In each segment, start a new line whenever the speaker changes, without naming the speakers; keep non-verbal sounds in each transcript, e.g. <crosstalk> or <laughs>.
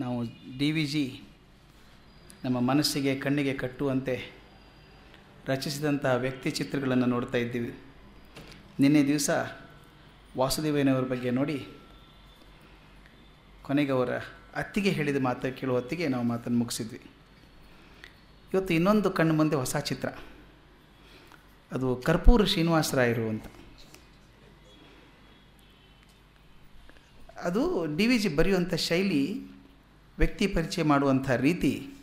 ನಾವು D V G ನಮ್ಮ ಮನಸ್ಸಿಗೆ ಕಣ್ಣಿಗೆ ಕಟ್ಟುವಂತೆ ರಚಿಸಿದಂತಹ ವ್ಯಕ್ತಿ ಚಿತ್ರಗಳನ್ನು ನೋಡ್ತಾ ಇದ್ದೀವಿ. ನಿನ್ನೆ ದಿವಸ ವಾಸುದೇವಯ್ಯನವರ ಬಗ್ಗೆ ನೋಡಿ ಕೊನೆಗೆ ಅವರ ಅತ್ತಿಗೆ ಹೇಳಿದ ಮಾತು ಕೇಳುವ ಹೊತ್ತಿಗೆ ನಾವು ಮಾತನ್ನು ಮುಗಿಸಿದ್ವಿ. ಇವತ್ತು ಇನ್ನೊಂದು ಕಣ್ಣು ಮುಂದೆ ಹೊಸ ಚಿತ್ರ. ಅದು ಕರ್ಪೂರ ಶ್ರೀನಿವಾಸರಾಯರು ಅಂತ. ಅದು ಡಿ ವಿ ಜಿ ಬರೆಯುವಂಥ ಶೈಲಿ ವ್ಯಕ್ತಿ ಪರಿಚಯ ಮಾಡುವಂಥ ರೀತಿ,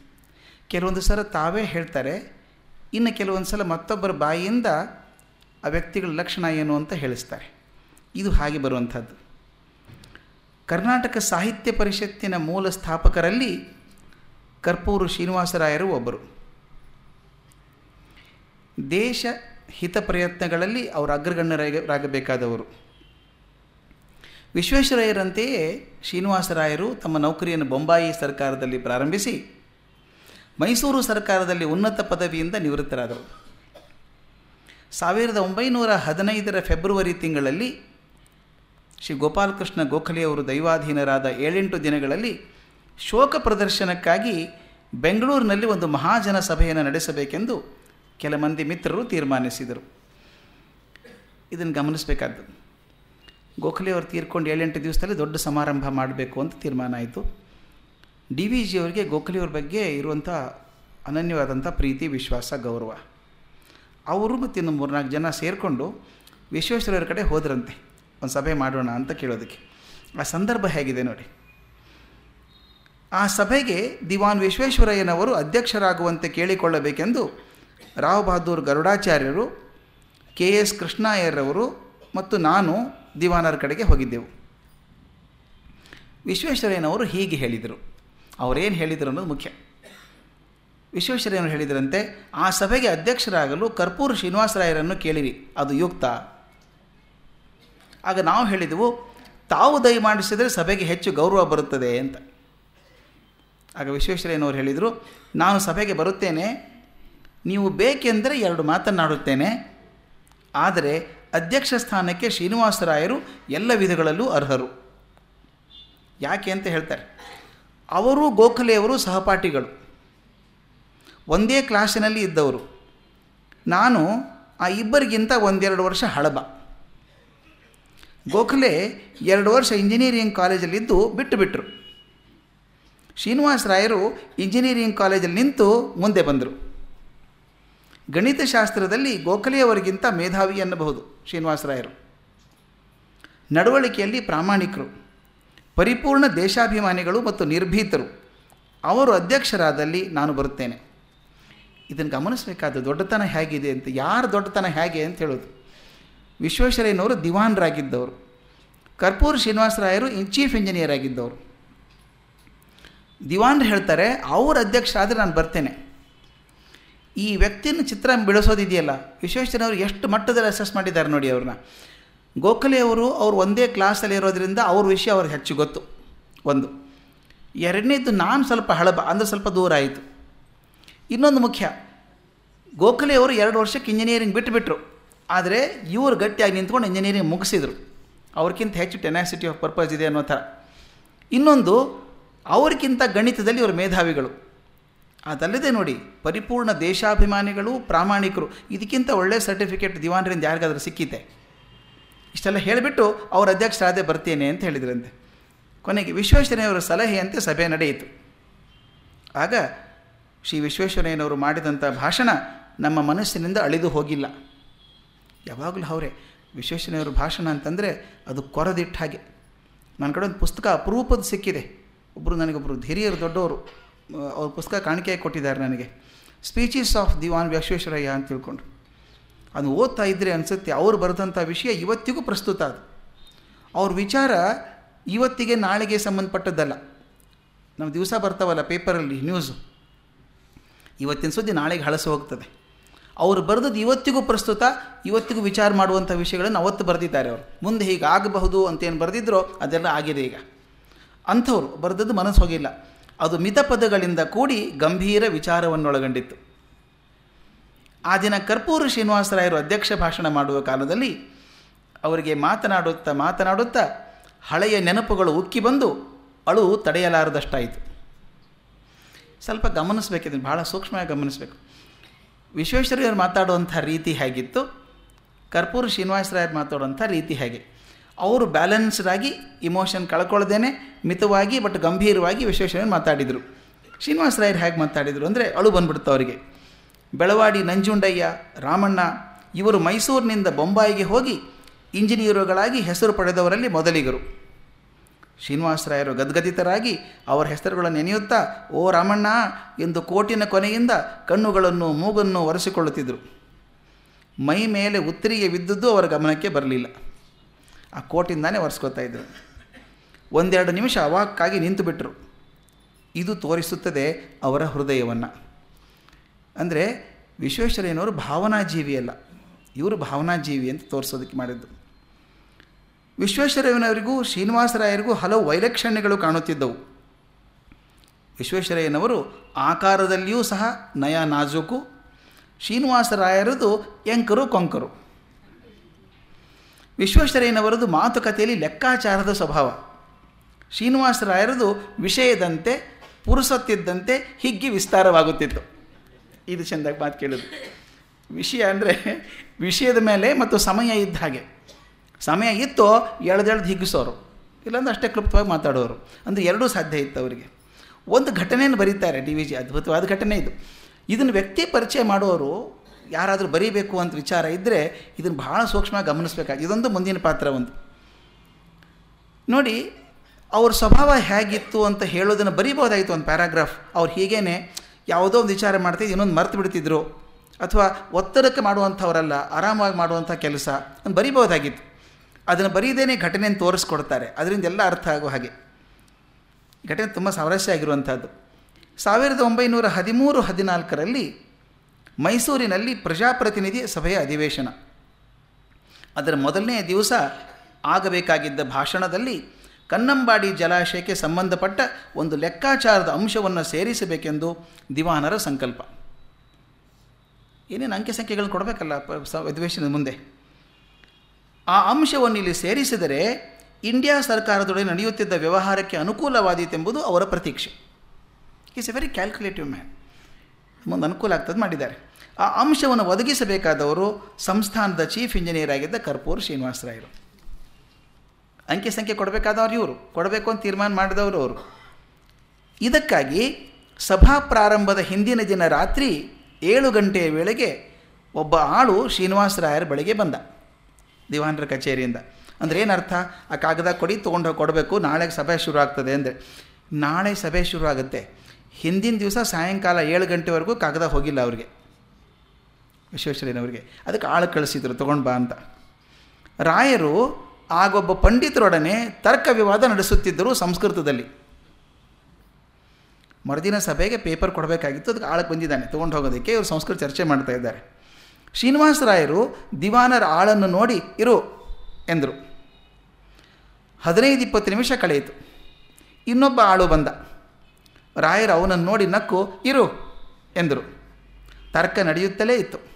ಕೆಲವೊಂದು ಸಲ ತಾವೇ ಹೇಳ್ತಾರೆ, ಇನ್ನು ಕೆಲವೊಂದು ಸಲ ಮತ್ತೊಬ್ಬರ ಬಾಯಿಯಿಂದ ಆ ವ್ಯಕ್ತಿಗಳ ಲಕ್ಷಣ ಏನು ಅಂತ ಹೇಳಿಸ್ತಾರೆ. ಇದು ಹಾಗೆ ಬರುವಂಥದ್ದು. ಕರ್ನಾಟಕ ಸಾಹಿತ್ಯ ಪರಿಷತ್ತಿನ ಮೂಲ ಸ್ಥಾಪಕರಲ್ಲಿ ಕರ್ಪೂರು ಶ್ರೀನಿವಾಸರಾಯರು ಒಬ್ಬರು. ದೇಶ ಹಿತ ಪ್ರಯತ್ನಗಳಲ್ಲಿ ಅವರು ಅಗ್ರಗಣ್ಯರಾಗಬೇಕಾದವರು ವಿಶ್ವೇಶ್ವರಯ್ಯರಂತೆಯೇ ಶ್ರೀನಿವಾಸರಾಯರು ತಮ್ಮ ನೌಕರಿಯನ್ನು ಬೊಂಬಾಯಿ ಸರ್ಕಾರದಲ್ಲಿ ಪ್ರಾರಂಭಿಸಿ ಮೈಸೂರು ಸರ್ಕಾರದಲ್ಲಿ ಉನ್ನತ ಪದವಿಯಿಂದ ನಿವೃತ್ತರಾದರು. ಸಾವಿರದ ಒಂಬೈನೂರ ಹದಿನೈದರ ಫೆಬ್ರವರಿ ತಿಂಗಳಲ್ಲಿ ಶ್ರೀ ಗೋಪಾಲಕೃಷ್ಣ ಗೋಖಲೆಯವರು ದೈವಾಧೀನರಾದ ಏಳೆಂಟು ದಿನಗಳಲ್ಲಿ ಶೋಕ ಪ್ರದರ್ಶನಕ್ಕಾಗಿ ಬೆಂಗಳೂರಿನಲ್ಲಿ ಒಂದು ಮಹಾಜನ ಸಭೆಯನ್ನು ನಡೆಸಬೇಕೆಂದು ಕೆಲ ಮಂದಿ ಮಿತ್ರರು ತೀರ್ಮಾನಿಸಿದರು. ಇದನ್ನು ಗಮನಿಸಬೇಕಾದ್ದು. ಗೋಖಲೆಯವರು ತೀರ್ಕೊಂಡು ಏಳೆಂಟು ದಿವಸದಲ್ಲಿ ದೊಡ್ಡ ಸಮಾರಂಭ ಮಾಡಬೇಕು ಅಂತ ತೀರ್ಮಾನ ಆಯಿತು. ಡಿ ವಿ ಜಿಯವರಿಗೆ ಗೋಖಲೆಯವ್ರ ಬಗ್ಗೆ ಇರುವಂಥ ಅನನ್ಯವಾದಂಥ ಪ್ರೀತಿ, ವಿಶ್ವಾಸ, ಗೌರವ. ಅವರು ಮತ್ತು ಇನ್ನು ಮೂರ್ನಾಲ್ಕು ಜನ ಸೇರಿಕೊಂಡು ವಿಶ್ವೇಶ್ವರ ಕಡೆ ಹೋದ್ರಂತೆ. ಒಂದು ಸಭೆ ಮಾಡೋಣ ಅಂತ ಕೇಳೋದಕ್ಕೆ. ಆ ಸಂದರ್ಭ ಹೇಗಿದೆ ನೋಡಿ. ಆ ಸಭೆಗೆ ದಿವಾನ್ ವಿಶ್ವೇಶ್ವರಯ್ಯನವರು ಅಧ್ಯಕ್ಷರಾಗುವಂತೆ ಕೇಳಿಕೊಳ್ಳಬೇಕೆಂದು ರಾವ್ ಬಹದ್ದೂರ್ ಗರುಡಾಚಾರ್ಯರು, ಕೆ ಎಸ್ ಕೃಷ್ಣಯ್ಯರವರು ಮತ್ತು ನಾನು ದಿವಾನರ ಕಡೆಗೆ ಹೋಗಿದ್ದೆವು. ವಿಶ್ವೇಶ್ವರಯ್ಯನವರು ಹೀಗೆ ಹೇಳಿದರು. ಅವರೇನು ಹೇಳಿದರು ಅನ್ನೋದು ಮುಖ್ಯ. ವಿಶ್ವೇಶ್ವರಯ್ಯನವರು ಹೇಳಿದರಂತೆ, ಆ ಸಭೆಗೆ ಅಧ್ಯಕ್ಷರಾಗಲು ಕರ್ಪೂರ್ ಶ್ರೀನಿವಾಸರಾಯರನ್ನು ಕೇಳಿರಿ, ಅದು ಯುಕ್ತ. ಆಗ ನಾವು ಹೇಳಿದೆವು, ತಾವು ದಯಮಾಡಿಸಿದರೆ ಸಭೆಗೆ ಹೆಚ್ಚು ಗೌರವ ಬರುತ್ತದೆ ಅಂತ. ಆಗ ವಿಶ್ವೇಶ್ವರಯ್ಯನವರು ಹೇಳಿದರು, ನಾನು ಸಭೆಗೆ ಬರುತ್ತೇನೆ, ನೀವು ಬೇಕೆಂದರೆ ಎರಡು ಮಾತನ್ನಾಡುತ್ತೇನೆ, ಆದರೆ ಅಧ್ಯಕ್ಷ ಸ್ಥಾನಕ್ಕೆ ಶ್ರೀನಿವಾಸರಾಯರು ಎಲ್ಲ ವಿಧಗಳಲ್ಲೂ ಅರ್ಹರು. ಯಾಕೆ ಅಂತ ಹೇಳ್ತಾರೆ. ಅವರು ಗೋಖಲೆಯವರು, ಸಹಪಾಠಿಗಳು. ಒಂದೇ ಕ್ಲಾಸಿನಲ್ಲಿ ಇದ್ದವರು. ನಾನು ಆ ಇಬ್ಬರಿಗಿಂತ ಒಂದೆರಡು ವರ್ಷ ಹಳಬ. ಗೋಖಲೆ ಎರಡು ವರ್ಷ ಇಂಜಿನಿಯರಿಂಗ್ ಕಾಲೇಜಲ್ಲಿದ್ದು ಬಿಟ್ಟು ಬಿಟ್ಟರು ಶ್ರೀನಿವಾಸರಾಯರು ಇಂಜಿನಿಯರಿಂಗ್ ಕಾಲೇಜಲ್ಲಿ ನಿಂತು ಮುಂದೆ ಬಂದರು. ಗಣಿತಶಾಸ್ತ್ರದಲ್ಲಿ ಗೋಖಲೆಯವರಿಗಿಂತ ಮೇಧಾವಿ ಅನ್ನಬಹುದು ಶ್ರೀನಿವಾಸರಾಯರು. ನಡವಳಿಕೆಯಲ್ಲಿ ಪ್ರಾಮಾಣಿಕರು, ಪರಿಪೂರ್ಣ ದೇಶಾಭಿಮಾನಿಗಳು ಮತ್ತು ನಿರ್ಭೀತರು. ಅವರು ಅಧ್ಯಕ್ಷರಾದಲ್ಲಿ ನಾನು ಬರುತ್ತೇನೆ. ಇದನ್ನು ಗಮನಿಸಬೇಕಾದ ದೊಡ್ಡತನ ಹೇಗಿದೆ ಅಂತ, ಯಾರು ದೊಡ್ಡತನ ಹೇಗೆ ಅಂತ ಹೇಳೋದು. ವಿಶ್ವೇಶ್ವರಯ್ಯನವರು ದಿವಾನರಾಗಿದ್ದವರು. Kapoor ಶ್ರೀನಿವಾಸರಾಯರು chief engineer ಆಗಿದ್ದವರು. ದಿವಾನ್ರು ಹೇಳ್ತಾರೆ, ಅವ್ರ ಅಧ್ಯಕ್ಷ ಆದರೆ ನಾನು ಬರ್ತೇನೆ. ಈ ವ್ಯಕ್ತಿಯನ್ನು ಚಿತ್ರ ಬಿಡಿಸೋದಿದೆಯಲ್ಲ ವಿಶ್ವೇಶ್ವರಯ್ಯನವರು ಎಷ್ಟು ಮಟ್ಟದಲ್ಲಿ ಅಸೆಸ್ ಮಾಡಿದ್ದಾರೆ ನೋಡಿ ಅವ್ರನ್ನ. ಗೋಖಲೆಯವರು ಅವರು ಒಂದೇ ಕ್ಲಾಸಲ್ಲಿ ಇರೋದ್ರಿಂದ ಅವ್ರ ವಿಷಯ ಅವ್ರಿಗೆ ಹೆಚ್ಚು ಗೊತ್ತು. ಒಂದು. ಎರಡನೇದು ನಾನು ಸ್ವಲ್ಪ ಹಳಬ, ಅಂದರೆ ಸ್ವಲ್ಪ ದೂರ ಆಯಿತು. ಇನ್ನೊಂದು ಮುಖ್ಯ ಗೋಖಲೆಯವರು ಎರಡು ವರ್ಷಕ್ಕೆ ಇಂಜಿನಿಯರಿಂಗ್ ಬಿಟ್ಟುಬಿಟ್ರು ಆದರೆ ಇವರು ಗಟ್ಟಿಯಾಗಿ ನಿಂತ್ಕೊಂಡು ಇಂಜಿನಿಯರಿಂಗ್ ಮುಗಿಸಿದರು. ಅವ್ರಿಗಿಂತ ಹೆಚ್ಚು ಟೆನಾಸಿಟಿ ಆಫ್ ಪರ್ಪಸ್ ಇದೆ ಅನ್ನೋ ಥರ. ಇನ್ನೊಂದು, ಅವ್ರಿಗಿಂತ ಗಣಿತದಲ್ಲಿ ಇವರು ಮೇಧಾವಿಗಳು. ಅದಲ್ಲದೆ ನೋಡಿ, ಪರಿಪೂರ್ಣ ದೇಶಾಭಿಮಾನಿಗಳು, ಪ್ರಾಮಾಣಿಕರು, ಇದಕ್ಕಿಂತ ಒಳ್ಳೆಯ ಸರ್ಟಿಫಿಕೇಟ್ ದಿವಾನರಿಂದ ಯಾರಿಗಾದರೂ ಸಿಕ್ಕಿತೆ ಇಷ್ಟೆಲ್ಲ ಹೇಳಿಬಿಟ್ಟು ಅವ್ರ ಅಧ್ಯಕ್ಷರಾದೆ ಬರ್ತೇನೆ ಅಂತ ಹೇಳಿದ್ರಂತೆ. ಕೊನೆಗೆ ವಿಶ್ವೇಶ್ವರಯ್ಯನವರ ಸಲಹೆಯಂತೆ ಸಭೆ ನಡೆಯಿತು. ಆಗ ಶ್ರೀ ವಿಶ್ವೇಶ್ವರಯ್ಯನವರು ಮಾಡಿದಂಥ ಭಾಷಣ ನಮ್ಮ ಮನಸ್ಸಿನಿಂದ ಅಳಿದು ಹೋಗಿಲ್ಲ. ಯಾವಾಗಲೂ ಅವರೇ, ವಿಶ್ವೇಶ್ವರಯ್ಯನವರ ಭಾಷಣ ಅಂತಂದರೆ ಅದು ಕೊರದಿಟ್ಟ ಹಾಗೆ. ನನ್ನ ಕಡೆ ಒಂದು ಪುಸ್ತಕ ಅಪರೂಪದ ಸಿಕ್ಕಿದೆ. ಒಬ್ಬರು ನನಗೊಬ್ಬರು ಧಿರಿಯರು ದೊಡ್ಡವರು. ಅವ್ರ ಪುಸ್ತಕ ಕಾಣಿಕೆಯಾಗಿ ಕೊಟ್ಟಿದ್ದಾರೆ ನನಗೆ. ಸ್ಪೀಚಸ್ ಆಫ್ ದಿವಾನ್ ವಿಶ್ವೇಶ್ವರಯ್ಯ ಅಂತ ತಿಳ್ಕೊಂಡು ಅದು ಓದ್ತಾ ಇದ್ದರೆ ಅನಿಸುತ್ತೆ, ಅವರು ಬರೆದಂಥ ವಿಷಯ ಇವತ್ತಿಗೂ ಪ್ರಸ್ತುತ ಅದು. ಅವ್ರ ವಿಚಾರ ಇವತ್ತಿಗೆ ನಾಳೆಗೆ ಸಂಬಂಧಪಟ್ಟದ್ದಲ್ಲ. ನಾವು ದಿವಸ ಬರ್ತಾವಲ್ಲ ಪೇಪರಲ್ಲಿ ನ್ಯೂಸು ಇವತ್ತಿನ ಸುದ್ದಿ ನಾಳೆಗೆ ಹಳಸು ಹೋಗ್ತದೆ. ಅವರು ಬರೆದದ್ದು ಇವತ್ತಿಗೂ ಪ್ರಸ್ತುತ, ಇವತ್ತಿಗೂ ವಿಚಾರ ಮಾಡುವಂಥ ವಿಷಯಗಳನ್ನು ಅವತ್ತು ಬರೆದಿದ್ದಾರೆ ಅವರು. ಮುಂದೆ ಹೀಗೆ ಆಗಬಹುದು ಅಂತೇನು ಬರೆದಿದ್ರೋ ಅದೆಲ್ಲ ಆಗಿದೆ ಈಗ. ಅಂಥವ್ರು ಬರೆದದ್ದು ಮನಸ್ಸು ಹೋಗಿಲ್ಲ. ಅದು ಮಿತ ಪದಗಳಿಂದ ಕೂಡಿ ಗಂಭೀರ ವಿಚಾರವನ್ನೊಳಗೊಂಡಿತ್ತು. ಆ ದಿನ ಕರ್ಪೂರ ಶ್ರೀನಿವಾಸರಾಯರು ಅಧ್ಯಕ್ಷ ಭಾಷಣ ಮಾಡುವ ಕಾಲದಲ್ಲಿ ಅವರಿಗೆ ಮಾತನಾಡುತ್ತಾ ಮಾತನಾಡುತ್ತಾ ಹಳೆಯ ನೆನಪುಗಳು ಉಕ್ಕಿ ಬಂದು ಅಳು ತಡೆಯಲಾರದಷ್ಟಾಯಿತು. ಸ್ವಲ್ಪ ಗಮನಿಸ್ಬೇಕಿದ್ರೆ ಭಾಳ ಸೂಕ್ಷ್ಮವಾಗಿ ಗಮನಿಸಬೇಕು. ವಿಶ್ವೇಶ್ವರಯ್ಯರು ಮಾತಾಡುವಂಥ ರೀತಿ ಹೇಗಿತ್ತು? ಕರ್ಪೂರ್ ಶ್ರೀನಿವಾಸರಾಯರು ಮಾತಾಡುವಂಥ ರೀತಿ ಹೇಗೆ? ಅವರು ಬ್ಯಾಲೆನ್ಸ್ಡಾಗಿ ಇಮೋಷನ್ ಕಳ್ಕೊಳ್ಳದೇನೆ, ಮಿತವಾಗಿ ಬಟ್ ಗಂಭೀರವಾಗಿ ವಿಶ್ವೇಶ್ವರಯ್ಯರು ಮಾತಾಡಿದರು. ಶ್ರೀನಿವಾಸ ರಾಯರು ಹೇಗೆ ಮಾತಾಡಿದರು ಅಂದರೆ ಅಳು ಬಂದ್ಬಿಡ್ತು ಅವರಿಗೆ. ಬೆಳವಾಡಿ ನಂಜುಂಡಯ್ಯ, ರಾಮಣ್ಣ, ಇವರು ಮೈಸೂರಿನಿಂದ ಬೊಂಬಾಯಿಗೆ ಹೋಗಿ ಇಂಜಿನಿಯರುಗಳಾಗಿ ಹೆಸರು ಪಡೆದವರಲ್ಲಿ ಮೊದಲಿಗರು. ಶ್ರೀನಿವಾಸರಾಯರು ಗದ್ಗದಿತರಾಗಿ ಅವರ ಹೆಸರುಗಳನ್ನು ನೆನೆಯುತ್ತಾ ಓ ರಾಮಣ್ಣ ಎಂದು ಕೋಟಿನ ಕೊನೆಯಿಂದ ಕಣ್ಣುಗಳನ್ನು ಮೂಗನ್ನು ಒರೆಸಿಕೊಳ್ಳುತ್ತಿದ್ದರು ಮೈ ಮೇಲೆ ಉತ್ತರಿಗೆ ಬಿದ್ದದ್ದು ಅವರ ಗಮನಕ್ಕೆ ಬರಲಿಲ್ಲ. ಆ ಕೋಟಿಂದಾನೇ ಒರೆಸ್ಕೋತಾ ಇದ್ದರು ಒಂದೆರಡು ನಿಮಿಷ ಅವಾಕ್ಕಾಗಿ ನಿಂತು ಬಿಟ್ಟರು ಇದು ತೋರಿಸುತ್ತದೆ ಅವರ ಹೃದಯವನ್ನು. ಅಂದರೆ ವಿಶ್ವೇಶ್ವರಯ್ಯನವರು ಭಾವನಾಜೀವಿ ಅಲ್ಲ. ಇವರು ಭಾವನಾಜೀವಿ ಅಂತ ತೋರಿಸೋದಕ್ಕೆ ಮಾಡಿದ್ದು. ವಿಶ್ವೇಶ್ವರಯ್ಯನವರಿಗೂ ಶ್ರೀನಿವಾಸರಾಯರಿಗೂ ಹಲವು ವೈಲಕ್ಷಣ್ಯಗಳು ಕಾಣುತ್ತಿದ್ದವು. ವಿಶ್ವೇಶ್ವರಯ್ಯನವರು ಆಕಾರದಲ್ಲಿಯೂ ಸಹ ನಯ ನಾಜೂಕು ಶ್ರೀನಿವಾಸರಾಯರದು ಎಂಕರು ಕೊಂಕರು. ವಿಶ್ವೇಶ್ವರಯ್ಯನವರದು ಮಾತುಕತೆಯಲ್ಲಿ ಲೆಕ್ಕಾಚಾರದ ಸ್ವಭಾವ. ಶ್ರೀನಿವಾಸರಾಯರದು ವಿಷಯದಂತೆ, ಪುರುಸತ್ತಿದ್ದಂತೆ ಹಿಗ್ಗಿ ವಿಸ್ತಾರವಾಗುತ್ತಿತ್ತು. ಇದು ಚೆಂದಾಗಿ ಮಾತು ಕೇಳೋದು. ವಿಷಯ ಅಂದರೆ ವಿಷಯದ ಮೇಲೆ ಮತ್ತು ಸಮಯ ಇದ್ದ ಹಾಗೆ. ಸಮಯ ಇತ್ತು ಎಳ್ದೆಳ್ದು ಹಿಗ್ಗಿಸೋರು. ಇಲ್ಲಾಂದ್ರೆ ಅಷ್ಟೇ ಕ್ಲುಪ್ತವಾಗಿ ಮಾತಾಡೋರು. ಅಂದರೆ ಎರಡೂ ಸಾಧ್ಯ ಇತ್ತು ಅವರಿಗೆ. ಒಂದು ಘಟನೆಯನ್ನು ಬರೀತಾರೆ ಡಿ ವಿ ಜಿ, ಅದ್ಭುತವಾದ ಘಟನೆ ಇದು. ಇದನ್ನು ವ್ಯಕ್ತಿ ಪರಿಚಯ ಮಾಡೋರು ಯಾರಾದರೂ ಬರೀಬೇಕು ಅಂತ ವಿಚಾರ ಇದ್ದರೆ ಇದನ್ನು ಭಾಳ ಸೂಕ್ಷ್ಮವಾಗಿ ಗಮನಿಸಬೇಕಾಗಿ ಇದೊಂದು ಮುಂದಿನ ಪಾತ್ರ ಒಂದು. ನೋಡಿ, ಅವ್ರ ಸ್ವಭಾವ ಹೇಗಿತ್ತು ಅಂತ ಹೇಳೋದನ್ನು ಬರೀಬೋದಾಗಿತ್ತು ಒಂದು ಪ್ಯಾರಾಗ್ರಾಫ್. ಅವ್ರು ಹೀಗೇ ಯಾವುದೋ ಒಂದು ವಿಚಾರ ಮಾಡ್ತಿದ್ದು ಇನ್ನೊಂದು ಮರ್ತು ಬಿಡ್ತಿದ್ರು. ಅಥವಾ ಒತ್ತಡಕ್ಕೆ ಮಾಡುವಂಥವರಲ್ಲ ಆರಾಮಾಗಿ ಮಾಡುವಂಥ ಕೆಲಸ ಬರಿಬೋದಾಗಿತ್ತು ಅದನ್ನು ಬರೀದೇನೆ ಘಟನೆಯನ್ನು ತೋರಿಸ್ಕೊಡ್ತಾರೆ. ಅದರಿಂದ ಎಲ್ಲ ಅರ್ಥ ಆಗೋ ಹಾಗೆ. ಘಟನೆ ತುಂಬ ಸಾಮರಸ್ಯ ಆಗಿರುವಂಥದ್ದು ಸಾವಿರದ ಒಂಬೈನೂರ ಹದಿಮೂರು, ಹದಿನಾಲ್ಕರಲ್ಲಿ ಮೈಸೂರಿನಲ್ಲಿ ಪ್ರಜಾಪ್ರತಿನಿಧಿ ಸಭೆಯ ಅಧಿವೇಶನ. ಅದರ ಮೊದಲನೇ ದಿವಸ ಆಗಬೇಕಾಗಿದ್ದ ಭಾಷಣದಲ್ಲಿ ಕನ್ನಂಬಾಡಿ ಜಲಾಶಯಕ್ಕೆ ಸಂಬಂಧಪಟ್ಟ ಒಂದು ಲೆಕ್ಕಾಚಾರದ ಅಂಶವನ್ನು ಸೇರಿಸಬೇಕೆಂದು ದಿವಾನರ ಸಂಕಲ್ಪ. ಏನೇನು ಅಂಕೆ ಸಂಖ್ಯೆಗಳನ್ನು ಕೊಡಬೇಕಲ್ಲ ಅಧಿವೇಶನದ ಮುಂದೆ? ಆ ಅಂಶವನ್ನು ಇಲ್ಲಿ ಸೇರಿಸಿದರೆ ಇಂಡಿಯಾ ಸರ್ಕಾರದೊಡನೆ ನಡೆಯುತ್ತಿದ್ದ ವ್ಯವಹಾರಕ್ಕೆ ಅನುಕೂಲವಾದೀತೆಂಬುದು ಅವರ ಪ್ರತೀಕ್ಷೆ. Is a very calculative man ಮುಂದೆ ಅನುಕೂಲ ಆಗ್ತದೆ ಮಾಡಿದ್ದಾರೆ. ಆ ಅಂಶವನ್ನು ಒದಗಿಸಬೇಕಾದವರು ಸಂಸ್ಥಾನದ ಚೀಫ್ ಇಂಜಿನಿಯರ್ ಆಗಿದ್ದ ಕರ್ಪೂರ್ ಶ್ರೀನಿವಾಸರಾಯರು ಅಂಕೆ ಸಂಖ್ಯೆ ಕೊಡಬೇಕಾದವ್ರು ಇವರು. ಕೊಡಬೇಕು ಅಂತ ತೀರ್ಮಾನ ಮಾಡಿದವರು ಅವರು. ಇದಕ್ಕಾಗಿ ಸಭಾ ಪ್ರಾರಂಭದ ಹಿಂದಿನ ದಿನ ರಾತ್ರಿ ಏಳು ಗಂಟೆಯ ವೇಳೆಗೆ ಒಬ್ಬ ಆಳು ಶ್ರೀನಿವಾಸರಾಯರ ಬಳಿಗೆ ಬಂದ. ದಿವಾನರ ಕಚೇರಿಯಿಂದ. ಅಂದರೆ ಏನರ್ಥ? ಆ ಕಾಗದ ಕೊಡಿ, ತೊಗೊಂಡು ಕೊಡಬೇಕು. ನಾಳೆ ಸಭೆ ಶುರು ಆಗ್ತದೆ ಅಂದರೆ ನಾಳೆ ಸಭೆ ಶುರು ಆಗುತ್ತೆ. ಹಿಂದಿನ ದಿವಸ ಸಾಯಂಕಾಲ ಏಳು ಗಂಟೆವರೆಗೂ ಕಾಗದ ಹೋಗಿಲ್ಲ ಅವ್ರಿಗೆ. ವಿಶ್ವೇಶ್ವರಯ್ಯನವ್ರಿಗೆ. ಅದಕ್ಕೆ ಆಳು ಕಳಿಸಿದ್ರು, ತೊಗೊಂಡು ಬಾ ಅಂತ. ರಾಯರು ಆಗೊಬ್ಬ ಪಂಡಿತರೊಡನೆ ತರ್ಕ ವಿವಾದ ನಡೆಸುತ್ತಿದ್ದರು ಸಂಸ್ಕೃತದಲ್ಲಿ. ಮರುದಿನ ಸಭೆಗೆ ಪೇಪರ್ ಕೊಡಬೇಕಾಗಿತ್ತು, ಅದಕ್ಕೆ ಆಳಕ್ಕೆ ಬಂದಿದ್ದಾನೆ. ತೊಗೊಂಡು ಹೋಗೋದಕ್ಕೆ ಇವರು ಸಂಸ್ಕೃತ ಚರ್ಚೆ ಮಾಡ್ತಾ ಇದ್ದಾರೆ. ಶ್ರೀನಿವಾಸರಾಯರು ದಿವಾನರ ಆಳನ್ನು ನೋಡಿ ಇರು ಎಂದರು. ಹದಿನೈದು ಇಪ್ಪತ್ತು ನಿಮಿಷ ಕಳೆಯಿತು. ಇನ್ನೊಬ್ಬ ಆಳು ಬಂದ. ರಾಯರು ಅವನನ್ನು ನೋಡಿ ನಕ್ಕು, ಇರು ಎಂದರು. ತರ್ಕ ನಡೆಯುತ್ತಲೇ ಇತ್ತು.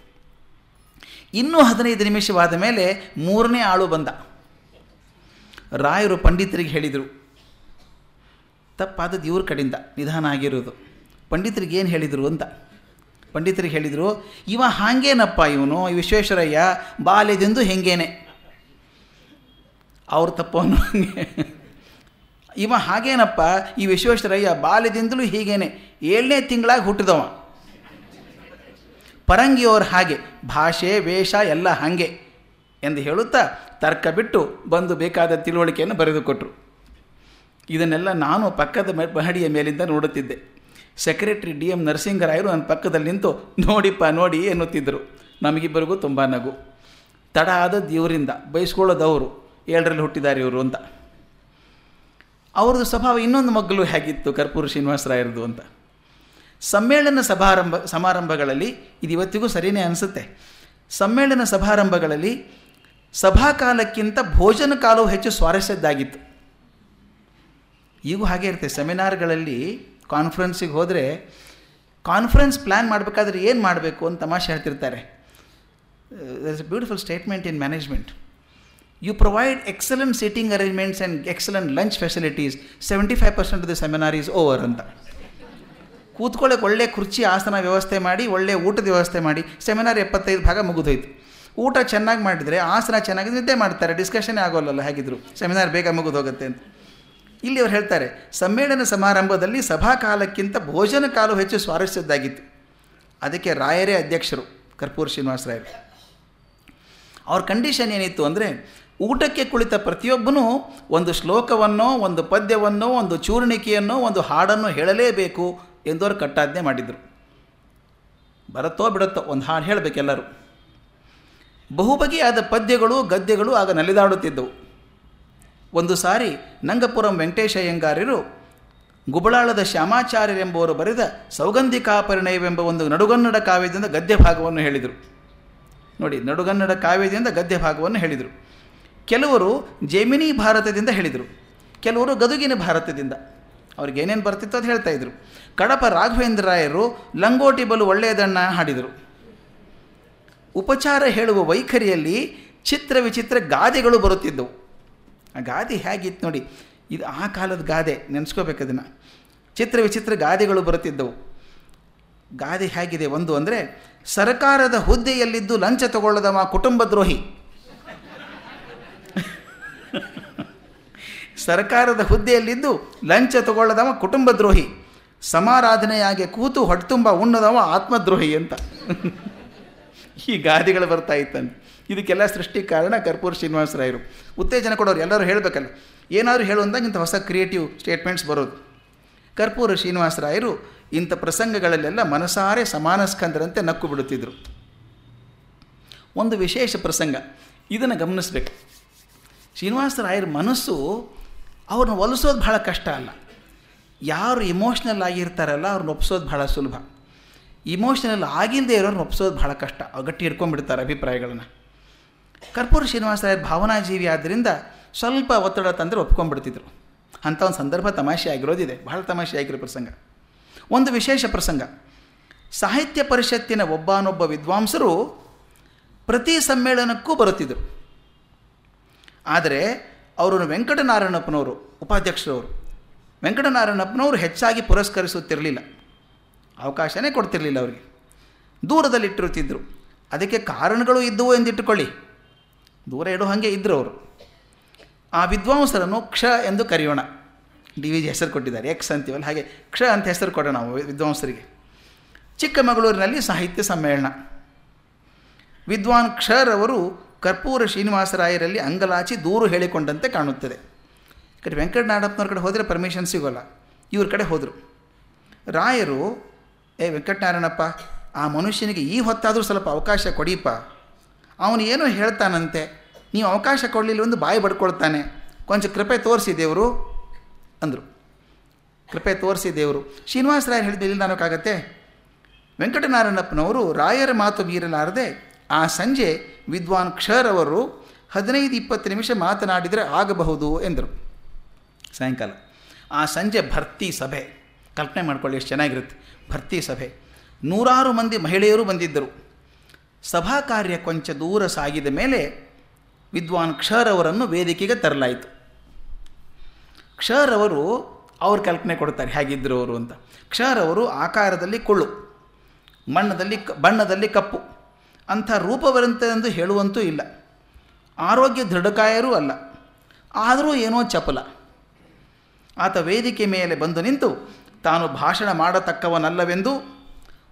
ಇನ್ನೂ ಹದಿನೈದು ನಿಮಿಷವಾದ ಮೇಲೆ ಮೂರನೇ ಆಳು ಬಂದ. ರಾಯರು ಪಂಡಿತರಿಗೆ ಹೇಳಿದರು ತಪ್ಪಾದದ್ದು ಇವ್ರ ಕಡೆಯಿಂದ ನಿಧಾನ ಆಗಿರೋದು. ಪಂಡಿತರಿಗೆ ಏನು ಹೇಳಿದರು ಅಂತ? ಪಂಡಿತರಿಗೆ ಹೇಳಿದರು, ಇವ ಹಾಗೇನಪ್ಪ ಇವನು? ವಿಶ್ವೇಶ್ವರಯ್ಯ ಬಾಲ್ಯದಿಂದ ಹೆಂಗೇನೆ? ಅವ್ರ ತಪ್ಪವನು ಹಂಗೆ ಇವ ಹಾಗೇನಪ್ಪ? ಈ ವಿಶ್ವೇಶ್ವರಯ್ಯ ಬಾಲ್ಯದಿಂದಲೂ ಹೀಗೇನೆ. ಏಳನೇ ತಿಂಗಳಾಗಿ ಹುಟ್ಟಿದವ. ಪರಂಗಿಯವ್ರು ಹಾಗೆ, ಭಾಷೆ, ವೇಷ ಎಲ್ಲ ಹಾಗೆ ಎಂದು ಹೇಳುತ್ತಾ ತರ್ಕ ಬಿಟ್ಟು ಬಂದು ಬೇಕಾದ ತಿಳುವಳಿಕೆಯನ್ನು ಬರೆದುಕೊಟ್ರು. ಇದನ್ನೆಲ್ಲ ನಾನು ಪಕ್ಕದ ಮಹಡಿಯ ಮೇಲಿಂದ ನೋಡುತ್ತಿದ್ದೆ. ಸೆಕ್ರೆಟರಿ ಡಿ ಎಂ ನರಸಿಂಗರಾಯರು ನನ್ನ ಪಕ್ಕದಲ್ಲಿ ನಿಂತು, ನೋಡಿಪ್ಪ, ನೋಡಿ ಎನ್ನುತ್ತಿದ್ದರು. ನಮಗಿಬ್ಬರಿಗೂ ತುಂಬ ನಗು. ತಡ ಆದ ಇವರಿಂದ ಬಯಸ್ಕೊಳ್ಳೋದವರು ಏಳರಲ್ಲಿ ಹುಟ್ಟಿದ್ದಾರೆ ಇವರು ಅಂತ. ಅವ್ರದ್ದು ಸ್ವಭಾವ ಇನ್ನೊಂದು ಮಗ್ಗಲು ಹೇಗಿತ್ತು, ಕರ್ಪೂರ ಶ್ರೀನಿವಾಸರಾಯರದು ಅಂತ. ಸಮ್ಮೇಳನ ಸಭಾರಂಭ, ಸಮಾರಂಭಗಳಲ್ಲಿ ಇದು ಇವತ್ತಿಗೂ ಸರಿಯೇ ಅನಿಸುತ್ತೆ. ಸಮ್ಮೇಳನ ಸಭಾರಂಭಗಳಲ್ಲಿ ಸಭಾಕಾಲಕ್ಕಿಂತ ಭೋಜನ ಕಾಲವು ಹೆಚ್ಚು ಸ್ವಾರಸ್ಯದ್ದಾಗಿತ್ತು. ಈಗೂ ಹಾಗೆ ಇರುತ್ತೆ. ಸೆಮಿನಾರ್ಗಳಲ್ಲಿ ಕಾನ್ಫರೆನ್ಸಿಗೆ ಹೋದರೆ ಕಾನ್ಫರೆನ್ಸ್ ಪ್ಲ್ಯಾನ್ ಮಾಡಬೇಕಾದ್ರೆ ಏನು ಮಾಡಬೇಕು ಅಂತ ತಮಾಷೆ ಹೇಳ್ತಿರ್ತಾರೆ. There is a beautiful statement in management you provide excellent seating arrangements and excellent lunch facilities seventy five percent of the seminar is over ಅಂತ. ಕೂತ್ಕೊಳ್ಳೋಕೆ ಒಳ್ಳೆ ಕುರ್ಚಿ ಆಸನ ವ್ಯವಸ್ಥೆ ಮಾಡಿ, ಒಳ್ಳೆ ಊಟದ ವ್ಯವಸ್ಥೆ ಮಾಡಿ, ಸೆಮಿನಾರ್ ಎಪ್ಪತ್ತೈದು ಭಾಗ ಮುಗಿದೋಯ್ತು. ಊಟ ಚೆನ್ನಾಗಿ ಮಾಡಿದರೆ ಆಸನ ಚೆನ್ನಾಗಿ ನಿದ್ದೆ ಮಾಡ್ತಾರೆ ಡಿಸ್ಕಷನ್ ಆಗೋಲ್ಲಲ್ಲ ಹೇಗಿದ್ರು, ಸೆಮಿನಾರ್ ಬೇಗ ಮುಗಿದೋಗುತ್ತೆ ಅಂತ. ಇಲ್ಲಿ ಅವ್ರು ಹೇಳ್ತಾರೆ, ಸಮ್ಮೇಳನ ಸಮಾರಂಭದಲ್ಲಿ ಸಭಾ ಕಾಲಕ್ಕಿಂತ ಭೋಜನ ಕಾಲು ಹೆಚ್ಚು ಸ್ವಾರಸ್ಯದ್ದಾಗಿತ್ತು. ಅದಕ್ಕೆ ರಾಯರೇ ಅಧ್ಯಕ್ಷರು, ಕರ್ಪೂರ್ ಶ್ರೀನಿವಾಸ ರಾಯರು. ಅವ್ರ ಕಂಡೀಷನ್ ಏನಿತ್ತು ಅಂದರೆ, ಊಟಕ್ಕೆ ಕುಳಿತ ಪ್ರತಿಯೊಬ್ಬನೂ ಒಂದು ಶ್ಲೋಕವನ್ನೋ, ಒಂದು ಪದ್ಯವನ್ನೋ, ಒಂದು ಚೂರ್ಣಿಕೆಯನ್ನೋ, ಒಂದು ಹಾಡನ್ನು ಹೇಳಲೇಬೇಕು. ಎಂದವರು ಕಟ್ಟಾಜ್ಞೆ ಮಾಡಿದರು. ಬರುತ್ತೋ ಬಿಡುತ್ತೋ ಒಂದು ಹಾಡು ಹೇಳಬೇಕೆಲ್ಲರೂ. ಬಹುಬಗೆಯಾದ ಪದ್ಯಗಳು ಗದ್ಯಗಳು ಆಗ ನಲಿದಾಡುತ್ತಿದ್ದವು. ಒಂದು ಸಾರಿ ನಂಗಪುರಂ ವೆಂಕಟೇಶಯ್ಯಂಗಾರ್ಯರು ಗುಬಳಾಳದ ಶ್ಯಾಮಾಚಾರ್ಯರೆಂಬುವರು ಬರೆದ ಸೌಗಂಧಿಕಾಪರಿಣಯವೆಂಬ ಒಂದು ನಡುಗನ್ನಡ ಕಾವ್ಯದಿಂದ ಗದ್ಯ ಭಾಗವನ್ನು ಹೇಳಿದರು. ನೋಡಿ, ನಡುಗನ್ನಡ ಕಾವ್ಯದಿಂದ ಗದ್ಯ ಭಾಗವನ್ನು ಹೇಳಿದರು. ಕೆಲವರು ಜೈಮಿನಿ ಭಾರತದಿಂದ ಹೇಳಿದರು. ಕೆಲವರು ಗದುಗಿನ ಭಾರತದಿಂದ. ಅವ್ರಿಗೆ ಏನೇನು ಬರ್ತಿತ್ತು ಅದು ಹೇಳ್ತಾ ಇದ್ರು. ಕಡಪ ರಾಘವೇಂದ್ರ ರಾಯರು ಲಂಗೋಟಿ ಬಲು ಒಳ್ಳೆಯದನ್ನ ಹಾಡಿದರು. ಉಪಚಾರ ಹೇಳುವ ವೈಖರಿಯಲ್ಲಿ ಚಿತ್ರ ವಿಚಿತ್ರ ಗಾದೆಗಳು ಬರುತ್ತಿದ್ದವು. ಆ ಗಾದೆ ಹೇಗಿತ್ತು ನೋಡಿ, ಇದು ಆ ಕಾಲದ ಗಾದೆ, ನೆನೆಸ್ಕೋಬೇಕು ಅದನ್ನು ಚಿತ್ರ ವಿಚಿತ್ರ ಗಾದೆಗಳು ಬರುತ್ತಿದ್ದವು. ಗಾದೆ ಹೇಗಿದೆ ಒಂದು ಅಂದರೆ, ಸರ್ಕಾರದ ಹುದ್ದೆಯಲ್ಲಿದ್ದು ಲಂಚ ತಗೊಳ್ಳದವ ಕುಟುಂಬ ದ್ರೋಹಿ ಸರ್ಕಾರದ ಹುದ್ದೆಯಲ್ಲಿದ್ದು ಲಂಚ ತಗೊಳ್ಳದವ ಕುಟುಂಬ ದ್ರೋಹಿ ಸಮಾರಾಧನೆಯಾಗಿ ಕೂತು ಹೊಟ್ಟುತುಂಬ ಉಣ್ಣದವ ಆತ್ಮದ್ರೋಹಿ ಅಂತ. ಈ ಗಾದಿಗಳು ಬರ್ತಾ ಇತ್ತಂತೆ. ಇದಕ್ಕೆಲ್ಲ ಸೃಷ್ಟಿ ಕಾರಣ ಕರ್ಪೂರ್ ಶ್ರೀನಿವಾಸರಾಯರು ಉತ್ತೇಜನ ಕೊಡೋರು ಎಲ್ಲರೂ ಹೇಳಬೇಕಲ್ಲ, ಏನಾದರೂ ಹೇಳುವಂದಾಗ ಇಂಥ ಹೊಸ ಕ್ರಿಯೇಟಿವ್ ಸ್ಟೇಟ್ಮೆಂಟ್ಸ್ ಬರೋದು. ಕರ್ಪೂರ ಶ್ರೀನಿವಾಸರಾಯರು ಇಂಥ ಪ್ರಸಂಗಗಳಲ್ಲೆಲ್ಲ ಮನಸಾರೆ ಸಮಾನ ಸ್ಕಂದರಂತೆ ನಕ್ಕು ಬಿಡುತ್ತಿದ್ದರು ಒಂದು ವಿಶೇಷ ಪ್ರಸಂಗ, ಇದನ್ನು ಗಮನಿಸಬೇಕು. ಶ್ರೀನಿವಾಸರಾಯರ ಮನಸ್ಸು ಅವ್ರನ್ನ ಒಲಿಸೋದು ಭಾಳ ಕಷ್ಟ ಅಲ್ಲ. ಯಾರು ಇಮೋಷ್ನಲ್ ಆಗಿರ್ತಾರಲ್ಲ ಅವ್ರನ್ನ ಒಪ್ಸೋದು ಭಾಳ ಸುಲಭ. ಇಮೋಷ್ನಲ್ ಆಗಿಲ್ಲದೆ ಇರೋರನ್ನ ಒಪ್ಸೋದು ಭಾಳ ಕಷ್ಟ. ಗಟ್ಟಿ ಹಿಡ್ಕೊಂಡ್ಬಿಡ್ತಾರೆ ಅಭಿಪ್ರಾಯಗಳನ್ನು. ಕರ್ಪೂರ ಶ್ರೀನಿವಾಸರಾಯರ ಭಾವನಾಜೀವಿ ಆದ್ದರಿಂದ ಸ್ವಲ್ಪ ಒತ್ತಡ ತಂದರೆ ಒಪ್ಕೊಂಡ್ಬಿಡ್ತಿದ್ರು. ಅಂಥ ಒಂದು ಸಂದರ್ಭ ತಮಾಷೆ ಆಗಿರೋದಿದೆ. ಬಹಳ ತಮಾಷೆ ಆಗಿರೋ ಪ್ರಸಂಗ. ಒಂದು ವಿಶೇಷ ಪ್ರಸಂಗ. ಸಾಹಿತ್ಯ ಪರಿಷತ್ತಿನ ಒಬ್ಬನೊಬ್ಬ ವಿದ್ವಾಂಸರು ಪ್ರತಿ ಸಮ್ಮೇಳನಕ್ಕೂ ಬರುತ್ತಿದ್ದರು ಆದರೆ ಅವರು ವೆಂಕಟನಾರಾಯಣಪ್ಪನವರು, ಉಪಾಧ್ಯಕ್ಷರವರು. ವೆಂಕಟನಾರಾಯಣಪ್ಪನವರು ಹೆಚ್ಚಾಗಿ ಪುರಸ್ಕರಿಸುತ್ತಿರಲಿಲ್ಲ. ಅವಕಾಶನೇ ಕೊಡ್ತಿರಲಿಲ್ಲ ಅವರಿಗೆ. ದೂರದಲ್ಲಿಟ್ಟಿರುತ್ತಿದ್ದರು. ಅದಕ್ಕೆ ಕಾರಣಗಳು ಇದ್ದವು ಎಂದಿಟ್ಟುಕೊಳ್ಳಿ. ದೂರ ಇಡೋ ಹಾಗೆ ಇದ್ದರು ಅವರು. ಆ ವಿದ್ವಾಂಸರನ್ನು ಕ್ಷ ಎಂದು ಕರೆಯೋಣ. ಡಿ ವಿ ಜಿ ಹೆಸರು ಕೊಟ್ಟಿದ್ದಾರೆ. ಎಕ್ಸ್ ಅಂತೀವಲ್ಲ, ಹಾಗೆ ಕ್ಷ ಅಂತ ಹೆಸರು ಕೊಡೋಣ ನಾವು ವಿದ್ವಾಂಸರಿಗೆ. ಚಿಕ್ಕಮಗಳೂರಿನಲ್ಲಿ ಸಾಹಿತ್ಯ ಸಮ್ಮೇಳನ. ವಿದ್ವಾನ್ ಕ್ಷರವರು ಕರ್ಪೂರ ಶ್ರೀನಿವಾಸರಾಯರಲ್ಲಿ ಅಂಗಲಾಚಿ ದೂರು ಹೇಳಿಕೊಂಡಂತೆ ಕಾಣುತ್ತದೆ. ಈ ಕಡೆ ವೆಂಕಟನಾಡಪ್ಪನವ್ರ ಕಡೆ ಹೋದರೆ ಪರ್ಮಿಷನ್ ಸಿಗೋಲ್ಲ. ಇವ್ರ ಕಡೆ ಹೋದರು. ರಾಯರು, ಏ ವೆಂಕಟನಾರಾಯಣಪ್ಪ, ಆ ಮನುಷ್ಯನಿಗೆ ಈ ಹೊತ್ತಾದರೂ ಸ್ವಲ್ಪ ಅವಕಾಶ ಕೊಡೀಪ. ಅವನು ಏನೋ ಹೇಳ್ತಾನಂತೆ. ನೀವು ಅವಕಾಶ ಕೊಡಲಿಲ್ಲ ಒಂದು ಬಾಯಿ ಬಡ್ಕೊಳ್ತಾನೆ. ಕೊಂಚ ಕೃಪೆ ತೋರಿಸಿ ದೇವರು, ಅಂದರು. ಕೃಪೆ ತೋರಿಸಿ ದೇವರು. ಶ್ರೀನಿವಾಸ ರಾಯರು ಹೇಳಿದ ಇಲ್ಲಿ ನನಗಾಗತ್ತೆ ವೆಂಕಟನಾರಾಯಣಪ್ಪನವರು ರಾಯರ ಮಾತು ಮೀರಲಾರದೆ ಆ ಸಂಜೆ ವಿದ್ವಾನ್ ಕ್ಷರವರು ಹದಿನೈದು ಇಪ್ಪತ್ತು ನಿಮಿಷ ಮಾತನಾಡಿದರೆ ಆಗಬಹುದು ಎಂದರು. ಸಾಯಂಕಾಲ. ಆ ಸಂಜೆ ಭರ್ತಿ ಸಭೆ. ಕಲ್ಪನೆ ಮಾಡ್ಕೊಳ್ಳಿ ಎಷ್ಟು ಚೆನ್ನಾಗಿರುತ್ತೆ. ಭರ್ತಿ ಸಭೆ. ನೂರಾರು ಮಂದಿ ಮಹಿಳೆಯರು ಬಂದಿದ್ದರು. ಸಭಾ ಕಾರ್ಯ ಕೊಂಚ ದೂರ ಸಾಗಿದ ಮೇಲೆ ವಿದ್ವಾನ್ ಕ್ಷರವರನ್ನು ವೇದಿಕೆಗೆ ತರಲಾಯಿತು. ಕ್ಷರವರು ಅವ್ರ ಕಲ್ಪನೆ ಕೊಡ್ತಾರೆ ಹೇಗಿದ್ದರು ಅವರು ಅಂತ. ಕ್ಷರವರು ಆಕಾರದಲ್ಲಿ ಕೊಳ್ಳು, ಮಣ್ಣದಲ್ಲಿ ಬಣ್ಣದಲ್ಲಿ ಕಪ್ಪು. ಅಂಥ ರೂಪವಂತೆಂದು ಹೇಳುವಂತೂ ಇಲ್ಲ. ಆರೋಗ್ಯ ದೃಢಕಾಯರೂ ಅಲ್ಲ. ಆದರೂ ಏನೋ ಚಪಲ. ಆತ ವೇದಿಕೆ ಮೇಲೆ ಬಂದು ನಿಂತು ತಾನು ಭಾಷಣ ಮಾಡತಕ್ಕವನಲ್ಲವೆಂದು,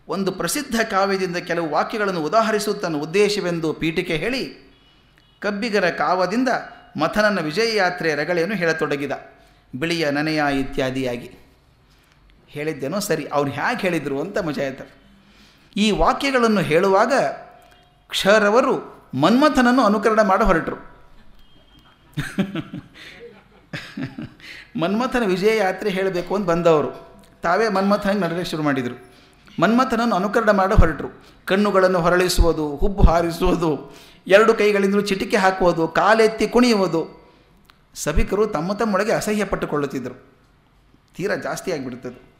ಒಂದು ಪ್ರಸಿದ್ಧ ಕಾವ್ಯದಿಂದ ಕೆಲವು ವಾಕ್ಯಗಳನ್ನು ಉದಾಹರಿಸುತ್ತನ್ನ ಉದ್ದೇಶವೆಂದು ಪೀಠಿಕೆ ಹೇಳಿ, ಕಬ್ಬಿಗರ ಕಾವದಿಂದ ಮಥನನ ವಿಜಯ ಯಾತ್ರೆಯ ರಗಳೆಯನ್ನು ಹೇಳತೊಡಗಿದ. ಬಿಳಿಯ ನನೆಯ ಇತ್ಯಾದಿಯಾಗಿ. ಹೇಳಿದ್ದೇನೋ ಸರಿ, ಅವ್ರು ಹೇಗೆ ಹೇಳಿದರು ಅಂತ ಮಜಾ ಆಯ್ತಾರೆ ಈ ವಾಕ್ಯಗಳನ್ನು ಹೇಳುವಾಗ ಕ್ಷರವರು ಮನ್ಮಥನನ್ನು ಅನುಕರಣ ಮಾಡಿ ಹೊರಟರು. ಮನ್ಮಥನ ವಿಜಯ ಯಾತ್ರೆ ಹೇಳಬೇಕು ಅಂತ ಬಂದವರು. ತಾವೇ ಮನ್ಮಥನಿಗೆ ನಡೆಯಕ್ಕೆ ಶುರು ಮಾಡಿದರು. ಮನ್ಮಥನನ್ನು ಅನುಕರಣ ಮಾಡಿ ಹೊರಟರು. ಕಣ್ಣುಗಳನ್ನು ಹೊರಳಿಸುವುದು, ಹುಬ್ಬು ಹಾರಿಸುವುದು, ಎರಡು ಕೈಗಳಿಂದಲೂ ಚಿಟಿಕೆ ಹಾಕುವುದು, ಕಾಲೆತ್ತಿ ಕುಣಿಯುವುದು. ಸಭಿಕರು ತಮ್ಮ ತಮ್ಮೊಳಗೆ ಅಸಹ್ಯ ಪಟ್ಟುಕೊಳ್ಳುತ್ತಿದ್ದರು ತೀರಾ ಜಾಸ್ತಿ ಆಗಿಬಿಡ್ತದೆ.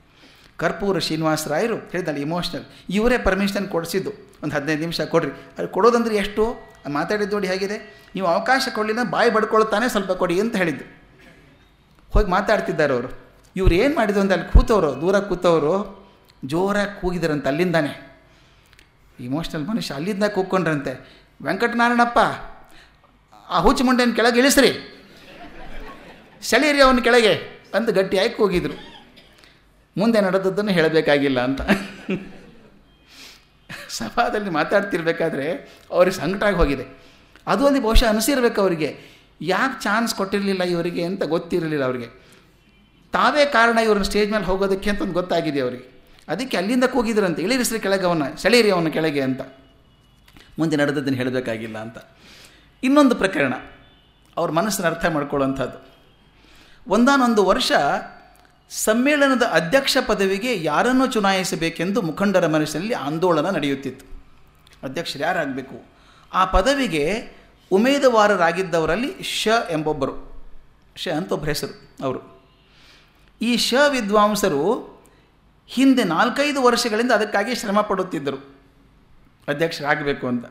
ಕರ್ಪೂರ ಶ್ರೀನಿವಾಸ ರಾಯರು ಹೇಳಿದಲ್ಲಿ ಇಮೋಷ್ನಲ್ ಇವರೇ ಪರ್ಮಿಷನ್ ಕೊಡಿಸಿದ್ದು. ಒಂದು ಹದಿನೈದು ನಿಮಿಷ ಕೊಡ್ರಿ. ಅದು ಕೊಡೋದಂದ್ರೆ ಎಷ್ಟು? ಮಾತಾಡಿದ್ದು ನೋಡಿ ಹೇಗಿದೆ. ನೀವು ಅವಕಾಶ ಕೊಡಲಿಲ್ಲ ಬಾಯಿ ಬಡ್ಕೊಳ್ತಾನೆ ಸ್ವಲ್ಪ ಕೊಡಿ ಅಂತ ಹೇಳಿದ್ದು. ಹೋಗಿ ಮಾತಾಡ್ತಿದ್ದಾರೆ ಅವರು. ಇವ್ರು ಏನು ಮಾಡಿದ್ರು ಅಂತ ಅಲ್ಲಿ ಕೂತವರು, ದೂರ ಕೂತವರು, ಜೋರಾಗಿ ಕೂಗಿದ್ರಂತೆ ಅಲ್ಲಿಂದಾನೆ. ಇಮೋಷ್ನಲ್ ಮನುಷ್ಯ ಅಲ್ಲಿಂದ ಕೂಗ್ಕೊಂಡ್ರಂತೆ ವೆಂಕಟನಾರಾಯಣಪ್ಪ, ಆ ಹುಚ್ಚು ಮುಂಡೆನ ಕೆಳಗೆ ಇಳಿಸ್ರಿ. ಸೆಳೀರಿ ಅವನ ಕೆಳಗೆ ಅಂತ ಗಟ್ಟಿಯಾಗಿ ಕೂಗಿದ್ರು. ಮುಂದೆ ನಡೆದದ್ದನ್ನು ಹೇಳಬೇಕಾಗಿಲ್ಲ ಅಂತ. ಸಭಾದಲ್ಲಿ ಮಾತಾಡ್ತಿರ್ಬೇಕಾದ್ರೆ ಅವ್ರಿಗೆ ಸಂಕಟ ಆಗಿ ಹೋಗಿದೆ. ಅದು ಒಂದು ಬಹುಶಃ ಅನಿಸಿರ್ಬೇಕು ಅವರಿಗೆ. ಯಾಕೆ ಚಾನ್ಸ್ ಕೊಟ್ಟಿರಲಿಲ್ಲ ಇವರಿಗೆ ಅಂತ ಗೊತ್ತಿರಲಿಲ್ಲ ಅವರಿಗೆ. ತಾವೇ ಕಾರಣ ಇವ್ರನ್ನ ಸ್ಟೇಜ್ ಮೇಲೆ ಹೋಗೋದಕ್ಕೆ ಅಂತ ಒಂದು ಗೊತ್ತಾಗಿದೆ ಅವರಿಗೆ. ಅದಕ್ಕೆ ಅಲ್ಲಿಂದ ಕೂಗಿದ್ರಂತೆ ಇಳಿರಿಸ್ರಿ ಕೆಳಗೆ ಅವನ ಸೆಳೆಯಿರಿ ಅವನ ಕೆಳಗೆ ಅಂತ. ಮುಂದೆ ನಡೆದದ್ದನ್ನು ಹೇಳಬೇಕಾಗಿಲ್ಲ ಅಂತ. ಇನ್ನೊಂದು ಪ್ರಕರಣ. ಅವ್ರ ಮನಸ್ಸನ್ನು ಅರ್ಥ ಮಾಡ್ಕೊಳ್ಳೋಂಥದ್ದು ಒಂದಾನೊಂದು ವರ್ಷ ಸಮ್ಮೇಳನದ ಅಧ್ಯಕ್ಷ ಪದವಿಗೆ ಯಾರನ್ನು ಚುನಾಯಿಸಬೇಕೆಂದು ಮುಖಂಡರ ಮನಸ್ಸಿನಲ್ಲಿ ಆಂದೋಲನ ನಡೆಯುತ್ತಿತ್ತು. ಅಧ್ಯಕ್ಷರು ಯಾರಾಗಬೇಕು? ಆ ಪದವಿಗೆ ಉಮೇದುವಾರರಾಗಿದ್ದವರಲ್ಲಿ ಶ ಎಂಬೊಬ್ಬರು. ಶ ಅಂತ ಒಬ್ಬರ ಹೆಸರು ಅವರು. ಈ ಶ ವಿದ್ವಾಂಸರು ಹಿಂದೆ ನಾಲ್ಕೈದು ವರ್ಷಗಳಿಂದ ಅದಕ್ಕಾಗಿ ಶ್ರಮ ಪಡುತ್ತಿದ್ದರು. ಅಧ್ಯಕ್ಷರಾಗಬೇಕು ಅಂತ.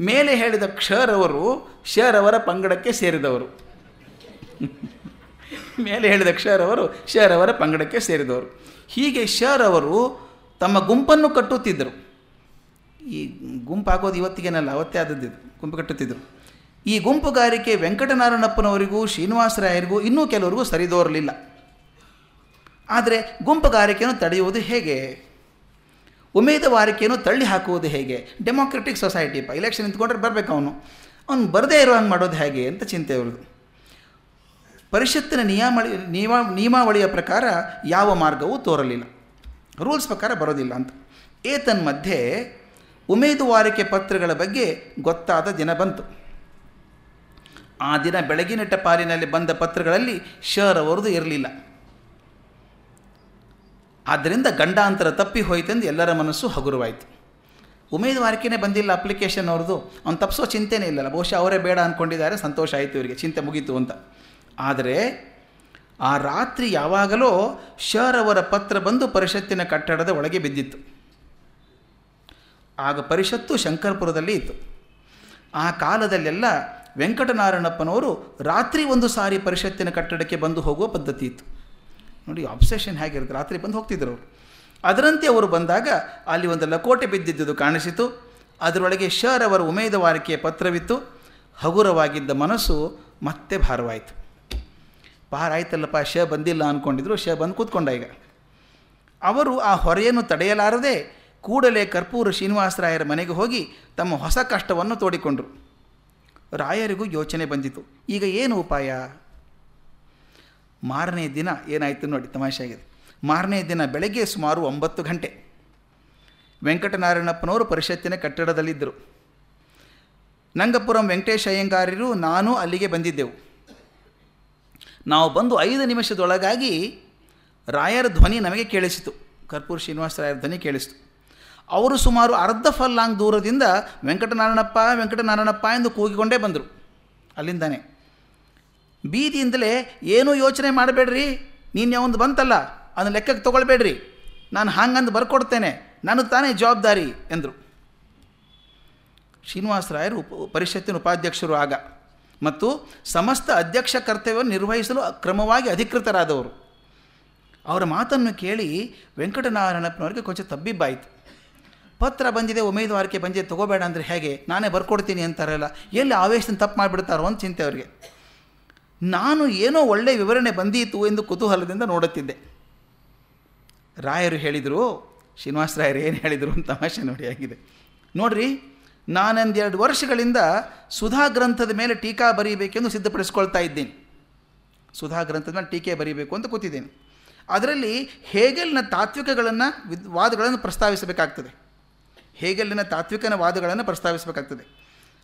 ಮೇಲೆ ಹೇಳಿದ ಕ್ಷರವರು ಶರವರ ಪಂಗಡಕ್ಕೆ ಸೇರಿದವರು. ಮೇಲೆ ಹೇಳಿದ ಕ್ಷರವರು ಶರವರ ಪಂಗಡಕ್ಕೆ ಸೇರಿದವರು. ಹೀಗೆ ಶರವರು ತಮ್ಮ ಗುಂಪನ್ನು ಕಟ್ಟುತ್ತಿದ್ದರು. ಈ ಗುಂಪು ಹಾಕೋದು ಇವತ್ತಿಗೇನಲ್ಲ, ಅವತ್ತೇ ಆದದ್ದು ಗುಂಪು ಕಟ್ಟುತ್ತಿದ್ದರು. ಈ ಗುಂಪುಗಾರಿಕೆ ವೆಂಕಟನಾರಾಯಣಪ್ಪನವರಿಗೂ ಶ್ರೀನಿವಾಸರಾಯರಿಗೂ ಇನ್ನೂ ಕೆಲವರಿಗೂ ಸರಿದೋರಲಿಲ್ಲ. ಆದರೆ ಗುಂಪುಗಾರಿಕೆಯನ್ನು ತಡೆಯುವುದು ಹೇಗೆ? ಉಮೇದುವಾರಿಕೆಯನ್ನು ತಳ್ಳಿ ಹಾಕುವುದು ಹೇಗೆ? ಡೆಮೋಕ್ರೆಟಿಕ್ ಸೊಸೈಟಿ ಇಲೆಕ್ಷನ್ ನಿಂತ್ಕೊಂಡ್ರೆ ಬರಬೇಕು ಅವನು. ಅವನು ಬರದೇ ಇರೋ ಹಂಗೆ ಮಾಡೋದು ಹೇಗೆ ಅಂತ ಚಿಂತೆ ಅವ್ರದ್ದು. ಪರಿಷತ್ತಿನ ನಿಯಮಾವಳಿ ನಿಯಮ ನಿಯಮಾವಳಿಯ ಪ್ರಕಾರ ಯಾವ ಮಾರ್ಗವೂ ತೋರಲಿಲ್ಲ. ರೂಲ್ಸ್ ಪ್ರಕಾರ ಬರೋದಿಲ್ಲ ಅಂತ. ಏತನ್ಮಧ್ಯೆ ಉಮೇದುವಾರಿಕೆ ಪತ್ರಗಳ ಬಗ್ಗೆ ಗೊತ್ತಾದ ದಿನ ಬಂತು. ಆ ದಿನ ಬೆಳಗಿನ ಟಪಾಲಿನಲ್ಲಿ ಬಂದ ಪತ್ರಗಳಲ್ಲಿ ಶರ್ ಅವರದು ಇರಲಿಲ್ಲ. ಆದ್ದರಿಂದ ಗಂಡಾಂತರ ತಪ್ಪಿ ಹೋಯಿತೆಂದು ಎಲ್ಲರ ಮನಸ್ಸು ಹಗುರವಾಯಿತು. ಉಮೇದುವಾರಿಕೆನೇ ಬಂದಿಲ್ಲ ಅಪ್ಲಿಕೇಶನ್ ಅವ್ರದ್ದು ಅವ್ನು ತಪ್ಪಿಸೋ ಚಿಂತೆನೇ ಇಲ್ಲಲ್ಲ. ಬಹುಶಃ ಅವರೇ ಬೇಡ ಅಂದ್ಕೊಂಡಿದ್ದಾರೆ ಸಂತೋಷ ಆಯಿತು ಇವರಿಗೆ. ಚಿಂತೆ ಮುಗೀತು ಅಂತ. ಆದರೆ ಆ ರಾತ್ರಿ ಯಾವಾಗಲೋ ಶರವರ ಪತ್ರ ಬಂದು ಪರಿಷತ್ತಿನ ಕಟ್ಟಡದ ಒಳಗೆ ಬಿದ್ದಿತ್ತು. ಆಗ ಪರಿಷತ್ತು ಶಂಕರಪುರದಲ್ಲಿ ಇತ್ತು. ಆ ಕಾಲದಲ್ಲೆಲ್ಲ ವೆಂಕಟನಾರಾಯಣಪ್ಪನವರು ರಾತ್ರಿ ಒಂದು ಸಾರಿ ಪರಿಷತ್ತಿನ ಕಟ್ಟಡಕ್ಕೆ ಬಂದು ಹೋಗುವ ಪದ್ಧತಿ ಇತ್ತು. ನೋಡಿ ಅಬ್ಸೆಷನ್ ಹೇಗಿರುತ್ತೆ? ರಾತ್ರಿ ಬಂದು ಹೋಗ್ತಿದ್ರು ಅವರು. ಅದರಂತೆ ಅವರು ಬಂದಾಗ ಅಲ್ಲಿ ಒಂದು ಲಕೋಟೆ ಬಿದ್ದಿದ್ದುದು ಕಾಣಿಸಿತು. ಅದರೊಳಗೆ ಶರ್ ಅವರ ಉಮೇದುವಾರಿಕೆಯ ಪತ್ರವಿತ್ತು. ಹಗುರವಾಗಿದ್ದ ಮನಸ್ಸು ಮತ್ತೆ ಭಾರವಾಯಿತು. ಭಾರ ಆಯ್ತಲ್ಲಪ್ಪ, ಶ ಬಂದಿಲ್ಲ ಅಂದ್ಕೊಂಡಿದ್ರು ಶ ಬಂದು ಕೂತ್ಕೊಂಡ ಈಗ. ಅವರು ಆ ಹೊರೆಯನ್ನು ತಡೆಯಲಾರದೆ ಕೂಡಲೇ ಕರ್ಪೂರ ಶ್ರೀನಿವಾಸರಾಯರ ಮನೆಗೆ ಹೋಗಿ ತಮ್ಮ ಹೊಸ ಕಷ್ಟವನ್ನು ತೋಡಿಕೊಂಡರು. ರಾಯರಿಗೂ ಯೋಚನೆ ಬಂದಿತು ಈಗ ಏನು ಉಪಾಯ? ಮಾರನೇ ದಿನ ಏನಾಯಿತು ನೋಡಿ, ತಮಾಷೆ ಆಗಿದೆ. ಮಾರನೇ ದಿನ ಬೆಳಗ್ಗೆ ಸುಮಾರು ಒಂಬತ್ತು ಗಂಟೆ ವೆಂಕಟನಾರಾಯಣಪ್ಪನವರು ಪರಿಷತ್ತಿನ ಕಟ್ಟಡದಲ್ಲಿದ್ದರು. ನಂಗಪುರಂ ವೆಂಕಟೇಶ್ ಅಯ್ಯಂಗಾರ್ಯರು ನಾನು ಅಲ್ಲಿಗೆ ಬಂದಿದ್ದೆವು. ನಾವು ಬಂದು ಐದು ನಿಮಿಷದೊಳಗಾಗಿ ರಾಯರ ಧ್ವನಿ ನಮಗೆ ಕೇಳಿಸಿತು. ಕರ್ಪೂರ್ ಶ್ರೀನಿವಾಸ ರಾಯರ ಧ್ವನಿ ಕೇಳಿಸಿತು. ಅವರು ಸುಮಾರು ಅರ್ಧ ಫಲ್ಲಾಂಗ್ ದೂರದಿಂದ ವೆಂಕಟನಾರಾಯಣಪ್ಪ ವೆಂಕಟನಾರಾಯಣಪ್ಪ ಎಂದು ಕೂಗಿಕೊಂಡೇ ಬಂದರು. ಅಲ್ಲಿಂದಾನೆ, ಬೀದಿಯಿಂದಲೇ ಏನೂ ಯೋಚನೆ ಮಾಡಬೇಡ್ರಿ, ನೀನು ಯಾವೊಂದು ಬಂತಲ್ಲ, ಅದನ್ನ ಲೆಕ್ಕಕ್ಕೆ ತೊಗೊಳ್ಬೇಡ್ರಿ, ನಾನು ಹಾಂಗಂದು ಬರ್ಕೊಡ್ತೇನೆ ನನಗೆ ತಾನೇ ಜವಾಬ್ದಾರಿ, ಎಂದರು. ಶ್ರೀನಿವಾಸರಾಯರು ಉಪ, ಪರಿಷತ್ತಿನ ಉಪಾಧ್ಯಕ್ಷರು ಆಗ ಮತ್ತು ಸಮಸ್ತ ಅಧ್ಯಕ್ಷ ಕರ್ತವ್ಯವನ್ನು ನಿರ್ವಹಿಸಲು ಕ್ರಮವಾಗಿ ಅಧಿಕೃತರಾದವರು. ಅವರ ಮಾತನ್ನು ಕೇಳಿ ವೆಂಕಟನಾರಾಯಣಪ್ಪನವರಿಗೆ ಕೊಂಚ ತಬ್ಬಿಬ್ಬಾಯಿತು. ಪತ್ರ ಬಂದಿದೆ ಉಮೇದುವಾರಿಕೆ ಬಂದಿದೆ, ತೊಗೋಬೇಡ ಅಂದರೆ ಹೇಗೆ? ನಾನೇ ಬರ್ಕೊಡ್ತೀನಿ ಅಂತಾರಲ್ಲ, ಎಲ್ಲಿ ಆವೇಶನ ತಪ್ಪು ಮಾಡಿಬಿಡ್ತಾರೋ ಅಂತ ಚಿಂತೆ ಅವರಿಗೆ. ನಾನು ಏನೋ ಒಳ್ಳೆಯ ವಿವರಣೆ ಬಂದೀತು ಎಂದು ಕುತೂಹಲದಿಂದ ನೋಡುತ್ತಿದ್ದೆ. ರಾಯರು ಹೇಳಿದರು, ಶ್ರೀನಿವಾಸ ರಾಯರು ಏನು ಹೇಳಿದರು ಅಂತ ತಮಾಷೆ ನೋಡಿ ಆಗಿದೆ. ನೋಡ್ರಿ ನಾನೊಂದೆರಡು ವರ್ಷಗಳಿಂದ ಸುಧಾ ಗ್ರಂಥದ ಮೇಲೆ ಟೀಕಾ ಬರೀಬೇಕೆಂದು ಸಿದ್ಧಪಡಿಸ್ಕೊಳ್ತಾ ಇದ್ದೀನಿ. ಸುಧಾ ಗ್ರಂಥದ ಮೇಲೆ ಟೀಕೆ ಬರೀಬೇಕು ಅಂತ ಕೂತಿದ್ದೇನೆ. ಅದರಲ್ಲಿ ಹೇಗೆಲ್ನ ತಾತ್ವಿಕಗಳನ್ನು ವಿದ್ ವಾದಗಳನ್ನು ಪ್ರಸ್ತಾವಿಸಬೇಕಾಗ್ತದೆ. ಹೇಗೆಲ್ಲಿನ ತಾತ್ವಿಕನ ವಾದಗಳನ್ನು ಪ್ರಸ್ತಾವಿಸಬೇಕಾಗ್ತದೆ.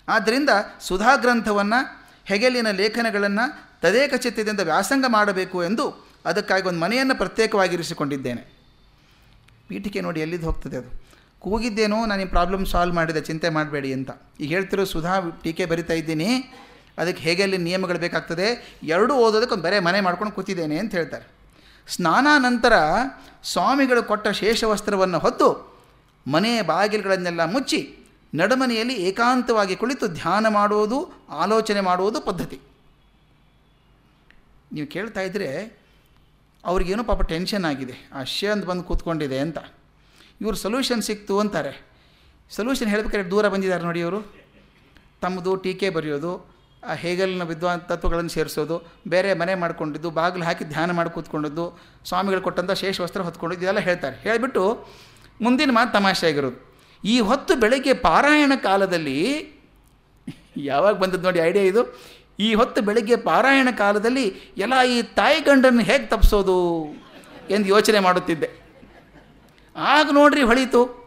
ಆದ್ದರಿಂದ ಸುಧಾ ಗ್ರಂಥವನ್ನು, ಹೆಗೆಲಿನ ಲೇಖನಗಳನ್ನು ತದೇಕ ಚಿತ್ತದಿಂದ ವ್ಯಾಸಂಗ ಮಾಡಬೇಕು ಎಂದು ಅದಕ್ಕಾಗಿ ಒಂದು ಮನೆಯನ್ನು ಪ್ರತ್ಯೇಕವಾಗಿರಿಸಿಕೊಂಡಿದ್ದೇನೆ. ಪೀಠಿಕೆ ನೋಡಿ ಎಲ್ಲಿದ್ದು ಹೋಗ್ತದೆ ಅದು? ಕೂಗಿದ್ದೇನೋ, ನಾನು ಈ ಪ್ರಾಬ್ಲಮ್ ಸಾಲ್ವ್ ಮಾಡಿದೆ, ಚಿಂತೆ ಮಾಡಬೇಡಿ ಅಂತ. ಈಗ ಹೇಳ್ತಿರೋ ಸುಧಾ ಟೀಕೆ ಬರಿತಾ ಇದ್ದೀನಿ. ಅದಕ್ಕೆ ಹೇಗೆ ಅಲ್ಲಿ ನಿಯಮಗಳು ಬೇಕಾಗ್ತದೆ? ಎರಡೂ ಓದೋದಕ್ಕೆ ಒಂದು ಬೇರೆ ಮನೆ ಮಾಡ್ಕೊಂಡು ಕೂತಿದ್ದೇನೆ ಅಂತ ಹೇಳ್ತಾರೆ. ಸ್ನಾನಾನಂತರ ಸ್ವಾಮಿಗಳು ಕೊಟ್ಟ ಶೇಷ ವಸ್ತ್ರವನ್ನು ಹೊತ್ತು ಮನೆ ಬಾಗಿಲುಗಳನ್ನೆಲ್ಲ ಮುಚ್ಚಿ ನಡಮನೆಯಲ್ಲಿ ಏಕಾಂತವಾಗಿ ಕುಳಿತು ಧ್ಯಾನ ಮಾಡುವುದು, ಆಲೋಚನೆ ಮಾಡುವುದು ಪದ್ಧತಿ. ನೀವು ಕೇಳ್ತಾ ಇದ್ದರೆ ಅವ್ರಿಗೇನೋ ಪಾಪ ಟೆನ್ಷನ್ ಆಗಿದೆ. ಆ ಶೇ ಅಂತ ಬಂದು ಕೂತ್ಕೊಂಡಿದೆ ಅಂತ. ಇವರು ಸೊಲ್ಯೂಷನ್ ಸಿಕ್ತು ಅಂತಾರೆ. ಸೊಲ್ಯೂಷನ್ ಹೇಳಬೇಕಾದ್ರೆ ದೂರ ಬಂದಿದ್ದಾರೆ ನೋಡಿ ಇವರು. ತಮ್ಮದು ಟೀಕೆ ಬರೆಯೋದು, ಆ ಹೇಗಲ್ನ ವಿದ್ವಾನ್ ತತ್ವಗಳನ್ನು ಸೇರಿಸೋದು, ಬೇರೆ ಮನೆ ಮಾಡಿಕೊಂಡಿದ್ದು, ಬಾಗಿಲು ಹಾಕಿ ಧ್ಯಾನ ಮಾಡಿ ಕೂತ್ಕೊಂಡಿದ್ದು, ಸ್ವಾಮಿಗಳು ಕೊಟ್ಟಂಥ ಶೇಷ ವಸ್ತ್ರ ಹೊತ್ಕೊಂಡಿದ್ದು, ಇದೆಲ್ಲ ಹೇಳ್ತಾರೆ. ಹೇಳಿಬಿಟ್ಟು ಮುಂದಿನ ಮಾತು ತಮಾಷೆ ಆಗಿರೋದು ಈ ಹೊತ್ತು ಬೆಳಗ್ಗೆ ಪಾರಾಯಣ ಕಾಲದಲ್ಲಿ, ಯಾವಾಗ ಬಂದದ್ದು ನೋಡಿ ಐಡಿಯಾ ಇದು. ಈ ಹೊತ್ತು ಬೆಳಗ್ಗೆ ಪಾರಾಯಣ ಕಾಲದಲ್ಲಿ ಎಲ್ಲ ಈ ತಾಯಿ ಗಂಡನ್ನು ಹೇಗೆ ತಪ್ಪಿಸೋದು ಎಂದು ಯೋಚನೆ ಮಾಡುತ್ತಿದ್ದೆ. ಆಗ ನೋಡ್ರಿ ಹೊಳೀತು.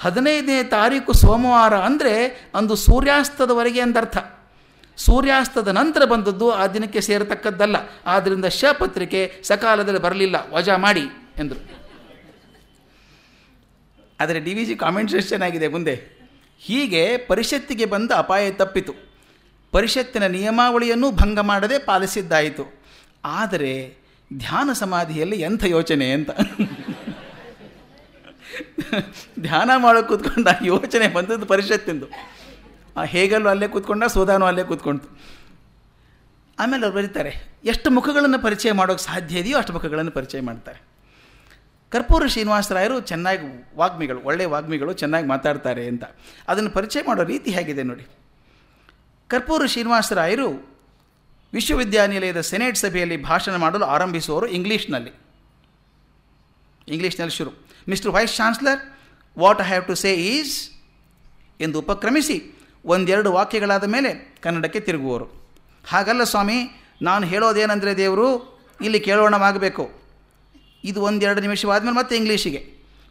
ಹದಿನೈದನೇ ತಾರೀಕು ಸೋಮವಾರ ಅಂದರೆ ಅಂದು ಸೂರ್ಯಾಸ್ತದವರೆಗೆ ಅಂದರ್ಥ. ಸೂರ್ಯಾಸ್ತದ ನಂತರ ಬಂದದ್ದು ಆ ದಿನಕ್ಕೆ ಸೇರತಕ್ಕದ್ದಲ್ಲ. ಆದ್ದರಿಂದ ಶ ಪತ್ರಿಕೆ ಸಕಾಲದಲ್ಲಿ ಬರಲಿಲ್ಲ. ವಜಾ ಮಾಡಿ ಎಂದರು. ಆದರೆ ಡಿ ವಿ ಜಿ ಕಾಮೆಂಟ್ ಆಗಿದೆ ಮುಂದೆ. ಹೀಗೆ ಪರಿಷತ್ತಿಗೆ ಬಂದ ಅಪಾಯ ತಪ್ಪಿತು. ಪರಿಷತ್ತಿನ ನಿಯಮಾವಳಿಯನ್ನು ಭಂಗ ಮಾಡದೆ ಪಾಲಿಸಿದ್ದಾಯಿತು. ಆದರೆ ಧ್ಯಾನ ಸಮಾಧಿಯಲ್ಲಿ ಎಂಥ ಯೋಚನೆ ಅಂತ. ಧ್ಯಾನ ಮಾಡೋ ಕೂತ್ಕೊಂಡು ಆ ಯೋಚನೆ ಬಂದದ್ದು ಪರಿಷತ್ತಿಂದು ಆ ಹೇಗಲ್ಲೂ ಅಲ್ಲೇ ಕೂತ್ಕೊಂಡ, ಸೋದಾನು ಅಲ್ಲೇ ಕೂತ್ಕೊಂಡ್ತು. ಆಮೇಲೆ ಅವ್ರು ಬರೀತಾರೆ, ಎಷ್ಟು ಮುಖಗಳನ್ನು ಪರಿಚಯ ಮಾಡೋಕ್ಕೆ ಸಾಧ್ಯ ಇದೆಯೋ ಅಷ್ಟು ಮುಖಗಳನ್ನು ಪರಿಚಯ ಮಾಡ್ತಾರೆ. ಕರ್ಪೂರ ಶ್ರೀನಿವಾಸರಾಯರು ಚೆನ್ನಾಗಿ ವಾಗ್ಮಿಗಳು ಒಳ್ಳೆಯ ವಾಗ್ಮಿಗಳು ಚೆನ್ನಾಗಿ ಮಾತಾಡ್ತಾರೆ ಅಂತ. ಅದನ್ನು ಪರಿಚಯ ಮಾಡೋ ರೀತಿ ಹೇಗಿದೆ ನೋಡಿ. ಕರ್ಪೂರ ಶ್ರೀನಿವಾಸರಾಯರು ವಿಶ್ವವಿದ್ಯಾನಿಲಯದ ಸೆನೆಟ್ ಸಭೆಯಲ್ಲಿ ಭಾಷಣ ಮಾಡಲು ಆರಂಭಿಸುವವರು ಇಂಗ್ಲೀಷ್ನಲ್ಲಿ. ಇಂಗ್ಲೀಷ್ನಲ್ಲಿ ಶುರು. Mister vice chancellor what I have to say is ಎಂದು ಉಪಕ್ರಮಿಸಿ ಒಂದೆರಡು ವಾಕ್ಯಗಳಾದ ಮೇಲೆ ಕನ್ನಡಕ್ಕೆ ತಿರುಗುವರು. ಹಾಗಲ್ಲ ಸ್ವಾಮಿ, ನಾನು ಹೇಳೋದೇನೆಂದರೆ ದೇವರು, ಇಲ್ಲಿ ಕೇಳೋಣವಾಗಬೇಕು ಇದು ಒಂದೆರಡು ನಿಮಿಷವಾದಮೇಲೆ ಮತ್ತೆ ಇಂಗ್ಲೀಷಿಗೆ.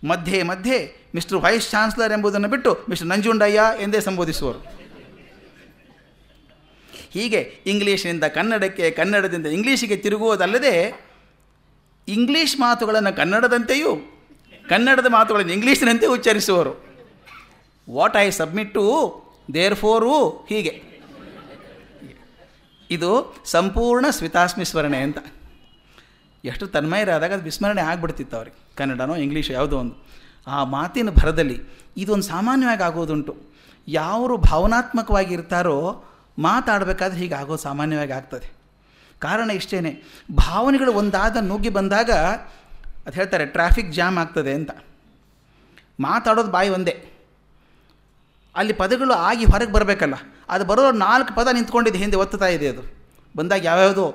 ಮಧ್ಯೆ ಮಧ್ಯೆ ಮಿಸ್ಟರ್ ವೈಸ್ ಚಾನ್ಸ್ಲರ್ ಎಂಬುದನ್ನು ಬಿಟ್ಟು ಮಿಸ್ಟರ್ ನಂಜುಂಡಯ್ಯ ಎಂದೇ ಸಂಬೋಧಿಸುವರು. ಹೀಗೆ ಇಂಗ್ಲೀಷಿನಿಂದ ಕನ್ನಡಕ್ಕೆ, ಕನ್ನಡದಿಂದ ಇಂಗ್ಲೀಷಿಗೆ ತಿರುಗುವುದಲ್ಲದೆ, ಇಂಗ್ಲೀಷ್ ಮಾತುಗಳನ್ನು ಕನ್ನಡದಂತೆಯೂ ಕನ್ನಡದ ಮಾತುಗಳನ್ನು ಇಂಗ್ಲೀಷಿನಂತೆ ಉಚ್ಚರಿಸುವರು. What I submit to therefore ಹೀಗೆ. ಇದು ಸಂಪೂರ್ಣ ಸ್ಮಿತಾಸ್ಮಿ ಸ್ಮರಣೆ ಅಂತ. ಎಷ್ಟು ತನ್ಮಯರಾದಾಗ ಅದು ವಿಸ್ಮರಣೆ ಆಗ್ಬಿಡ್ತಿತ್ತು ಅವ್ರಿಗೆ. ಕನ್ನಡನೋ ಇಂಗ್ಲೀಷ್ ಯಾವುದೋ ಒಂದು. ಆ ಮಾತಿನ ಭರದಲ್ಲಿ ಇದೊಂದು ಸಾಮಾನ್ಯವಾಗಿ ಆಗೋದುಂಟು. ಯಾರು ಭಾವನಾತ್ಮಕವಾಗಿ ಇರ್ತಾರೋ ಮಾತಾಡಬೇಕಾದ್ರೆ ಹೀಗೆ ಆಗೋದು ಸಾಮಾನ್ಯವಾಗಿ ಆಗ್ತದೆ. ಕಾರಣ ಇಷ್ಟೇ ಭಾವನೆಗಳು ಒಂದಾದ ನುಗ್ಗಿ ಬಂದಾಗ ಅದು ಹೇಳ್ತಾರೆ ಟ್ರಾಫಿಕ್ ಜಾಮ್ ಆಗ್ತದೆ ಅಂತ. ಮಾತಾಡೋದು ಬಾಯಿ ಒಂದೇ. ಅಲ್ಲಿ ಪದಗಳು ಆಗಿ ಹೊರಗೆ ಬರಬೇಕಲ್ಲ, ಅದು ಬರೋ ನಾಲ್ಕು ಪದ ನಿಂತ್ಕೊಂಡಿದ್ದು ಹಿಂದೆ ಒತ್ತುತ್ತಾ ಇದೆ ಅದು. ಬಂದಾಗ ಯಾವ್ಯಾವುದೋ,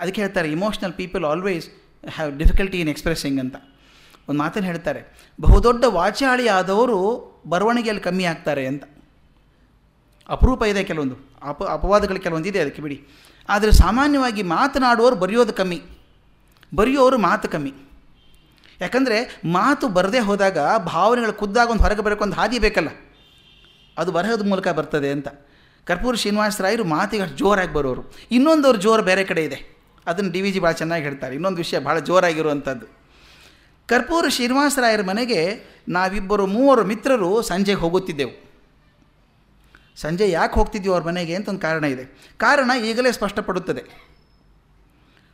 ಅದಕ್ಕೆ ಹೇಳ್ತಾರೆ emotional people always have difficulty in expressing ಅಂತ. ಒಂದು ಮಾತನ್ನು ಹೇಳ್ತಾರೆ, ಬಹುದೊಡ್ಡ ವಾಚಾಳಿ ಆದವರು ಬರವಣಿಗೆಯಲ್ಲಿ ಕಮ್ಮಿ ಆಗ್ತಾರೆ ಅಂತ. ಅಪರೂಪ ಇದೆ ಕೆಲವೊಂದು. ಅಪ, ಅಪವಾದಗಳು ಕೆಲವೊಂದು ಇದೆ ಅದಕ್ಕೆ ಬಿಡಿ. ಆದರೆ ಸಾಮಾನ್ಯವಾಗಿ ಮಾತನಾಡುವವರು ಬರೆಯೋದು ಕಮ್ಮಿ. ಬರೆಯೋರು ಮಾತು ಕಮ್ಮಿ. ಯಾಕಂದರೆ ಮಾತು ಬರದೇ ಹೋದಾಗ ಭಾವನೆಗಳು ಖುದ್ದಾಗ ಒಂದು ಹೊರಗೆ ಬರೋಕ್ಕೆ ಒಂದು ಹಾದಿ ಬೇಕಲ್ಲ. ಅದು ಬರಹದ ಮೂಲಕ ಬರ್ತದೆ ಅಂತ. ಕರ್ಪೂರ ಶ್ರೀನಿವಾಸರಾಯರು ಮಾತಿಗೆ ಅಷ್ಟು ಜೋರಾಗಿ ಬರೋರು. ಇನ್ನೊಂದವ್ರ ಜೋರು ಬೇರೆ ಕಡೆ ಇದೆ. ಅದನ್ನು ಡಿ ವಿ ಜಿ ಭಾಳ ಚೆನ್ನಾಗಿ ಹೇಳ್ತಾರೆ. ಇನ್ನೊಂದು ವಿಷಯ ಭಾಳ ಜೋರಾಗಿರುವಂಥದ್ದು. ಕರ್ಪೂರ ಶ್ರೀನಿವಾಸರಾಯರ ಮನೆಗೆ ನಾವಿಬ್ಬರು ಮೂವರು ಮಿತ್ರರು ಸಂಜೆಗೆ ಹೋಗುತ್ತಿದ್ದೆವು. ಸಂಜೆ ಯಾಕೆ ಹೋಗ್ತಿದ್ದೀವಿ ಅವ್ರ ಮನೆಗೆ ಅಂತ ಒಂದು ಕಾರಣ ಇದೆ. ಕಾರಣ ಈಗಲೇ ಸ್ಪಷ್ಟಪಡುತ್ತದೆ.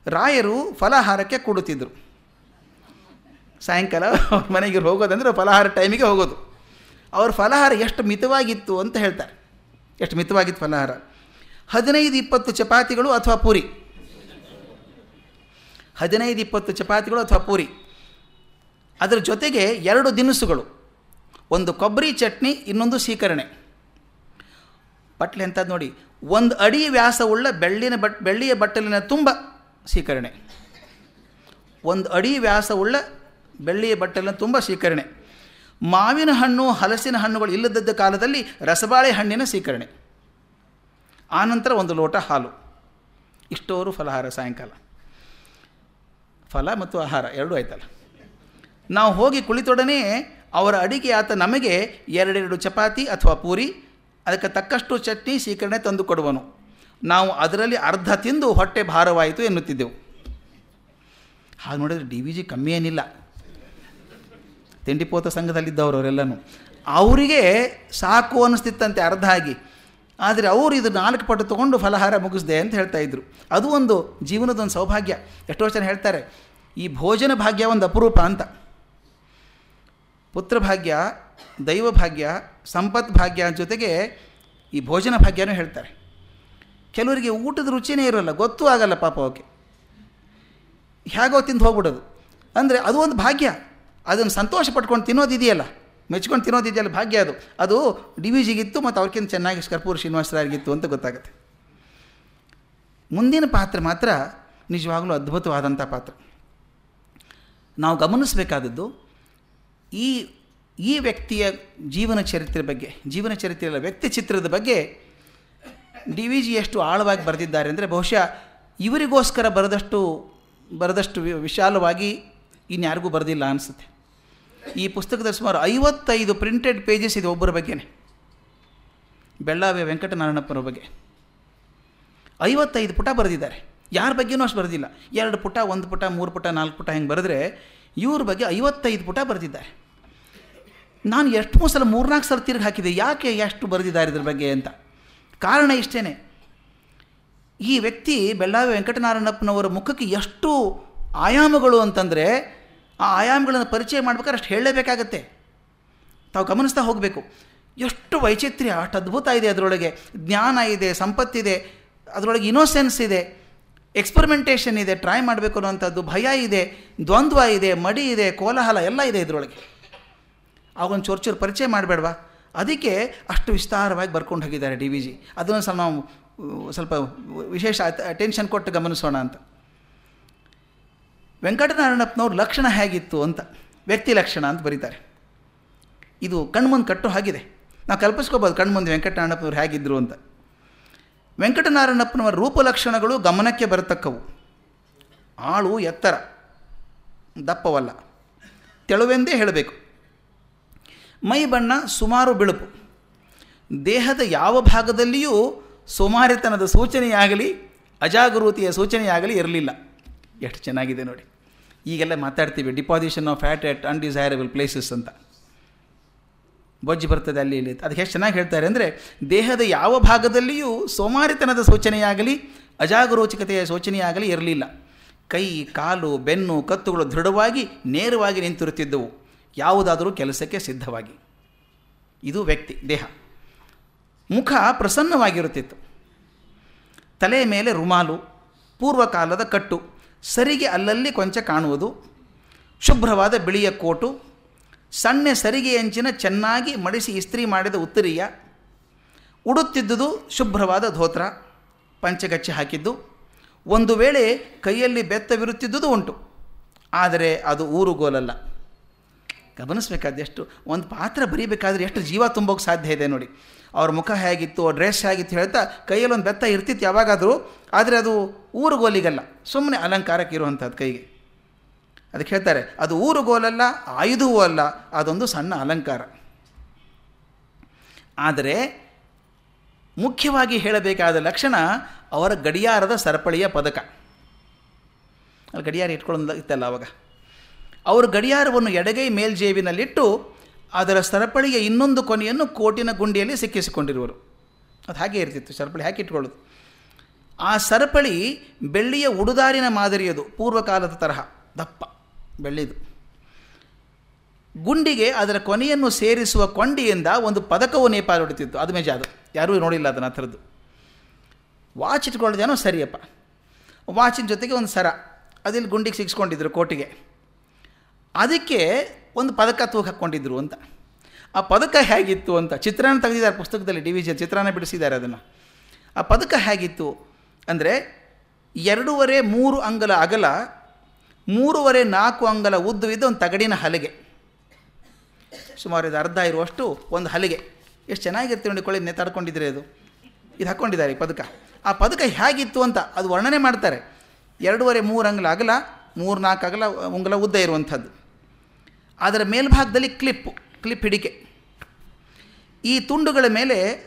ರಾಯರು ಫಲಾಹಾರಕ್ಕೆ ಕೊಡುತ್ತಿದ್ದರು ಸಾಯಂಕಾಲ ಅವ್ರ ಮನೆಗೆ ಹೋಗೋದಂದ್ರೆ ಫಲಹಾರ ಟೈಮಿಗೆ ಹೋಗೋದು. ಅವ್ರ ಫಲಹಾರ ಎಷ್ಟು ಮಿತವಾಗಿತ್ತು ಅಂತ ಹೇಳ್ತಾರೆ. ಎಷ್ಟು ಮಿತವಾಗಿತ್ತು ಫಲಹಾರ? ಹದಿನೈದು ಇಪ್ಪತ್ತು ಚಪಾತಿಗಳು ಅಥವಾ ಪೂರಿ? ಹದಿನೈದು ಇಪ್ಪತ್ತು ಚಪಾತಿಗಳು ಅಥವಾ ಪೂರಿ? ಅದರ ಜೊತೆಗೆ ಎರಡು ದಿನಸುಗಳು. ಒಂದು ಕೊಬ್ಬರಿ ಚಟ್ನಿ, ಇನ್ನೊಂದು ಸೀಕರಣೆ ಬಟ್ಲೆ ಅಂತದ್ದು ನೋಡಿ, ಒಂದು ಅಡಿ ವ್ಯಾಸವುಳ್ಳ ಬೆಳ್ಳಿನ ಬಟ್, ಬೆಳ್ಳಿಯ ಬಟ್ಟಲಿನ ತುಂಬ ಸೀಕರಣೆ ಒಂದು ಅಡಿ ವ್ಯಾಸವುಳ್ಳ ಬೆಳ್ಳಿಯ ಬಟ್ಟೆಲ್ಲ ತುಂಬ ಸೀಕರಣೆ ಮಾವಿನ ಹಣ್ಣು, ಹಲಸಿನ ಹಣ್ಣುಗಳು ಇಲ್ಲದದ್ದ ಕಾಲದಲ್ಲಿ ರಸಬಾಳೆ ಹಣ್ಣಿನ ಸೀಕರಣೆ ಆನಂತರ ಒಂದು ಲೋಟ ಹಾಲು. ಇಷ್ಟೋರು ಫಲಹಾರ ಸಾಯಂಕಾಲ. ಫಲ ಮತ್ತು ಆಹಾರ ಎರಡೂ ಆಯ್ತಲ್ಲ. ನಾವು ಹೋಗಿ ಕುಳಿತೊಡನೆ ಅವರ ಅಡಿಗೆ ಆತ ನಮಗೆ ಎರಡೆರಡು ಚಪಾತಿ ಅಥವಾ ಪೂರಿ, ಅದಕ್ಕೆ ತಕ್ಕಷ್ಟು ಚಟ್ನಿ ಸೀಕರಣೆ ತಂದು ಕೊಡುವನು. ನಾವು ಅದರಲ್ಲಿ ಅರ್ಧ ತಿಂದು ಹೊಟ್ಟೆ ಭಾರವಾಯಿತು ಎನ್ನುತ್ತಿದ್ದೆವು. ಹಾಗೆ ನೋಡಿದರೆ ಡಿ ವಿ ಜಿ ಕಮ್ಮಿ ಏನಿಲ್ಲ. ತಿಂಡಿಪೋತ ಸಂಘದಲ್ಲಿದ್ದವರು ಅವರೆಲ್ಲನೂ ಅವರಿಗೆ ಸಾಕು ಅನ್ನಿಸ್ತಿತ್ತಂತೆ ಅರ್ಧ ಆಗಿ. ಆದರೆ ಅವರು ಇದು ನಾಲ್ಕು ಪಟ್ಟು ತೊಗೊಂಡು ಫಲಹಾರ ಮುಗಿಸ್ದೆ ಅಂತ ಹೇಳ್ತಾ ಇದ್ರು. ಅದು ಒಂದು ಜೀವನದ ಒಂದು ಸೌಭಾಗ್ಯ. ಎಷ್ಟೋ ಜನ ಹೇಳ್ತಾರೆ, ಈ ಭೋಜನ ಭಾಗ್ಯ ಒಂದು ಅಪರೂಪ ಅಂತ. ಪುತ್ರ ಭಾಗ್ಯ, ದೈವ ಭಾಗ್ಯ, ಸಂಪತ್ ಭಾಗ್ಯ ಜೊತೆಗೆ ಈ ಭೋಜನ ಭಾಗ್ಯನೂ ಹೇಳ್ತಾರೆ. ಕೆಲವರಿಗೆ ಊಟದ ರುಚಿನೇ ಇರೋಲ್ಲ, ಗೊತ್ತೂ ಆಗಲ್ಲ ಪಾಪ ಅವಕ್ಕೆ. ಹೇಗೋ ತಿಂದು ಹೋಗ್ಬಿಡೋದು. ಅಂದರೆ ಅದು ಒಂದು ಭಾಗ್ಯ. ಅದನ್ನು ಸಂತೋಷ ಪಟ್ಕೊಂಡು ತಿನ್ನೋದಿದೆಯಲ್ಲ ಮೆಚ್ಕೊಂಡು ತಿನ್ನೋದಿದೆಯಲ್ಲ ಭಾಗ್ಯ ಅದು. ಅದು ಡಿ ವಿ ಜಿಗಿತ್ತು ಮತ್ತು ಅವ್ರಿಗಿಂತ ಚೆನ್ನಾಗಿ ಕರ್ಪೂರ್ ಶ್ರೀನಿವಾಸರಾಗಿತ್ತು ಅಂತ ಗೊತ್ತಾಗುತ್ತೆ. ಮುಂದಿನ ಪಾತ್ರ ಮಾತ್ರ ನಿಜವಾಗಲೂ ಅದ್ಭುತವಾದಂಥ ಪಾತ್ರ. ನಾವು ಗಮನಿಸಬೇಕಾದದ್ದು, ಈ ಈ ವ್ಯಕ್ತಿಯ ಜೀವನ ಚರಿತ್ರೆ ಬಗ್ಗೆ, ಜೀವನ ಚರಿತ್ರೆಯಲ್ಲ ವ್ಯಕ್ತಿ ಚಿತ್ರದ ಬಗ್ಗೆ ಡಿ ವಿ ಜಿ ಎಷ್ಟು ಆಳವಾಗಿ ಬರೆದಿದ್ದಾರೆ ಅಂದರೆ ಬಹುಶಃ ಇವರಿಗೋಸ್ಕರ ಬರೆದಷ್ಟು ಬರೆದಷ್ಟು ವಿಶಾಲವಾಗಿ ಇನ್ಯಾರಿಗೂ ಬರೆದಿಲ್ಲ ಅನಿಸುತ್ತೆ. ಈ ಪುಸ್ತಕದ ಸುಮಾರು ಐವತ್ತೈದು ಪ್ರಿಂಟೆಡ್ ಪೇಜಸ್ ಇದೆ ಒಬ್ಬರ ಬಗ್ಗೆನೆ. ಬೆಳ್ಳಾವೆ ವೆಂಕಟನಾರಾಯಣಪ್ಪನ ಬಗ್ಗೆ. ಐವತ್ತೈದು ಪುಟ ಬರೆದಿದ್ದಾರೆ. ಯಾರ ಬಗ್ಗೆನೂ ಅಷ್ಟು ಬರೆದಿಲ್ಲ. ಎರಡು ಪುಟ, ಒಂದು ಪುಟ, ಮೂರು ಪುಟ, ನಾಲ್ಕು ಪುಟ ಹೆಂಗೆ ಬರೆದ್ರೆ ಇವ್ರ ಬಗ್ಗೆ ಐವತ್ತೈದು ಪುಟ ಬರೆದಿದ್ದಾರೆ. ನಾನು ಎಷ್ಟು ಮೂರು ಸಲ ಮೂರ್ನಾಲ್ಕು ಸಲ ತಿರುಗಿ ಹಾಕಿದೆ. ಯಾಕೆ ಎಷ್ಟು ಬರೆದಿದ್ದಾರೆ ಇದ್ರ ಬಗ್ಗೆ ಅಂತ. ಕಾರಣ ಇಷ್ಟೇ ಈ ವ್ಯಕ್ತಿ ಬೆಳ್ಳಾವೆ ವೆಂಕಟನಾರಾಯಣಪ್ಪನವರ ಮುಖಕ್ಕೆ ಎಷ್ಟು ಆಯಾಮಗಳು ಅಂತಂದರೆ ಆ ಆಯಾಮಗಳನ್ನು ಪರಿಚಯ ಮಾಡ್ಬೇಕಾದ್ರೆ ಅಷ್ಟು ಹೇಳಲೇಬೇಕಾಗತ್ತೆ. ತಾವು ಗಮನಿಸ್ತಾ ಹೋಗಬೇಕು. ಎಷ್ಟು ವೈಚಿತ್ರ್ಯ, ಅಷ್ಟು ಅದ್ಭುತ ಇದೆ ಅದರೊಳಗೆ. ಜ್ಞಾನ ಇದೆ, ಸಂಪತ್ತಿದೆ, ಅದರೊಳಗೆ ಇನೋಸೆನ್ಸ್ ಇದೆ ಎಕ್ಸ್ಪರಿಮೆಂಟೇಷನ್ ಇದೆ ಟ್ರೈ ಮಾಡಬೇಕು ಅನ್ನೋವಂಥದ್ದು, ಭಯ ಇದೆ, ದ್ವಂದ್ವ ಇದೆ, ಮಡಿ ಇದೆ, ಕೋಲಾಹಲ ಎಲ್ಲ ಇದೆ ಇದರೊಳಗೆ. ಆಗೊಂದು ಚೂರು ಚೂರು ಪರಿಚಯ ಮಾಡಬೇಡವಾ? ಅದಕ್ಕೆ ಅಷ್ಟು ವಿಸ್ತಾರವಾಗಿ ಬರ್ಕೊಂಡು ಹೋಗಿದ್ದಾರೆ ಡಿ ವಿ ಜಿ. ಅದನ್ನು ಸಹ ನಾವು ಸ್ವಲ್ಪ ವಿಶೇಷ ಅಟೆನ್ಷನ್ ಕೊಟ್ಟು ಗಮನಿಸೋಣ ಅಂತ. ವೆಂಕಟನಾರಾಯಣಪ್ಪನವ್ರ ಲಕ್ಷಣ ಹೇಗಿತ್ತು ಅಂತ, ವ್ಯಕ್ತಿ ಲಕ್ಷಣ ಅಂತ ಬರೀತಾರೆ. ಇದು ಕಣ್ಮುಂದು ಕಟ್ಟು ಹಾಗಿದೆ. ನಾವು ಕಲ್ಪಿಸ್ಕೋಬೋದು ಕಣ್ಮುಂದು ವೆಂಕಟನಾರಾಯಣಪ್ಪನವ್ರು ಹೇಗಿದ್ದರು ಅಂತ. ವೆಂಕಟನಾರಾಯಣಪ್ಪನವರ ರೂಪಲಕ್ಷಣಗಳು ಗಮನಕ್ಕೆ ಬರತಕ್ಕವು. ಆಳು ಎತ್ತರ, ದಪ್ಪವಲ್ಲ. ತೆಳುವೆಂದೇ ಹೇಳಬೇಕು. ಮೈ ಬಣ್ಣ ಸುಮಾರು ಬಿಳುಪು. ದೇಹದ ಯಾವ ಭಾಗದಲ್ಲಿಯೂ ಸೋಮಾರಿತನದ ಸೂಚನೆಯಾಗಲಿ, ಅಜಾಗರೂತಿಯ ಸೂಚನೆಯಾಗಲಿ ಇರಲಿಲ್ಲ. ಎಷ್ಟು ಚೆನ್ನಾಗಿದೆ ನೋಡಿ. ಈಗೆಲ್ಲ ಮಾತಾಡ್ತೀವಿ deposition of fat at undesirable places ಅಂತ. ಬೊಜ್ಜು ಬರ್ತದೆ ಅಲ್ಲಿ ಇಲ್ಲಿ ಅದಕ್ಕೆ ಎಷ್ಟು ಚೆನ್ನಾಗಿ ಹೇಳ್ತಾರೆ ಅಂದರೆ, ದೇಹದ ಯಾವ ಭಾಗದಲ್ಲಿಯೂ ಸೋಮಾರಿತನದ ಸೂಚನೆಯಾಗಲಿ, ಅಜಾಗರೋಚಕತೆಯ ಸೂಚನೆಯಾಗಲಿ ಇರಲಿಲ್ಲ. ಕೈ, ಕಾಲು, ಬೆನ್ನು, ಕತ್ತುಗಳು ದೃಢವಾಗಿ ನೇರವಾಗಿ ನಿಂತಿರುತ್ತಿದ್ದವು. ಯಾವುದಾದರೂ ಕೆಲಸಕ್ಕೆ ಸಿದ್ಧವಾಗಿ. ಇದು ವ್ಯಕ್ತಿ, ದೇಹ. ಮುಖ ಪ್ರಸನ್ನವಾಗಿರುತ್ತಿತ್ತು. ತಲೆಯ ಮೇಲೆ ರುಮಾಲು, ಪೂರ್ವಕಾಲದ ಕಟ್ಟು. ಸರಿಗೆ ಅಲ್ಲಲ್ಲಿ ಕೊಂಚ ಕಾಣುವುದು. ಶುಭ್ರವಾದ ಬಿಳಿಯ ಕೋಟು. ಸಣ್ಣ ಸರಿಗೆ ಅಂಚಿನ ಚೆನ್ನಾಗಿ ಮಡಿಸಿ ಇಸ್ತ್ರಿ ಮಾಡಿದ ಉತ್ತರಿಯ. ಉಡುತ್ತಿದ್ದುದು ಶುಭ್ರವಾದ ಧೋತ್ರ. ಪಂಚಗಚ್ಚಿ ಹಾಕಿದ್ದು. ಒಂದು ವೇಳೆ ಕೈಯಲ್ಲಿ ಬೆತ್ತವಿರುತ್ತಿದ್ದುದು ಉಂಟು. ಆದರೆ ಅದು ಊರುಗೋಲಲ್ಲ. ಗಮನಿಸಬೇಕಾದ ಎಷ್ಟು ಒಂದು ಪಾತ್ರ ಬರೀಬೇಕಾದ್ರೆ ಎಷ್ಟು ಜೀವ ತುಂಬೋಕ್ಕೆ ಸಾಧ್ಯ ಇದೆ ನೋಡಿ. ಅವ್ರ ಮುಖ ಹೇಗಿತ್ತು ಡ್ರೆಸ್ ಹೇಗಿತ್ತು ಹೇಳ್ತಾ ಕೈಯಲ್ಲಿ ಒಂದು ಬೆತ್ತ ಇರ್ತಿತ್ತು ಯಾವಾಗಾದರೂ, ಆದರೆ ಅದು ಊರುಗೋಲಿಗಲ್ಲ ಸುಮ್ಮನೆ ಅಲಂಕಾರಕ್ಕೆ ಇರುವಂಥದ್ದು ಕೈಗೆ. ಅದಕ್ಕೆ ಹೇಳ್ತಾರೆ, ಅದು ಊರುಗೋಲಲ್ಲ, ಆಯುಧವೂ ಅಲ್ಲ, ಅದೊಂದು ಸಣ್ಣ ಅಲಂಕಾರ. ಆದರೆ ಮುಖ್ಯವಾಗಿ ಹೇಳಬೇಕಾದ ಲಕ್ಷಣ ಅವರ ಗಡಿಯಾರದ ಸರಪಳಿಯ ಪದಕ. ಅಲ್ಲಿ ಗಡಿಯಾರ ಇಟ್ಕೊಳ್ಳೋದು ಇತ್ತಲ್ಲ ಅವಾಗ. ಅವರು ಗಡಿಯಾರವನ್ನು ಎಡಗೈ ಮೇಲ್ಜೇಬಿನಲ್ಲಿಟ್ಟು ಅದರ ಸರಪಳಿಯ ಇನ್ನೊಂದು ಕೊನೆಯನ್ನು ಕೋಟಿನ ಗುಂಡಿಯಲ್ಲಿ ಸಿಕ್ಕಿಸಿಕೊಂಡಿರುವರು. ಅದು ಹಾಗೆ ಇರ್ತಿತ್ತು, ಸರಪಳಿ ಹಾಕಿ ಇಟ್ಕೊಳ್ಳೋದು. ಆ ಸರಪಳಿ ಬೆಳ್ಳಿಯ ಉಡುದಾರಿನ ಮಾದರಿಯದು, ಪೂರ್ವಕಾಲದ ತರಹ, ದಪ್ಪ, ಬೆಳ್ಳಿದು. ಗುಂಡಿಗೆ ಅದರ ಕೊನೆಯನ್ನು ಸೇರಿಸುವ ಕೊಂಡಿಯಿಂದ ಒಂದು ಪದಕವು ನೇಪಾಲ ಹೊಡಿತಿತ್ತು, ಅದು ಮೇಜ ಅದು. ಯಾರೂ ನೋಡಿಲ್ಲ ಅದನ್ನು, ಆ ಥರದ್ದು. ವಾಚ್ ಇಟ್ಕೊಳ್ಳೋದೇನೋ ಸರಿಯಪ್ಪ. ವಾಚಿನ ಜೊತೆಗೆ ಒಂದು ಸರ, ಅದಿಲ್ಲಿ ಗುಂಡಿಗೆ ಸಿಕ್ಸ್ಕೊಂಡಿದ್ರು ಕೋಟಿಗೆ. ಅದಕ್ಕೆ ಒಂದು ಪದಕ ತೂಕ ಹಾಕ್ಕೊಂಡಿದ್ರು ಅಂತ. ಆ ಪದಕ ಹೇಗಿತ್ತು ಅಂತ ಚಿತ್ರಾನ್ನ ತೆಗೆದಿದ್ದಾರೆ ಪುಸ್ತಕದಲ್ಲಿ ಡಿ ವಿ ಜಿ ಚಿತ್ರಾನ್ನ ಬಿಡಿಸಿದ್ದಾರೆ ಅದನ್ನು. ಆ ಪದಕ ಹೇಗಿತ್ತು ಅಂದರೆ ಎರಡೂವರೆ ಮೂರು ಅಂಗಲ ಅಗಲ, ಮೂರುವರೆ ನಾಲ್ಕು ಅಂಗಲ ಉದ್ದವಿದ್ದ ಒಂದು ತಗಡಿನ ಹಲಗೆ. ಸುಮಾರು ಇದು ಅರ್ಧ ಇರುವಷ್ಟು ಒಂದು ಹಲಿಗೆ. ಎಷ್ಟು ಚೆನ್ನಾಗಿರ್ತೀವಿ ನೋಡಿ ಕೊಳ್ಳಿ ನೇತಾಡ್ಕೊಂಡಿದ್ರೆ ಅದು. ಇದು ಹಾಕ್ಕೊಂಡಿದ್ದಾರೆ ಈ ಪದಕ. ಆ ಪದಕ ಹೇಗಿತ್ತು ಅಂತ ಅದು ವರ್ಣನೆ ಮಾಡ್ತಾರೆ. ಎರಡೂವರೆ ಮೂರು ಅಂಗಲ ಅಗಲ, ಮೂರು ನಾಲ್ಕು ಅಗಲ ಉಂಗಲ ಉದ್ದ ಇರುವಂಥದ್ದು. ಅದರ ಮೇಲ್ಭಾಗದಲ್ಲಿ ಕ್ಲಿಪ್ ಕ್ಲಿಪ್ ಹಿಡಿಕೆ. ಈ ತುಂಡುಗಳ ಮೇಲೆ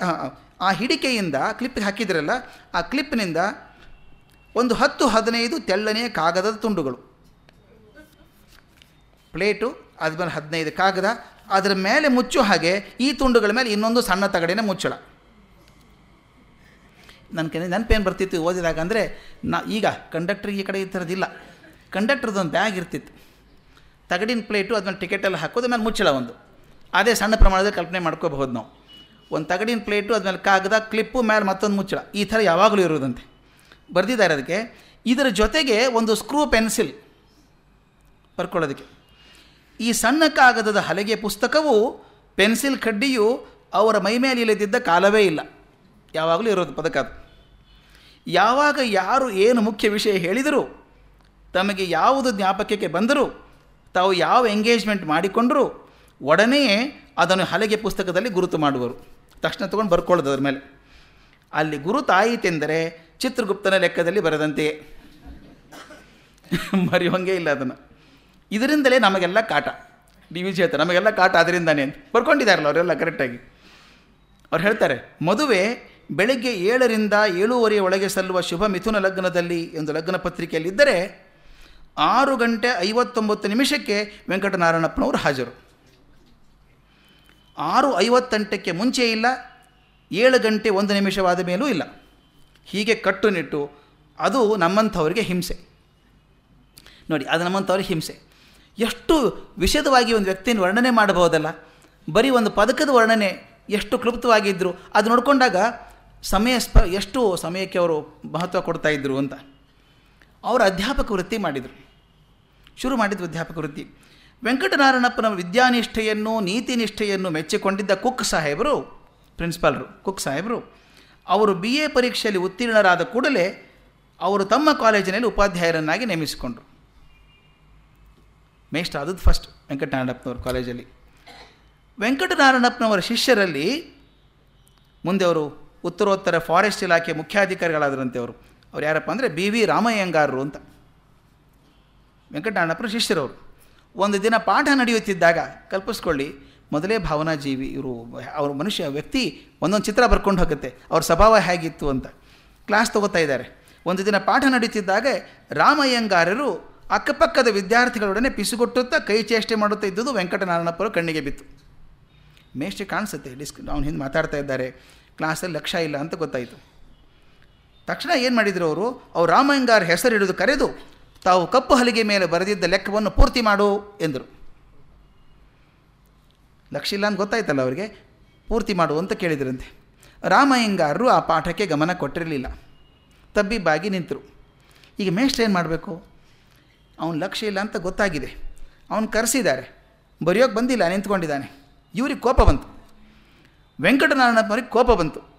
ಆ, ಹಿಡಿಕೆಯಿಂದ ಕ್ಲಿಪ್ಪಿಗೆ ಹಾಕಿದ್ರಲ್ಲ ಆ ಕ್ಲಿಪ್ನಿಂದ ಒಂದು ಹತ್ತು ಹದಿನೈದು ತೆಳ್ಳನೆಯ ಕಾಗದದ ತುಂಡುಗಳು. ಪ್ಲೇಟು ಅದ್ಮೇಲೆ ಹದಿನೈದು ಕಾಗದ ಅದರ ಮೇಲೆ ಮುಚ್ಚೋ ಹಾಗೆ ಈ ತುಂಡುಗಳ ಮೇಲೆ ಇನ್ನೊಂದು ಸಣ್ಣ ತಗಡಿನ ಮುಚ್ಚಳ. ನನ್ನ ಕೈ ನೆನಪೇನು ಬರ್ತಿತ್ತು ಓದಿದಾಗ ಅಂದರೆ ನಾ ಈಗ ಕಂಡಕ್ಟ್ರಿಗೆ ಈ ಕಡೆ ಈ ಥರದ್ದಿಲ್ಲ. ಕಂಡಕ್ಟ್ರದ್ದೊಂದು ಬ್ಯಾಗ್ ಇರ್ತಿತ್ತು. ತಗಡಿನ ಪ್ಲೇಟು ಅದನ್ನ ಟಿಕೆಟಲ್ಲಿ ಹಾಕೋದು, ಆಮೇಲೆ ಮುಚ್ಚಳ ಒಂದು. ಅದೇ ಸಣ್ಣ ಪ್ರಮಾಣದಲ್ಲಿ ಕಲ್ಪನೆ ಮಾಡ್ಕೋಬಹುದು ನಾವು. ಒಂದು ತಗಡಿನ ಪ್ಲೇಟು, ಅದ್ಮೇಲೆ ಕಾಗದ, ಕ್ಲಿಪ್ಪು ಮೇಲೆ ಮತ್ತೊಂದು ಮುಚ್ಚಳ. ಈ ಥರ ಯಾವಾಗಲೂ ಇರೋದಂತೆ ಬರೆದಿದ್ದಾರೆ ಅದಕ್ಕೆ. ಇದರ ಜೊತೆಗೆ ಒಂದು ಸ್ಕ್ರೂ ಪೆನ್ಸಿಲ್ ಬರ್ಕೊಳ್ಳೋದಕ್ಕೆ. ಈ ಸಣ್ಣ ಕಾಗದದ ಹಲಗೆ ಪುಸ್ತಕವು ಪೆನ್ಸಿಲ್ ಕಡ್ಡಿಯು ಅವರ ಮೈ ಮೇಲೆ ಇಲ್ಲದಿದ್ದ ಕಾಲವೇ ಇಲ್ಲ. ಯಾವಾಗಲೂ ಇರೋದು ಪದಕ ಅದು. ಯಾವಾಗ ಯಾರು ಏನು ಮುಖ್ಯ ವಿಷಯ ಹೇಳಿದರೂ, ತಮಗೆ ಯಾವುದು ಜ್ಞಾಪಕಕ್ಕೆ ಬಂದರೂ ತಾವು ಯಾವ ಎಂಗೇಜ್ಮೆಂಟ್ ಮಾಡಿಕೊಂಡರೂ ಒಡನೆಯೇ ಅದನ್ನು ಹಲಗೆ ಪುಸ್ತಕದಲ್ಲಿ ಗುರುತು ಮಾಡುವರು. ತಕ್ಷಣ ತಗೊಂಡು ಬರ್ಕೊಳ್ಳೋದು ಅದ್ರ ಮೇಲೆ. ಅಲ್ಲಿ ಗುರುತಾಯಿತೆಂದರೆ ಚಿತ್ರಗುಪ್ತನ ಲೆಕ್ಕದಲ್ಲಿ ಬರೆದಂತೆಯೇ ಮರೆಯುವಂಗೆ ಇಲ್ಲ ಅದನ್ನು. ಇದರಿಂದಲೇ ನಮಗೆಲ್ಲ ಕಾಟ. ಡಿ ವಿ ಹೇಳ್ತಾರೆ ನಮಗೆಲ್ಲ ಕಾಟ ಅದರಿಂದಾನೇ ಅಂತ. ಬರ್ಕೊಂಡಿದ್ದಾರಲ್ಲ ಅವರೆಲ್ಲ ಕರೆಕ್ಟಾಗಿ ಅವ್ರು ಹೇಳ್ತಾರೆ, ಮದುವೆ ಬೆಳಗ್ಗೆ ಏಳರಿಂದ ಏಳೂವರೆ ಒಳಗೆ ಸಲ್ಲುವ ಶುಭ ಮಿಥುನ ಲಗ್ನದಲ್ಲಿ ಒಂದು ಲಗ್ನ ಪತ್ರಿಕೆಯಲ್ಲಿದ್ದರೆ ಆರು ಗಂಟೆ ಐವತ್ತೊಂಬತ್ತು ನಿಮಿಷಕ್ಕೆ ವೆಂಕಟನಾರಾಯಣಪ್ಪನವರು ಹಾಜರು. ಆರು ಐವತ್ತೆಂಟಕ್ಕೆ ಮುಂಚೆ ಇಲ್ಲ, ಏಳು ಗಂಟೆ ಒಂದು ನಿಮಿಷವಾದ ಮೇಲೂ ಇಲ್ಲ. ಹೀಗೆ ಕಟ್ಟುನಿಟ್ಟು ಅದು ನಮ್ಮಂಥವ್ರಿಗೆ ಹಿಂಸೆ. ನೋಡಿ, ಅದು ನಮ್ಮಂಥವ್ರಿಗೆ ಹಿಂಸೆ. ಎಷ್ಟು ವಿಷದವಾಗಿ ಒಂದು ವ್ಯಕ್ತಿಯನ್ನು ವರ್ಣನೆ ಮಾಡಬಹುದಲ್ಲ? ಬರೀ ಒಂದು ಪದಕದ ವರ್ಣನೆ ಎಷ್ಟು ಕ್ಲುಪ್ತವಾಗಿದ್ದರು ಅದು ನೋಡಿಕೊಂಡಾಗ ಸಮಯ ಸ್ಪ, ಎಷ್ಟು ಸಮಯಕ್ಕೆ ಅವರು ಮಹತ್ವ ಕೊಡ್ತಾಯಿದ್ರು ಅಂತ. ಅವರು ಅಧ್ಯಾಪಕ ವೃತ್ತಿ ಮಾಡಿದರು. ಶುರು ಮಾಡಿದ್ರು ಅಧ್ಯಾಪಕ ವೃತ್ತಿ. ವೆಂಕಟನಾರಾಯಣಪ್ಪನ ವಿದ್ಯಾನಿಷ್ಠೆಯನ್ನು ನೀತಿ ನಿಷ್ಠೆಯನ್ನು ಮೆಚ್ಚಿಕೊಂಡಿದ್ದ ಕುಕ್ ಸಾಹೇಬರು, ಪ್ರಿನ್ಸಿಪಾಲ್ರು, ಕುಕ್ ಸಾಹೇಬರು, ಅವರು ಬಿ ಎ ಪರೀಕ್ಷೆಯಲ್ಲಿ ಉತ್ತೀರ್ಣರಾದ ಕೂಡಲೇ ಅವರು ತಮ್ಮ ಕಾಲೇಜಿನಲ್ಲಿ ಉಪಾಧ್ಯಾಯರನ್ನಾಗಿ ನೇಮಿಸಿಕೊಂಡರು. ಮೇಷ್ಟ್ರ ಆದದ್ದು ಫಸ್ಟ್ ವೆಂಕಟನಾರಾಯಣಪ್ಪನವ್ರ ಕಾಲೇಜಲ್ಲಿ. ವೆಂಕಟನಾರಾಯಣಪ್ಪನವರ ಶಿಷ್ಯರಲ್ಲಿ ಮುಂದೆ ಅವರು ಉತ್ತರೋತ್ತರ ಫಾರೆಸ್ಟ್ ಇಲಾಖೆ ಮುಖ್ಯಾಧಿಕಾರಿಗಳಾದರಂತೆ ಅವರು. ಅವ್ರು ಯಾರಪ್ಪ ಅಂದರೆ ಬಿ ವಿ ರಾಮಯ್ಯಂಗಾರರು ಅಂತ. ವೆಂಕಟನಾರಾಯಣಪ್ಪನ ಶಿಷ್ಯರವರು. ಒಂದು ದಿನ ಪಾಠ ನಡೆಯುತ್ತಿದ್ದಾಗ ಕಲ್ಪಿಸ್ಕೊಳ್ಳಿ, ಮೊದಲೇ ಭಾವನಾ ಜೀವಿ ಇವರು, ಅವ್ರ ಮನುಷ್ಯ, ವ್ಯಕ್ತಿ ಒಂದೊಂದು ಚಿತ್ರ ಬರ್ಕೊಂಡು ಹೋಗುತ್ತೆ, ಅವ್ರ ಸ್ವಭಾವ ಹೇಗಿತ್ತು ಅಂತ. ಕ್ಲಾಸ್ ತಗೋತಾ ಇದ್ದಾರೆ. ಒಂದು ದಿನ ಪಾಠ ನಡೆಯುತ್ತಿದ್ದಾಗ ರಾಮಯ್ಯಂಗಾರರು ಅಕ್ಕಪಕ್ಕದ ವಿದ್ಯಾರ್ಥಿಗಳೊಡನೆ ಪಿಸುಗೊಟ್ಟುತ್ತಾ ಕೈ ಚೇಷ್ಟೆ ಮಾಡುತ್ತಾ ಇದ್ದುದು ವೆಂಕಟನಾರಾಯಣಪ್ಪರ ಕಣ್ಣಿಗೆ ಬಿತ್ತು. ಮೇಷ್ಟ್ರಿ ಕಾಣಿಸುತ್ತೆ, ಡಿಸ್ಕ್, ಅವ್ನು ಹಿಂದೆ ಮಾತಾಡ್ತಾ ಇದ್ದಾರೆ. ಕ್ಲಾಸಲ್ಲಿ ಲಕ್ಷ್ಯ ಇಲ್ಲ ಅಂತ ಗೊತ್ತಾಯಿತು. ತಕ್ಷಣ ಏನು ಮಾಡಿದರು ಅವರು? ಅವ್ರು ರಾಮಯ್ಯಂಗಾರ ಹೆಸರು ಹಿಡಿದು ಕರೆದು ತಾವು ಕಪ್ಪು ಹಲಿಗೆ ಮೇಲೆ ಬರೆದಿದ್ದ ಲೆಕ್ಕವನ್ನು ಪೂರ್ತಿ ಮಾಡು ಎಂದರು. ಲಕ್ಷ ಇಲ್ಲ ಅಂತ ಗೊತ್ತಾಯ್ತಲ್ಲ ಅವರಿಗೆ? ಪೂರ್ತಿ ಮಾಡು ಅಂತ ಕೇಳಿದ್ರಂತೆ. ರಾಮಯ್ಯಂಗಾರರು ಆ ಪಾಠಕ್ಕೆ ಗಮನ ಕೊಟ್ಟಿರಲಿಲ್ಲ. ತಬ್ಬಿಬ್ಬಾಗಿ ನಿಂತರು. ಈಗ ಮೇಷ್ಟ್ರು ಏನು ಮಾಡಬೇಕು? ಅವನು ಲಕ್ಷ್ಯ ಇಲ್ಲ ಅಂತ ಗೊತ್ತಾಗಿದೆ. ಅವನು ಕರೆಸಿದ್ದಾರೆ. ಬರೆಯೋಕ್ಕೆ ಬಂದಿಲ್ಲ, ನಿಂತ್ಕೊಂಡಿದ್ದಾನೆ. ಇವ್ರಿಗೆ ಕೋಪ ಬಂತು. ವೆಂಕಟನಾರಾಯಣಪ್ಪನವ್ರಿಗೆ ಕೋಪ ಬಂತು.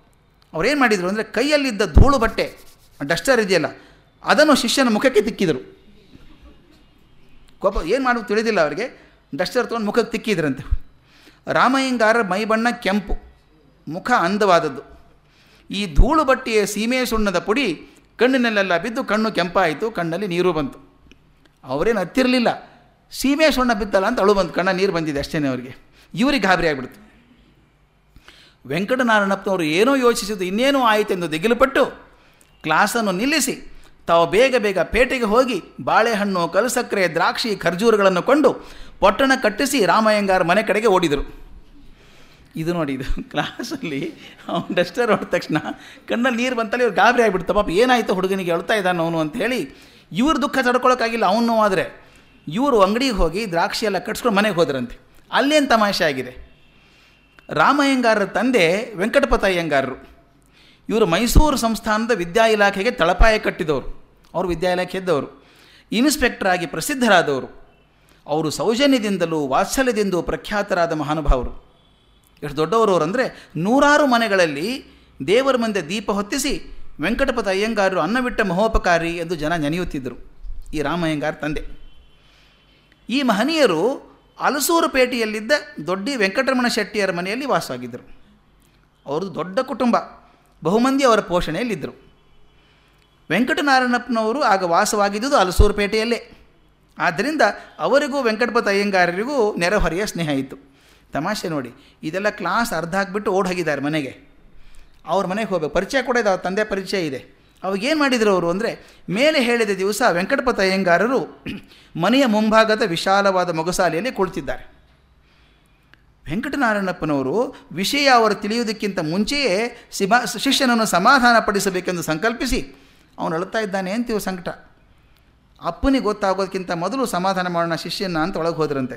ಅವ್ರೇನು ಮಾಡಿದರು ಅಂದರೆ ಕೈಯಲ್ಲಿದ್ದ ಧೂಳು ಬಟ್ಟೆ ಡಸ್ಟರ್ ಇದೆಯಲ್ಲ, ಅದನ್ನು ಶಿಷ್ಯನ ಮುಖಕ್ಕೆ ತಿಕ್ಕಿದರು. ಕೋಪ, ಏನು ಮಾಡೋದು ತಿಳಿದಿಲ್ಲ ಅವರಿಗೆ. ಡಸ್ಟರ್ ತೊಗೊಂಡು ಮುಖಕ್ಕೆ ತಿಕ್ಕಿದ್ರಂತೆ. ರಾಮಯ್ಯಂಗಾರ ಮೈ ಬಣ್ಣ ಕೆಂಪು, ಮುಖ ಅಂದವಾದದ್ದು. ಈ ಧೂಳು ಬಟ್ಟೆಯ ಸೀಮೆ ಸುಣ್ಣದ ಪುಡಿ ಕಣ್ಣಿನಲ್ಲೆಲ್ಲ ಬಿದ್ದು ಕಣ್ಣು ಕೆಂಪಾಯಿತು, ಕಣ್ಣಲ್ಲಿ ನೀರು ಬಂತು. ಅವರೇನು ಹತ್ತಿರಲಿಲ್ಲ. ಸೀಮೆ ಸುಣ್ಣ ಬಿದ್ದಲ್ಲ ಅಂತ ಅಳು ಬಂತು, ಕಣ್ಣ ನೀರು ಬಂದಿದೆ ಅಷ್ಟೇ ಅವರಿಗೆ. ಇವ್ರಿಗೆ ಗಾಬರಿ ಆಗಿಬಿಡ್ತು. ವೆಂಕಟನಾರಾಯಣಪ್ಪನವರು ಏನೋ ಯೋಚಿಸಿದ್ದು ಇನ್ನೇನೋ ಆಯಿತೆಂದು ದಿಗಿಲುಪಟ್ಟು ಕ್ಲಾಸನ್ನು ನಿಲ್ಲಿಸಿ ತಾವು ಬೇಗ ಬೇಗ ಪೇಟೆಗೆ ಹೋಗಿ ಬಾಳೆಹಣ್ಣು ಕಲಸಕ್ಕರೆ ದ್ರಾಕ್ಷಿ, ಖರ್ಜೂರಗಳನ್ನು ಕೊಂಡು ಪೊಟ್ಟಣ ಕಟ್ಟಿಸಿ ರಾಮಯ್ಯಂಗಾರ ಮನೆ ಕಡೆಗೆ ಓಡಿದರು. ಇದು ನೋಡಿ, ಇದು ಕ್ಲಾಸಲ್ಲಿ ಅವನು ಡಸ್ಟರ್ ಹೊಡೆದ ತಕ್ಷಣ ಕಣ್ಣಲ್ಲಿ ನೀರು ಬಂತಲ್ಲಿ ಇವ್ರು ಗಾಬರಿ ಆಗಿಬಿಡ್ತು. ಪಾಪ ಏನಾಯಿತು ಹುಡುಗನಿಗೆ ಹೇಳ್ತಾ ಇದ್ದಾನೆ ಅವನು ಅಂಥೇಳಿ ಇವ್ರ ದುಃಖ ತಡ್ಕೊಳಕ್ಕಾಗಿಲ್ಲ, ಅವನು ಆದರೆ ಇವರು ಅಂಗಡಿಗೆ ಹೋಗಿ ದ್ರಾಕ್ಷಿ ಎಲ್ಲ ಕಟ್ಸ್ಕೊಂಡು ಮನೆಗೆ ಹೋದ್ರಂತೆ. ಅಲ್ಲೇನು ತಮಾಷೆ ಆಗಿದೆ? ರಾಮಯ್ಯಂಗಾರರ ತಂದೆ ವೆಂಕಟಪತಯ್ಯಂಗಾರರು ಇವರು ಮೈಸೂರು ಸಂಸ್ಥಾನದ ವಿದ್ಯಾ ಇಲಾಖೆಗೆ ತಳಪಾಯ ಕಟ್ಟಿದವರು. ಅವರು ವಿದ್ಯಾ ಇಲಾಖೆ ಇದ್ದವರು ಇನ್ಸ್ಪೆಕ್ಟರ್ ಆಗಿ ಪ್ರಸಿದ್ಧರಾದವರು. ಅವರು ಸೌಜನ್ಯದಿಂದಲೂ ವಾತ್ಸಲ್ಯದಿಂದಲೂ ಪ್ರಖ್ಯಾತರಾದ ಮಹಾನುಭಾವರು. ಎಷ್ಟು ದೊಡ್ಡವರು ಅಂದರೆ ನೂರಾರು ಮನೆಗಳಲ್ಲಿ ದೇವರ ಮುಂದೆ ದೀಪ ಹೊತ್ತಿಸಿ ವೆಂಕಟಪತ ಅಯ್ಯಂಗಾರರು ಅನ್ನವಿಟ್ಟ ಮಹೋಪಕಾರಿ ಎಂದು ಜನ ನೆನೆಯುತ್ತಿದ್ದರು. ಈ ರಾಮಯ್ಯಂಗಾರ ತಂದೆ. ಈ ಮಹನೀಯರು ಅಲಸೂರು ಪೇಟೆಯಲ್ಲಿದ್ದ ದೊಡ್ಡ ವೆಂಕಟರಮಣ ಶೆಟ್ಟಿಯರ ಮನೆಯಲ್ಲಿ ವಾಸವಾಗಿದ್ದರು. ಅವ್ರದ್ದು ದೊಡ್ಡ ಕುಟುಂಬ, ಬಹುಮಂದಿ ಅವರ ಪೋಷಣೆಯಲ್ಲಿದ್ದರು. ವೆಂಕಟನಾರಾಯಣಪ್ಪನವರು ಆಗ ವಾಸವಾಗಿದ್ದುದು ಅಲಸೂರು ಪೇಟೆಯಲ್ಲೇ. ಆದ್ದರಿಂದ ಅವರಿಗೂ ವೆಂಕಟಪತ ಅಯ್ಯಂಗಾರರಿಗೂ ನೆರೆಹೊರೆಯ ಸ್ನೇಹ ಇತ್ತು. ತಮಾಷೆ ನೋಡಿ, ಇದೆಲ್ಲ ಕ್ಲಾಸ್ ಅರ್ಧ ಹಾಕ್ಬಿಟ್ಟು ಓಡ್ ಹೋಗಿದ್ದಾರೆ ಮನೆಗೆ. ಅವ್ರ ಮನೆಗೆ ಹೋಗಬೇಕು. ಪರಿಚಯ ಕೂಡ ಇದೆ ಅವ್ರ ತಂದೆ ಪರಿಚಯ ಇದೆ. ಅವಾಗೇನು ಮಾಡಿದರು ಅವರು ಅಂದರೆ, ಮೇಲೆ ಹೇಳಿದ ದಿವಸ ವೆಂಕಟಪತ ಅಯ್ಯಂಗಾರರು ಮನೆಯ ಮುಂಭಾಗದ ವಿಶಾಲವಾದ ಮೊಗಸಾಲೆಯಲ್ಲಿ ಕುಳಿತಿದ್ದಾರೆ. ವೆಂಕಟನಾರಾಯಣಪ್ಪನವರು ವಿಷಯ ಅವರು ತಿಳಿಯುವುದಕ್ಕಿಂತ ಮುಂಚೆಯೇ ಸಿಮಾ ಶಿಷ್ಯನನ್ನು ಸಮಾಧಾನಪಡಿಸಬೇಕೆಂದು ಸಂಕಲ್ಪಿಸಿ, ಅವನು ಅಳುತ್ತಾ ಇದ್ದಾನೆ ಅಂತ ಇವ್ರ ಸಂಕಟ. ಅಪ್ಪನಿಗೆ ಗೊತ್ತಾಗೋದಕ್ಕಿಂತ ಮೊದಲು ಸಮಾಧಾನ ಮಾಡೋಣ ಶಿಷ್ಯನ ಅಂತ ಒಳಗೆ ಹೋದ್ರಂತೆ.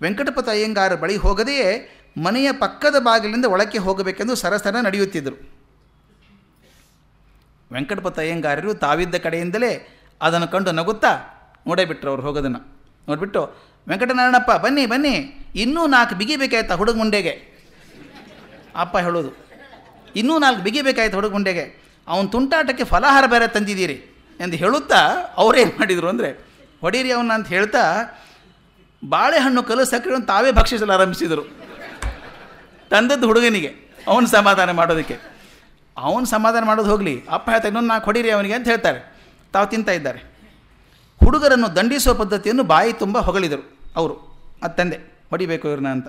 ವೆಂಕಟಪತ ಅಯ್ಯಂಗಾರ ಬಳಿ ಹೋಗದೆಯೇ ಮನೆಯ ಪಕ್ಕದ ಬಾಗಿಲಿಂದ ಒಳಕ್ಕೆ ಹೋಗಬೇಕೆಂದು ಸರಸರ ನಡೆಯುತ್ತಿದ್ದರು. ವೆಂಕಟಪತ ಅಯ್ಯಂಗಾರರು ತಾವಿದ್ದ ಕಡೆಯಿಂದಲೇ ಅದನ್ನು ಕಂಡು ನಗುತ್ತಾ ನೋಡೇ ಬಿಟ್ಟರು ಅವ್ರು ಹೋಗೋದನ್ನು. ನೋಡಿಬಿಟ್ಟು, ವೆಂಕಟನಾರಾಯಣಪ್ಪ, ಬನ್ನಿ ಬನ್ನಿ, ಇನ್ನೂ ನಾಲ್ಕು ಬಿಗಿಬೇಕಾಯ್ತಾ ಹುಡುಗ ಮುಂಡೆಗೆ? ಅಪ್ಪ ಹೇಳೋದು, ಇನ್ನೂ ನಾಲ್ಕು ಬಿಗಿಬೇಕಾಯ್ತು ಹುಡುಗ ಮುಂಡೆಗೆ? ಅವನ ತುಂಟಾಟಕ್ಕೆ ಫಲಾಹಾರ ಬೇರೆ ತಂದಿದ್ದೀರಿ? ಎಂದು ಹೇಳುತ್ತಾ ಅವರೇನು ಮಾಡಿದರು ಅಂದರೆ, ಹೊಡೀರಿ ಅವನ ಅಂತ ಹೇಳ್ತಾ ಬಾಳೆಹಣ್ಣು ಕಲು ಸಕ್ಕರೆಯನ್ನು ತಾವೇ ಭಕ್ಷಿಸಲು ಆರಂಭಿಸಿದರು. ತಂದದ್ದು ಹುಡುಗನಿಗೆ, ಅವನು ಸಮಾಧಾನ ಮಾಡೋದಕ್ಕೆ. ಅವನು ಸಮಾಧಾನ ಮಾಡೋದು ಹೋಗಲಿ. ಅಪ್ಪ ಹೇಳ್ತಾ, ಇನ್ನೊಂದು ನಾಲ್ಕು ಹೊಡೀರಿ ಅವನಿಗೆ ಅಂತ ಹೇಳ್ತಾರೆ. ತಾವು ತಿಂತಾ ಇದ್ದಾರೆ. ಹುಡುಗರನ್ನು ದಂಡಿಸುವ ಪದ್ಧತಿಯನ್ನು ಬಾಯಿ ತುಂಬ ಹೊಗಳಿದರು ಅವರು ಆ ತಂದೆ ಹೊಡಿಬೇಕು ಇವ್ರನ್ನ ಅಂತ.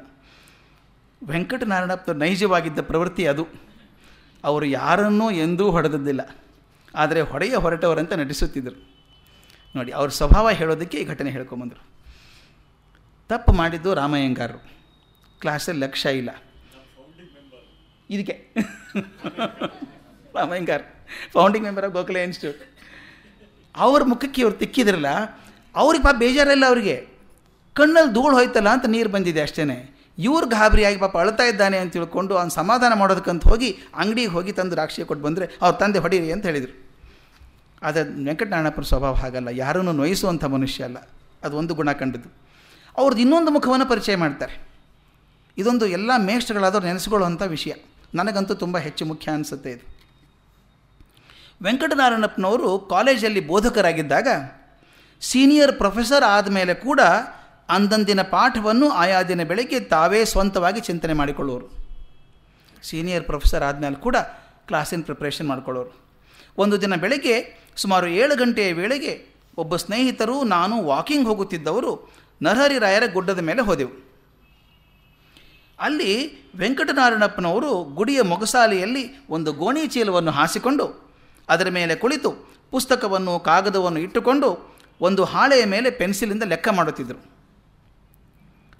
ವೆಂಕಟನಾರಾಯಣಪ್ಪ ನೈಜವಾಗಿದ್ದ ಪ್ರವೃತ್ತಿ ಅದು. ಅವರು ಯಾರನ್ನೂ ಎಂದೂ ಹೊಡೆದದ್ದಿಲ್ಲ. ಆದರೆ ಹೊಡೆಯ ಹೊರಟವರಂತ ನಟಿಸುತ್ತಿದ್ದರು. ನೋಡಿ, ಅವ್ರ ಸ್ವಭಾವ ಹೇಳೋದಕ್ಕೆ ಈ ಘಟನೆ ಹೇಳ್ಕೊಂಬಂದರು. ತಪ್ಪು ಮಾಡಿದ್ದು ರಾಮಯ್ಯಂಗಾರರು. ಕ್ಲಾಸಲ್ಲಿ ಲಕ್ಷ್ಯ ಇಲ್ಲ. ಇದಕ್ಕೆ. Ramaiyangar founding member of Gokhale Institute ಅವ್ರ ಮುಖಕ್ಕೆ ಇವ್ರು ತಿಕ್ಕಿದ್ರಲ್ಲ, ಅವ್ರಿಗೆ ಪಾಪ ಬೇಜಾರಿಲ್ಲ ಅವರಿಗೆ. ಕಣ್ಣಲ್ಲಿ ಧೂಳು ಹೋಯ್ತಲ್ಲ ಅಂತ ನೀರು ಬಂದಿದೆ ಅಷ್ಟೇ ಇವ್ರು ಗಾಬರಿಯಾಗಿ ಪಾಪ ಅಳ್ತಾ ಇದ್ದಾನೆ ಅಂತ ತಿಳ್ಕೊಂಡು ಅವ್ನು ಸಮಾಧಾನ ಮಾಡೋದಕ್ಕಂತ ಹೋಗಿ ಅಂಗಡಿಗೆ ಹೋಗಿ ತಂದು ರಾಕ್ಷಿ ಕೊಟ್ಟು ಬಂದರೆ ಅವ್ರ ತಂದೆ ಹೊಡೀರಿ ಅಂತ ಹೇಳಿದರು. ಆದರೆ ವೆಂಕಟನಾರಾಯಣಪ್ಪನ ಸ್ವಭಾವ ಹಾಗಲ್ಲ. ಯಾರನ್ನು ನೋಯಿಸುವಂಥ ಮನುಷ್ಯ ಅಲ್ಲ. ಅದು ಒಂದು ಗುಣ ಕಂಡದ್ದು. ಅವ್ರದ್ದು ಇನ್ನೊಂದು ಮುಖವನ್ನು ಪರಿಚಯ ಮಾಡ್ತಾರೆ. ಇದೊಂದು ಎಲ್ಲ ಮೇಷ್ಟ್ರುಗಳಾದವ್ರು ನೆನೆಸ್ಕೊಳ್ಳುವಂಥ ವಿಷಯ. ನನಗಂತೂ ತುಂಬ ಹೆಚ್ಚು ಮುಖ್ಯ ಅನಿಸುತ್ತೆ ಇದು. ವೆಂಕಟನಾರಾಯಣಪ್ಪನವರು ಕಾಲೇಜಲ್ಲಿ ಬೋಧಕರಾಗಿದ್ದಾಗ ಸೀನಿಯರ್ ಪ್ರೊಫೆಸರ್ ಆದಮೇಲೆ ಕೂಡ ಅಂದಂದಿನ ಪಾಠವನ್ನು ಆಯಾ ದಿನ ಬೆಳಗ್ಗೆ ತಾವೇ ಸ್ವಂತವಾಗಿ ಚಿಂತನೆ ಮಾಡಿಕೊಳ್ಳೋರು. ಸೀನಿಯರ್ ಪ್ರೊಫೆಸರ್ ಆದಮೇಲೆ ಕೂಡ ಕ್ಲಾಸಿನ ಪ್ರಿಪ್ರೇಷನ್ ಮಾಡಿಕೊಳ್ಳೋರು. ಒಂದು ದಿನ ಬೆಳಗ್ಗೆ ಸುಮಾರು ಏಳು ಗಂಟೆಯ ವೇಳೆಗೆ ಒಬ್ಬ ಸ್ನೇಹಿತರು, ನಾನು ವಾಕಿಂಗ್ ಹೋಗುತ್ತಿದ್ದವರು ನರಹರಿ ರಾಯರ ಗುಡ್ಡದ ಮೇಲೆ ಹೋದೆವು. ಅಲ್ಲಿ ವೆಂಕಟನಾರಾಯಣಪ್ಪನವರು ಗುಡಿಯ ಮೊಗಸಾಲೆಯಲ್ಲಿ ಒಂದು ಗೋಣಿ ಚೀಲವನ್ನು ಹಾಸಿಕೊಂಡು ಅದರ ಮೇಲೆ ಕುಳಿತು ಪುಸ್ತಕವನ್ನು, ಕಾಗದವನ್ನು ಇಟ್ಟುಕೊಂಡು ಒಂದು ಹಾಳೆಯ ಮೇಲೆ ಪೆನ್ಸಿಲಿಂದ ಲೆಕ್ಕ ಮಾಡುತ್ತಿದ್ದರು.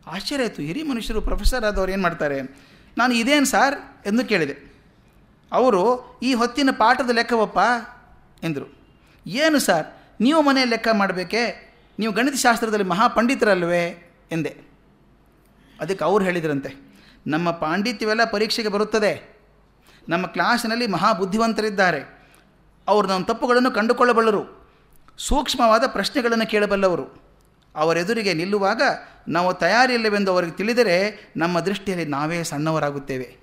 ಆಶ್ಚರ್ಯ ಆಯಿತು ಹಿರಿಯ ಮನುಷ್ಯರು ಪ್ರೊಫೆಸರ್ ಆದವರು ಏನು ಮಾಡ್ತಾರೆ? ನಾನು ಇದೇನು ಸಾರ್ ಎಂದು ಕೇಳಿದೆ. ಅವರು, ಈ ಹೊತ್ತಿನ ಪಾಠದ ಲೆಕ್ಕವಪ್ಪ ಎಂದರು. ಏನು ಸರ್ ನೀವು ಮನೆ ಲೆಕ್ಕ ಮಾಡಬೇಕೇ? ನೀವು ಗಣಿತಶಾಸ್ತ್ರದಲ್ಲಿ ಮಹಾಪಂಡಿತರಲ್ವೇ? ಎಂದೆ. ಅದಕ್ಕೆ ಅವ್ರು ಹೇಳಿದ್ರಂತೆ. ನಮ್ಮ ಪಾಂಡಿತ್ಯವೆಲ್ಲ ಪರೀಕ್ಷೆಗೆ ಬರುತ್ತದೆ. ನಮ್ಮ ಕ್ಲಾಸಿನಲ್ಲಿ ಮಹಾಬುದ್ಧಿವಂತರಿದ್ದಾರೆ. ಅವರು ನಮ್ಮ ತಪ್ಪುಗಳನ್ನು ಕಂಡುಕೊಳ್ಳಬಲ್ಲರು. ಸೂಕ್ಷ್ಮವಾದ ಪ್ರಶ್ನೆಗಳನ್ನು ಕೇಳಬಲ್ಲವರು. ಅವರೆದುರಿಗೆ ನಿಲ್ಲುವಾಗ ನಾವು ತಯಾರಿಲ್ಲವೆಂದು ಅವರಿಗೆ ತಿಳಿದರೆ ನಮ್ಮ ದೃಷ್ಟಿಯಲ್ಲಿ ನಾವೇ ಸಣ್ಣವರಾಗುತ್ತೇವೆ.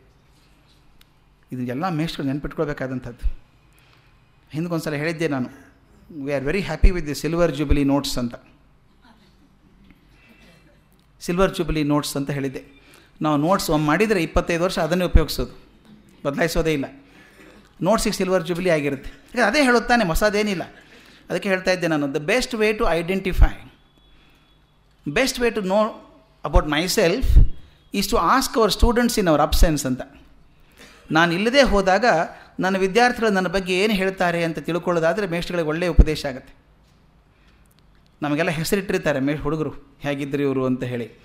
ಇದನ್ನೆಲ್ಲ ಮೇಷ್ಟ್ರು ನೆನ್ಪಿಟ್ಕೊಳ್ಬೇಕಾದಂಥದ್ದು. ಹಿಂದೊಂದು ಹೇಳಿದ್ದೆ ನಾನು we are very happy with the silver jubilee notes ಅಂತ. ಸಿಲ್ವರ್ ಜುಬಿಲಿ ನೋಟ್ಸ್ ಅಂತ ಹೇಳಿದ್ದೆ. ನಾವು ನೋಟ್ಸ್ ಒಮ್ಮೆ ಮಾಡಿದರೆ ಇಪ್ಪತ್ತೈದು ವರ್ಷ ಅದನ್ನೇ ಉಪಯೋಗಿಸೋದು. ಬದಲಾಯಿಸೋದೇ ಇಲ್ಲ. ನೋಟ್ಸಿಗೆ ಸಿಲ್ವರ್ ಜುಬಿಲಿ ಆಗಿರುತ್ತೆ. ಯಾಕಂದರೆ ಅದೇ ಹೇಳುತ್ತಾನೆ ಹೊಸದೇನಿಲ್ಲ. ಅದಕ್ಕೆ ಹೇಳ್ತಾ ಇದ್ದೆ ನಾನು the best way to identify best way to know about myself is to ask our students in our absence ಅಂತ. ನಾನು ಇಲ್ಲದೆ ಹೋದಾಗ ನನ್ನ ವಿದ್ಯಾರ್ಥಿಗಳು ನನ್ನ ಬಗ್ಗೆ ಏನು ಹೇಳ್ತಾರೆ ಅಂತ ತಿಳ್ಕೊಳ್ಳೋದಾದರೆ ಮೇಷ್ಟ್ಗಳಿಗೆ ಒಳ್ಳೆಯ ಉಪದೇಶ ಆಗುತ್ತೆ. ನಮಗೆಲ್ಲ ಹೆಸರಿಟ್ಟಿರ್ತಾರೆ ಮೇ ಹುಡುಗರು ಹೇಗಿದ್ದರು ಇವರು ಅಂತ ಹೇಳಿ.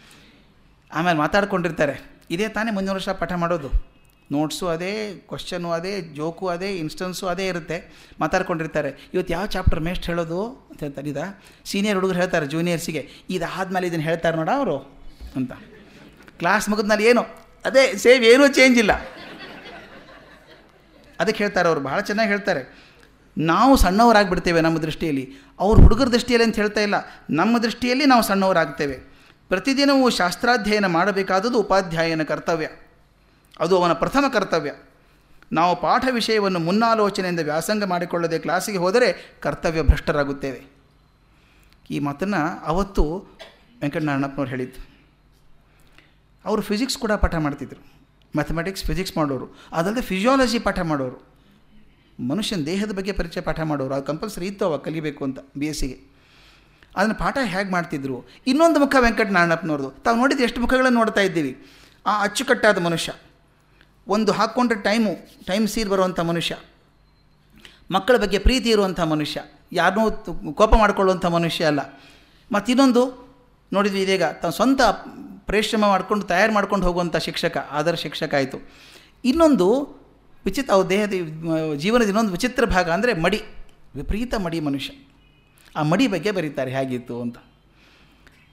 ಆಮೇಲೆ ಮಾತಾಡ್ಕೊಂಡಿರ್ತಾರೆ. ಇದೇ ತಾನೇ ಮುಂದಿನ ವರ್ಷ ಪಾಠ ಮಾಡೋದು. ನೋಟ್ಸು ಅದೇ ಕ್ವಶನು ಅದೇ ಜೋಕು ಅದೇ ಇನ್ಸ್ಟೆನ್ಸು ಅದೇ ಇರುತ್ತೆ. ಮಾತಾಡ್ಕೊಂಡಿರ್ತಾರೆ. ಇವತ್ತು ಯಾವ ಚಾಪ್ಟರ್ ಮೇಸ್ಟ್ ಹೇಳೋದು ಅಂತ ಹೇಳ್ತಾರೆ. ಇದ ಸೀನಿಯರ್ ಹುಡುಗರು ಹೇಳ್ತಾರೆ ಜೂನಿಯರ್ಸಿಗೆ ಇದಾದಮೇಲೆ ಇದನ್ನು ಹೇಳ್ತಾರೆ ನೋಡ ಅವರು ಅಂತ. ಕ್ಲಾಸ್ ಮುಗಿದ್ಮೇಲೆ ಏನು? ಅದೇ ಸೇಮ್ ಏನೂ ಚೇಂಜ್ ಇಲ್ಲ. ಅದಕ್ಕೆ ಹೇಳ್ತಾರೆ ಅವರು. ಭಾಳ ಚೆನ್ನಾಗಿ ಹೇಳ್ತಾರೆ. ನಾವು ಸಣ್ಣವರಾಗಿಬಿಡ್ತೇವೆ ನಮ್ಮ ದೃಷ್ಟಿಯಲ್ಲಿ. ಅವ್ರ ಹುಡುಗರ ದೃಷ್ಟಿಯಲ್ಲಿ ಅಂತ ಹೇಳ್ತಾ ಇಲ್ಲ. ನಮ್ಮ ದೃಷ್ಟಿಯಲ್ಲಿ ನಾವು ಸಣ್ಣವರಾಗ್ತೇವೆ. ಪ್ರತಿದಿನವೂ ಶಾಸ್ತ್ರಾಧ್ಯಯನ ಮಾಡಬೇಕಾದದ್ದು ಉಪಾಧ್ಯಾಯನ ಕರ್ತವ್ಯ. ಅದು ಅವನ ಪ್ರಥಮ ಕರ್ತವ್ಯ. ನಾವು ಪಾಠ ವಿಷಯವನ್ನು ಮುನ್ನಾಲೋಚನೆಯಿಂದ ವ್ಯಾಸಂಗ ಮಾಡಿಕೊಳ್ಳದೆ ಕ್ಲಾಸಿಗೆ ಹೋದರೆ ಕರ್ತವ್ಯ ಭ್ರಷ್ಟರಾಗುತ್ತೇವೆ. ಈ ಮಾತನ್ನು ಅವತ್ತು ವೆಂಕಟನಾರಾಯಣಪ್ಪನವ್ರು ಹೇಳಿದ್ದು ಅವರು ಫಿಸಿಕ್ಸ್ ಕೂಡ ಪಾಠ ಮಾಡ್ತಿದ್ರು. ಮ್ಯಾಥಮೆಟಿಕ್ಸ್, ಫಿಸಿಕ್ಸ್ ಮಾಡೋರು. ಅದಲ್ಲದೆ ಫಿಸಿಯಾಲಜಿ ಪಾಠ ಮಾಡೋರು. ಮನುಷ್ಯನ ದೇಹದ ಬಗ್ಗೆ ಪರಿಚಯ ಪಾಠ ಮಾಡೋರು. ಅದು ಕಂಪಲ್ಸರಿ ಇತ್ತು ಅವಾಗ ಕಲಿಬೇಕು ಅಂತ ಬಿ ಎಸ್ ಸಿಗೆ ಅದನ್ನು ಪಾಠ ಹೇಗೆ ಮಾಡ್ತಿದ್ರು? ಇನ್ನೊಂದು ಮುಖ ವೆಂಕಟನಾರಾಯಣಪ್ಪನವ್ರದು ತಾವು ನೋಡಿದ ಎಷ್ಟು ಮುಖಗಳನ್ನು ನೋಡ್ತಾ ಇದ್ದೀವಿ. ಆ ಅಚ್ಚುಕಟ್ಟಾದ ಮನುಷ್ಯ. ಒಂದು ಹಾಕ್ಕೊಂಡ್ರೆ ಟೈಮು, ಟೈಮ್ ಸೀರ್ ಬರುವಂಥ ಮನುಷ್ಯ. ಮಕ್ಕಳ ಬಗ್ಗೆ ಪ್ರೀತಿ ಇರುವಂಥ ಮನುಷ್ಯ. ಯಾರನ್ನೂ ಕೋಪ ಮಾಡಿಕೊಳ್ಳುವಂಥ ಮನುಷ್ಯ ಅಲ್ಲ. ಮತ್ತು ಇನ್ನೊಂದು, ನೋಡಿದ್ವಿ ಇದೀಗ, ತಾವು ಸ್ವಂತ ಪರಿಶ್ರಮ ಮಾಡಿಕೊಂಡು, ತಯಾರು ಮಾಡ್ಕೊಂಡು ಹೋಗುವಂಥ ಶಿಕ್ಷಕ, ಆದರ್ಶ ಶಿಕ್ಷಕ ಆಯಿತು. ಇನ್ನೊಂದು ವಿಚಿತ್ರ, ಅವ್ರ ದೇಹದ, ಜೀವನದ ಇನ್ನೊಂದು ವಿಚಿತ್ರ ಭಾಗ ಅಂದರೆ ಮಡಿ. ವಿಪರೀತ ಮಡಿ ಮನುಷ್ಯ. ಆ ಮಡಿ ಬಗ್ಗೆ ಬರೀತಾರೆ, ಹೇಗಿತ್ತು ಅಂತ.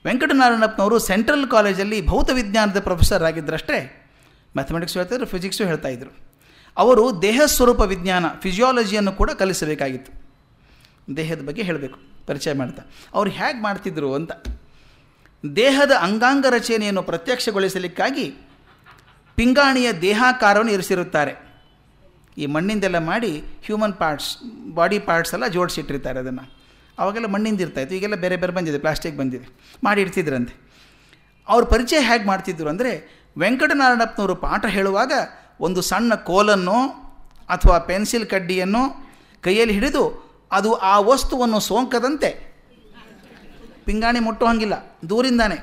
ವೆಂಕಟನಾರಾಯಣಪ್ಪನವರು ಸೆಂಟ್ರಲ್ ಕಾಲೇಜಲ್ಲಿ ಭೌತ ವಿಜ್ಞಾನದ ಪ್ರೊಫೆಸರ್ ಆಗಿದ್ದರಷ್ಟೇ, ಮ್ಯಾಥಮೆಟಿಕ್ಸ್ ಹೇಳ್ತಾಯಿದ್ರು ಫಿಸಿಕ್ಸು ಹೇಳ್ತಾಯಿದ್ರು ಅವರು ದೇಹ ಸ್ವರೂಪ ವಿಜ್ಞಾನ, ಫಿಸಿಯಾಲಜಿಯನ್ನು ಕೂಡ ಕಲಿಸಬೇಕಾಗಿತ್ತು. ದೇಹದ ಬಗ್ಗೆ ಹೇಳಬೇಕು, ಪರಿಚಯ ಮಾಡ್ತಾ. ಅವ್ರು ಹೇಗೆ ಮಾಡ್ತಿದ್ರು ಅಂತ. ದೇಹದ ಅಂಗಾಂಗ ರಚನೆಯನ್ನು ಪ್ರತ್ಯಕ್ಷಗೊಳಿಸಲಿಕ್ಕಾಗಿ ಪಿಂಗಾಣಿಯ ದೇಹಾಕಾರವನ್ನು ಇರಿಸಿರುತ್ತಾರೆ. ಈ ಮಣ್ಣಿಂದೆಲ್ಲ ಮಾಡಿ ಹ್ಯೂಮನ್ ಪಾರ್ಟ್ಸ್ ಬಾಡಿ ಪಾರ್ಟ್ಸ್ ಎಲ್ಲ ಜೋಡಿಸಿಟ್ಟಿರ್ತಾರೆ ಅದನ್ನು. ಅವಾಗೆಲ್ಲ ಮಣ್ಣಿಂದ ಇರ್ತಾಯಿತ್ತು ಈಗೆಲ್ಲ ಬೇರೆ ಬೇರೆ ಬಂದಿದೆ ಪ್ಲಾಸ್ಟಿಕ್ ಬಂದಿದೆ. ಮಾಡಿ ಇಡ್ತಿದ್ರಂತೆ. ಅವ್ರ ಪರಿಚಯ ಹೇಗೆ ಮಾಡ್ತಿದ್ರು ಅಂದರೆ ವೆಂಕಟನಾರಾಯಣಪ್ಪನವರು ಪಾಠ ಹೇಳುವಾಗ ಒಂದು ಸಣ್ಣ ಕೋಲನ್ನು ಅಥವಾ ಪೆನ್ಸಿಲ್ ಕಡ್ಡಿಯನ್ನು ಕೈಯಲ್ಲಿ ಹಿಡಿದು ಅದು ಆ ವಸ್ತುವನ್ನು ಸೋಂಕದಂತೆ, ಪಿಂಗಾಣಿ ಮುಟ್ಟೋ ಹಂಗಿಲ್ಲ, ದೂರಿಂದಾನೆ,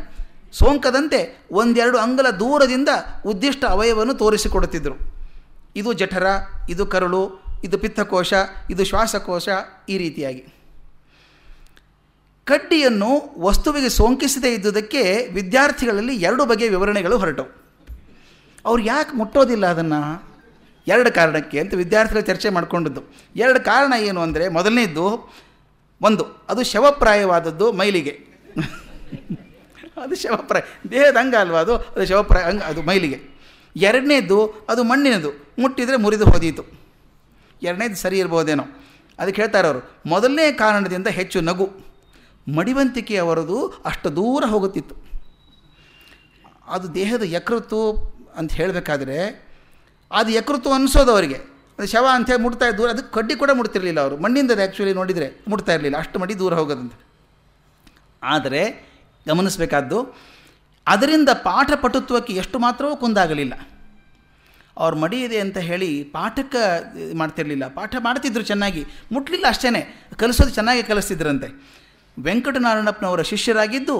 ಸೋಂಕದಂತೆ ಒಂದೆರಡು ಅಂಗಲ ದೂರದಿಂದ ಉದ್ದಿಷ್ಟ ಅವಯವನ್ನು ತೋರಿಸಿಕೊಡುತ್ತಿದ್ದರು ಇದು ಜಠರ, ಇದು ಕರುಳು, ಇದು ಪಿತ್ತಕೋಶ, ಇದು ಶ್ವಾಸಕೋಶ ಈ ರೀತಿಯಾಗಿ. ಕಡ್ಡಿಯನ್ನು ವಸ್ತುವಿಗೆ ಸೋಂಕಿಸದೇ ಇದ್ದುದಕ್ಕೆ ವಿದ್ಯಾರ್ಥಿಗಳಲ್ಲಿ ಎರಡು ಬಗೆಯ ವಿವರಣೆಗಳು ಹೊರಟವು. ಅವ್ರು ಯಾಕೆ ಮುಟ್ಟೋದಿಲ್ಲ ಅದನ್ನು? ಎರಡು ಕಾರಣಕ್ಕೆ ಅಂತ ವಿದ್ಯಾರ್ಥಿಗಳು ಚರ್ಚೆ ಮಾಡಿಕೊಂಡಿದ್ದು. ಎರಡು ಕಾರಣ ಏನು ಅಂದರೆ ಮೊದಲನೇದ್ದು ಒಂದು, ಅದು ಶವಪ್ರಾಯವಾದದ್ದು ಮೈಲಿಗೆ. ಅದು ಶವಪ್ರಾಯ, ದೇಹದ ಅಂಗ ಅಲ್ವಾ ಅದು? ಅದು ಶವಪ್ರಾಯ ಅಂಗ, ಅದು ಮೈಲಿಗೆ. ಎರಡನೇದ್ದು ಅದು ಮಣ್ಣಿನದು, ಮುಟ್ಟಿದರೆ ಮುರಿದು ಹೋದೀತು. ಎರಡನೇದು ಸರಿ ಇರ್ಬೋದೇನೋ. ಅದಕ್ಕೆ ಹೇಳ್ತಾರೆ ಅವರು ಮೊದಲನೇ ಕಾರಣದಿಂದ ಹೆಚ್ಚು ನಗು. ಮಡಿವಂತಿಕೆ ಅವರದು ಅಷ್ಟು ದೂರ ಹೋಗುತ್ತಿತ್ತು. ಅದು ದೇಹದ ಯಕೃತ್ತು ಅಂತ ಹೇಳಬೇಕಾದ್ರೆ ಅದು ಯಕೃತ್ತು ಅನಿಸೋದು ಅವರಿಗೆ ಅದು ಶವ ಅಂಥೇಳಿ ಮುಟ್ತಾ ದೂರ ಅದು ಕಡ್ಡಿ ಕೂಡ ಮುಟ್ತಿರಲಿಲ್ಲ ಅವರು. ಮಣ್ಣಿಂದ ಆ್ಯಕ್ಚುಲಿ ನೋಡಿದರೆ ಮುಟ್ತಾ ಇರಲಿಲ್ಲ. ಅಷ್ಟು ಮಡಿ ದೂರ ಹೋಗೋದಂತೆ. ಆದರೆ ಗಮನಿಸಬೇಕಾದ್ದು, ಅದರಿಂದ ಪಾಠ ಪಟುತ್ವಕ್ಕೆ ಎಷ್ಟು ಮಾತ್ರವೂ ಕುಂದಾಗಲಿಲ್ಲ. ಅವ್ರ ಮಡಿ ಇದೆ ಅಂತ ಹೇಳಿ ಪಾಠಕ್ಕೆ ಮಾಡ್ತಿರಲಿಲ್ಲ. ಪಾಠ ಮಾಡ್ತಿದ್ರು ಚೆನ್ನಾಗಿ. ಮುಟ್ಲಿಲ್ಲ ಅಷ್ಟೇ ಕಲಿಸೋದು ಚೆನ್ನಾಗಿ ಕಲಿಸ್ತಿದ್ರಂತೆ. ವೆಂಕಟನಾರಾಯಣಪ್ಪನವರ ಶಿಷ್ಯರಾಗಿದ್ದು,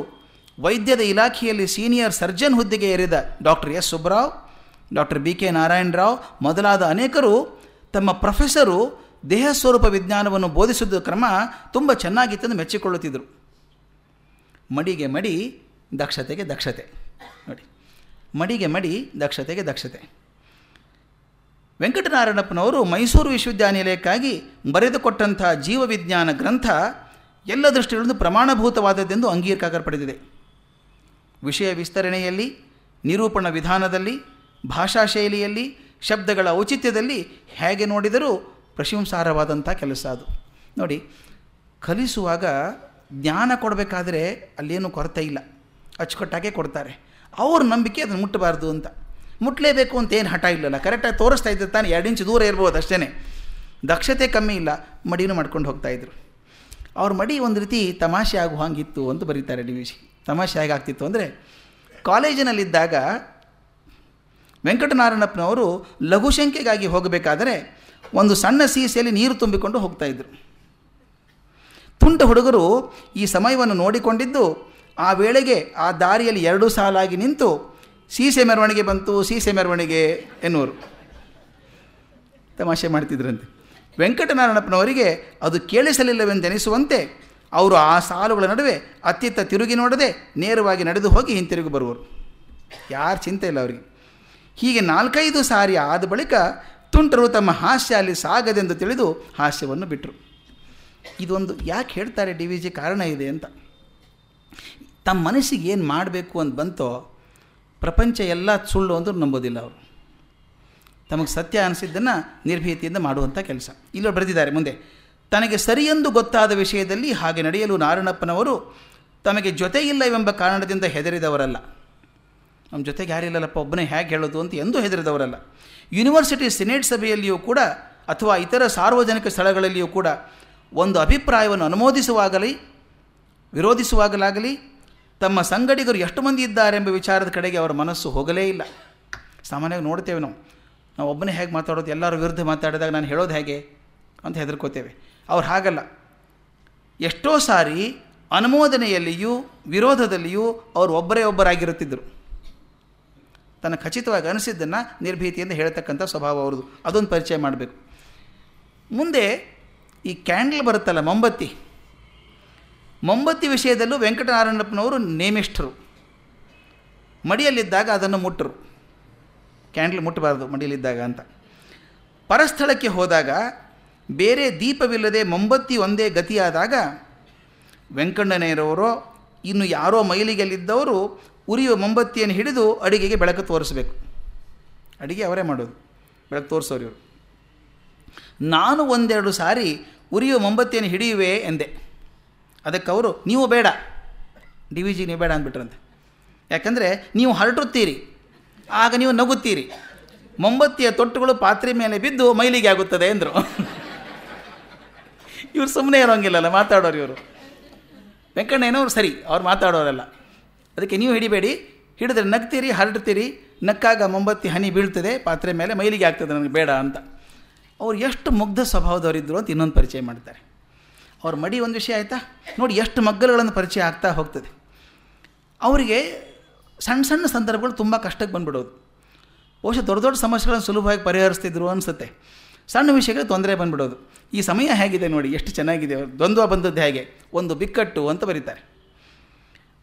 ವೈದ್ಯದ ಇಲಾಖೆಯಲ್ಲಿ ಸೀನಿಯರ್ ಸರ್ಜನ್ ಹುದ್ದೆಗೆ ಏರಿದ doctor S Subbarao doctor B K Narayanarao ಮೊದಲಾದ ಅನೇಕರು ತಮ್ಮ ಪ್ರೊಫೆಸರು ದೇಹ ಸ್ವರೂಪ ವಿಜ್ಞಾನವನ್ನು ಬೋಧಿಸಿದ ಕ್ರಮ ತುಂಬ ಚೆನ್ನಾಗಿತ್ತೆಂದು ಮೆಚ್ಚಿಕೊಳ್ಳುತ್ತಿದ್ದರು. ಮಡಿಗೆ ಮಡಿ, ದಕ್ಷತೆಗೆ ದಕ್ಷತೆ. ನೋಡಿ, ಮಡಿಗೆ ಮಡಿ, ದಕ್ಷತೆಗೆ ದಕ್ಷತೆ. ವೆಂಕಟನಾರಾಯಣಪ್ಪನವರು ಮೈಸೂರು ವಿಶ್ವವಿದ್ಯಾನಿಲಯಕ್ಕಾಗಿ ಬರೆದುಕೊಟ್ಟಂಥ ಜೀವವಿಜ್ಞಾನ ಗ್ರಂಥ ಎಲ್ಲ ದೃಷ್ಟಿಗಳಿಂದ ಪ್ರಮಾಣಭೂತವಾದದ್ದೆಂದು ಅಂಗೀಕಾರ ಪಡೆದಿದೆ. ವಿಷಯ ವಿಸ್ತರಣೆಯಲ್ಲಿ, ನಿರೂಪಣ ವಿಧಾನದಲ್ಲಿ, ಭಾಷಾ ಶೈಲಿಯಲ್ಲಿ, ಶಬ್ದಗಳ ಔಚಿತ್ಯದಲ್ಲಿ ಹೇಗೆ ನೋಡಿದರೂ ಪ್ರಶಂಸಾರವಾದಂಥ ಕೆಲಸ ಅದು. ನೋಡಿ, ಕಲಿಸುವಾಗ ಜ್ಞಾನ ಕೊಡಬೇಕಾದ್ರೆ ಅಲ್ಲೇನು ಕೊರತೆ ಇಲ್ಲ. ಅಚ್ಚುಕಟ್ಟಾಗೆ ಕೊಡ್ತಾರೆ. ಅವ್ರ ನಂಬಿಕೆ ಅದನ್ನು ಮುಟ್ಟಬಾರ್ದು ಅಂತ. ಮುಟ್ಟಲೇಬೇಕು ಅಂತ ಏನು ಹಠ ಇಲ್ಲಲ್ಲ. ಕರೆಕ್ಟಾಗಿ ತೋರಿಸ್ತಾ ಇದ್ದ ತಾನೆ. ಎರಡು ಇಂಚು ದೂರ ಇರ್ಬೋದು ಅಷ್ಟೇ ದಕ್ಷತೆ ಕಮ್ಮಿ ಇಲ್ಲ. ಮಡಿನೂ ಮಾಡ್ಕೊಂಡು ಹೋಗ್ತಾಯಿದ್ರು ಅವ್ರ ಮಡಿ ಒಂದು ರೀತಿ ತಮಾಷೆ ಆಗುವ ಹಾಗಿತ್ತು ಅಂತ ಬರೀತಾರೆ ಡಿ ವಿ ಜಿ ತಮಾಷೆ ಹೇಗಾಗ್ತಿತ್ತು ಅಂದರೆ, ಕಾಲೇಜಿನಲ್ಲಿದ್ದಾಗ ವೆಂಕಟನಾರಾಯಣಪ್ಪನವರು ಲಘುಶಂಕೆಗಾಗಿ ಹೋಗಬೇಕಾದರೆ ಒಂದು ಸಣ್ಣ ಸೀಸೆಯಲ್ಲಿ ನೀರು ತುಂಬಿಕೊಂಡು ಹೋಗ್ತಾಯಿದ್ರು ತುಂಟ ಹುಡುಗರು ಈ ಸಮಯವನ್ನು ನೋಡಿಕೊಂಡಿದ್ದು ಆ ವೇಳೆಗೆ ಆ ದಾರಿಯಲ್ಲಿ ಎರಡು ಸಾಲಾಗಿ ನಿಂತು ಸೀಸೆ ಮೆರವಣಿಗೆ ಬಂತು, ಸೀಸೆ ಮೆರವಣಿಗೆ ಎನ್ನುವರು. ತಮಾಷೆ ಮಾಡ್ತಿದ್ರಂತೆ. ವೆಂಕಟನಾರಾಯಣಪ್ಪನವರಿಗೆ ಅದು ಕೇಳಿಸಲಿಲ್ಲವೆಂದೆನಿಸುವಂತೆ ಅವರು ಆ ಸಾಲುಗಳ ನಡುವೆ ಅತ್ತಿತ್ತ ತಿರುಗಿ ನೋಡದೆ ನೇರವಾಗಿ ನಡೆದು ಹೋಗಿ ಹಿಂತಿರುಗಿ ಬರುವರು. ಯಾರು ಚಿಂತೆ ಇಲ್ಲ ಅವರಿಗೆ. ಹೀಗೆ ನಾಲ್ಕೈದು ಸಾರಿ ಆದ ಬಳಿಕ ತುಂಟರು ತಮ್ಮ ಹಾಸ್ಯ ಅಲ್ಲಿ ಸಾಗದೆಂದು ತಿಳಿದು ಹಾಸ್ಯವನ್ನು ಬಿಟ್ಟರು ಇದೊಂದು ಯಾಕೆ ಹೇಳ್ತಾರೆ ಡಿ ವಿ ಜಿ ಕಾರಣ ಇದೆ ಅಂತ. ತಮ್ಮ ಮನಸ್ಸಿಗೆ ಏನು ಮಾಡಬೇಕು ಅಂತ ಬಂತೋ ಪ್ರಪಂಚ ಎಲ್ಲ ಸುಳ್ಳು ಅಂದರೂ ನಂಬೋದಿಲ್ಲ ಅವರು. ತಮಗೆ ಸತ್ಯ ಅನಿಸಿದ್ದನ್ನು ನಿರ್ಭೀತಿಯಿಂದ ಮಾಡುವಂಥ ಕೆಲಸ. ಇಲ್ಲೋ ಬರೆದಿದ್ದಾರೆ ಮುಂದೆ, ತನಗೆ ಸರಿಯೆಂದು ಗೊತ್ತಾದ ವಿಷಯದಲ್ಲಿ ಹಾಗೆ ನಡೆಯಲು ನಾರಾಯಣಪ್ಪನವರು ತಮಗೆ ಜೊತೆ ಇಲ್ಲವೆಂಬ ಕಾರಣದಿಂದ ಹೆದರಿದವರಲ್ಲ. ನಮ್ಮ ಜೊತೆಗೆ ಯಾರಿಲ್ಲಲ್ಲಪ್ಪ ಒಬ್ಬನೇ ಹೇಗೆ ಹೇಳೋದು ಅಂತ ಎಂದೂ ಹೆದರಿದವರಲ್ಲ. ಯೂನಿವರ್ಸಿಟಿ ಸಿನೇಟ್ ಸಭೆಯಲ್ಲಿಯೂ ಕೂಡ ಅಥವಾ ಇತರ ಸಾರ್ವಜನಿಕ ಸ್ಥಳಗಳಲ್ಲಿಯೂ ಕೂಡ ಒಂದು ಅಭಿಪ್ರಾಯವನ್ನು ಅನುಮೋದಿಸುವಾಗಲಿ, ವಿರೋಧಿಸುವಾಗಲಾಗಲಿ, ತಮ್ಮ ಸಂಗಡಿಗರು ಎಷ್ಟು ಮಂದಿ ಇದ್ದಾರೆ ಎಂಬ ವಿಚಾರದ ಕಡೆಗೆ ಅವರ ಮನಸ್ಸು ಹೋಗಲೇ ಇಲ್ಲ. ಸಾಮಾನ್ಯವಾಗಿ ನೋಡ್ತೇವೆ ನಾವು. ನಾವು ಒಬ್ಬನೇ ಹೇಗೆ ಮಾತಾಡೋದು, ಎಲ್ಲರ ವಿರುದ್ಧ ಮಾತಾಡಿದಾಗ ನಾನು ಹೇಳೋದು ಹೇಗೆ ಅಂತ ಹೆದರ್ಕೋತೇವೆ. ಅವ್ರು ಹಾಗಲ್ಲ. ಎಷ್ಟೋ ಸಾರಿ ಅನುಮೋದನೆಯಲ್ಲಿಯೂ ವಿರೋಧದಲ್ಲಿಯೂ ಅವರು ಒಬ್ಬರೇ ಒಬ್ಬರಾಗಿರುತ್ತಿದ್ದರು. ತನ್ನ ಖಚಿತವಾಗಿ ಅನಿಸಿದ್ದನ್ನು ನಿರ್ಭೀತಿಯಿಂದ ಹೇಳ್ತಕ್ಕಂಥ ಸ್ವಭಾವ ಅವ್ರದ್ದು. ಅದೊಂದು ಪರಿಚಯ ಮಾಡಬೇಕು. ಮುಂದೆ ಈ ಕ್ಯಾಂಡಲ್ ಬರುತ್ತಲ್ಲ ಮೊಂಬತ್ತಿ. ಮೊಂಬತ್ತಿ ವಿಷಯದಲ್ಲೂ ವೆಂಕಟನಾರಾಯಣಪ್ಪನವರು ನೇಮಿಷ್ಠರು. ಮಡಿಯಲ್ಲಿದ್ದಾಗ ಅದನ್ನು ಮುಟ್ಟರು. ಕ್ಯಾಂಡಲ್ ಮುಟ್ಟಬಾರ್ದು ಮಡಿಯಲ್ಲಿದ್ದಾಗ ಅಂತ. ಪರಸ್ಥಳಕ್ಕೆ ಹೋದಾಗ ಬೇರೆ ದೀಪವಿಲ್ಲದೆ ಮೊಂಬತ್ತಿ ಒಂದೇ ಗತಿಯಾದಾಗ ವೆಂಕಣ್ಣನೆಯರವರೋ ಇನ್ನು ಯಾರೋ ಮೈಲಿಗೆಲ್ಲಿದ್ದವರು ಉರಿಯುವ ಮೊಂಬತ್ತಿಯನ್ನು ಹಿಡಿದು ಅಡಿಗೆಗೆ ಬೆಳಕು ತೋರಿಸಬೇಕು. ಅಡಿಗೆ ಅವರೇ ಮಾಡೋದು, ಬೆಳಕು ತೋರಿಸೋರು ಇವರು. ನಾನು ಒಂದೆರಡು ಸಾರಿ ಉರಿಯುವ ಮೊಂಬತ್ತಿಯನ್ನು ಹಿಡಿಯುವೆ ಎಂದೆ. ಅದಕ್ಕೆ ಅವರು, ನೀವು ಬೇಡ, ಡಿ ವಿ ಜಿ ನೀವು ಬೇಡ ಅಂದ್ಬಿಟ್ರಂತೆ. ಯಾಕಂದರೆ ನೀವು ಹರಟುತ್ತೀರಿ ಆಗ ನೀವು ನಗುತ್ತೀರಿ. ಮೊಂಬತ್ತಿಯ ತೊಟ್ಟುಗಳು ಪಾತ್ರೆ ಮೇಲೆ ಬಿದ್ದು ಮೈಲಿಗೆ ಆಗುತ್ತದೆ ಎಂದರು. ಇವ್ರು ಸುಮ್ಮನೆ ಇರೋಂಗಿಲ್ಲಲ್ಲ, ಮಾತಾಡೋರು ಇವರು. ವೆಂಕಣ್ಣಯ್ಯನವ್ರು ಸರಿ, ಅವ್ರು ಮಾತಾಡೋರಲ್ಲ. ಅದಕ್ಕೆ ನೀವು ಹಿಡಿಬೇಡಿ, ಹಿಡಿದ್ರೆ ನಗ್ತೀರಿ, ಹರಡ್ತೀರಿ, ನಕ್ಕಾಗ ಮೊಂಬತ್ತಿ ಹನಿ ಬೀಳ್ತದೆ, ಪಾತ್ರೆ ಮೇಲೆ ಮೈಲಿಗೆ ಆಗ್ತದೆ, ನನಗೆ ಬೇಡ ಅಂತ. ಅವ್ರು ಎಷ್ಟು ಮುಗ್ಧ ಸ್ವಭಾವದವರಿದ್ದರು ಅಂತ ಇನ್ನೊಂದು ಪರಿಚಯ ಮಾಡ್ತಾರೆ. ಅವ್ರ ಮಡಿ ಒಂದು ವಿಷಯ ಆಯಿತಾ? ನೋಡಿ, ಎಷ್ಟು ಮಗ್ಗಲುಗಳನ್ನು ಪರಿಚಯ ಆಗ್ತಾ ಹೋಗ್ತದೆ. ಅವರಿಗೆ ಸಣ್ಣ ಸಣ್ಣ ಸಂದರ್ಭಗಳು ತುಂಬ ಕಷ್ಟಕ್ಕೆ ಬಂದ್ಬಿಡೋದು. ಬಹುಶಃ ದೊಡ್ಡ ದೊಡ್ಡ ಸಮಸ್ಯೆಗಳನ್ನು ಸುಲಭವಾಗಿ ಪರಿಹರಿಸ್ತಿದ್ರು ಅನಿಸುತ್ತೆ. ಸಣ್ಣ ವಿಷಯಗಳು ತೊಂದರೆ ಬಂದ್ಬಿಡೋದು. ಈ ಸಮಯ ಹೇಗಿದೆ ನೋಡಿ, ಎಷ್ಟು ಚೆನ್ನಾಗಿದೆ, ದ್ವಂದ್ವ ಬಂದದ್ದು ಹೇಗೆ? ಒಂದು ಬಿಕ್ಕಟ್ಟು ಅಂತ ಬರೀತಾರೆ.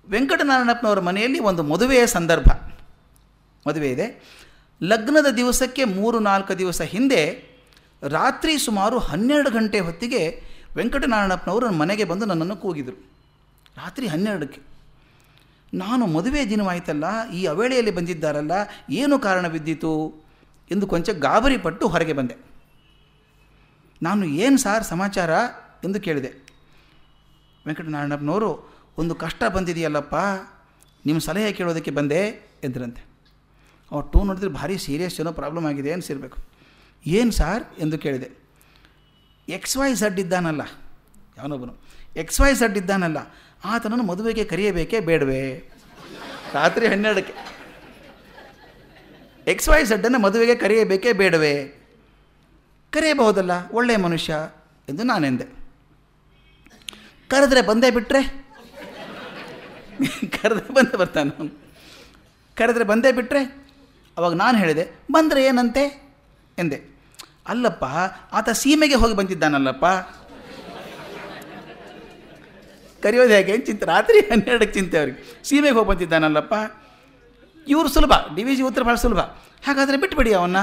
ವೆಂಕಟನಾರಾಯಣಪ್ಪನವರ ಮನೆಯಲ್ಲಿ ಒಂದು ಮದುವೆಯ ಸಂದರ್ಭ. ಮದುವೆ ಇದೆ. ಲಗ್ನದ ದಿವಸಕ್ಕೆ ಮೂರು ನಾಲ್ಕು ದಿವಸ ಹಿಂದೆ ರಾತ್ರಿ ಸುಮಾರು ಹನ್ನೆರಡು ಗಂಟೆ ಹೊತ್ತಿಗೆ ವೆಂಕಟನಾರಾಯಣಪ್ಪನವರು ಮನೆಗೆ ಬಂದು ನನ್ನನ್ನು ಕೂಗಿದರು. ರಾತ್ರಿ ಹನ್ನೆರಡಕ್ಕೆ. ನಾನು ಮದುವೆ ದಿನವಾಯಿತಲ್ಲ, ಈ ಅವೇಳೆಯಲ್ಲಿ ಬಂದಿದ್ದಾರಲ್ಲ, ಏನು ಕಾರಣ ಬಿದ್ದಿತು? ಎಂದು ಕೊಂಚ ಗಾಬರಿ ಪಟ್ಟು ಹೊರಗೆ ಬಂದೆ. ನಾನು ಏನು ಸಾರ್ ಸಮಾಚಾರ? ಎಂದು ಕೇಳಿದೆ. ವೆಂಕಟನಾರಾಯಣಪ್ಪನವರು, ಒಂದು ಕಷ್ಟ ಬಂದಿದೆಯಲ್ಲಪ್ಪ ನಿಮ್ಮ ಸಲಹೆ ಕೇಳೋದಕ್ಕೆ ಬಂದೆ, ಎಂದ್ರಂತೆ. ಅವ್ರು ಟೂ ನೋಡಿದ್ರೆ ಭಾರಿ ಸೀರಿಯಸ್ ಏನೋ ಪ್ರಾಬ್ಲಮ್ ಆಗಿದೆ ಅನಿಸಿರ್ಬೇಕು. ಏನು ಸಾರ್? ಎಂದು ಕೇಳಿದೆ. ಎಕ್ಸ್ ವೈ ಝಡ್ ಇದ್ದಾನಲ್ಲ, ಯಾವನೊಬ್ಬನು. ಎಕ್ಸ್ ವೈ ಝಡ್ ಇದ್ದಾನಲ್ಲ ಆತನನ್ನು ಮದುವೆಗೆ ಕರೆಯಬೇಕೇ ಬೇಡವೇ? ರಾತ್ರಿ ಹನ್ನೆರಡಕ್ಕೆ. ಎಕ್ಸ್ ವೈ ಝಡ್ಡನ್ನು ಮದುವೆಗೆ ಕರೆಯಬೇಕೇ ಬೇಡವೇ? ಕರೆಯಬಹುದಲ್ಲ ಒಳ್ಳೆಯ ಮನುಷ್ಯ ಎಂದು ನಾನೆಂದೆ ಕರೆದ್ರೆ ಬಂದೇ ಬಿಟ್ಟರೆ ಕರೆದ್ರೆ ಬಂದೇ ಬರ್ತಾನೆ ಕರೆದ್ರೆ ಬಂದೇ ಬಿಟ್ಟರೆ ಅವಾಗ ನಾನು ಹೇಳಿದೆ, ಬಂದರೆ ಏನಂತೆ? ಎಂದೆ. ಅಲ್ಲಪ್ಪ, ಆತ ಸೀಮೆಗೆ ಹೋಗಿ ಬಂದಿದ್ದಾನಲ್ಲಪ್ಪ. ಕರೆಯೋದು ಹೇಗೆ ಚಿಂತೆ. ರಾತ್ರಿ ಹನ್ನೆರಡಕ್ಕೆ ಚಿಂತೆ ಅವ್ರಿಗೆ. ಸೀಮೆಗೆ ಹೋಗಿ ಬಂದಿದ್ದಾನಲ್ಲಪ್ಪ. ಇವರು ಸುಲಭ, ಡಿ ವಿ ಜಿ ಉತ್ತರ ಭಾಳ ಸುಲಭ. ಹಾಗಾದರೆ ಬಿಟ್ಬಿಡಿ ಅವನ್ನ,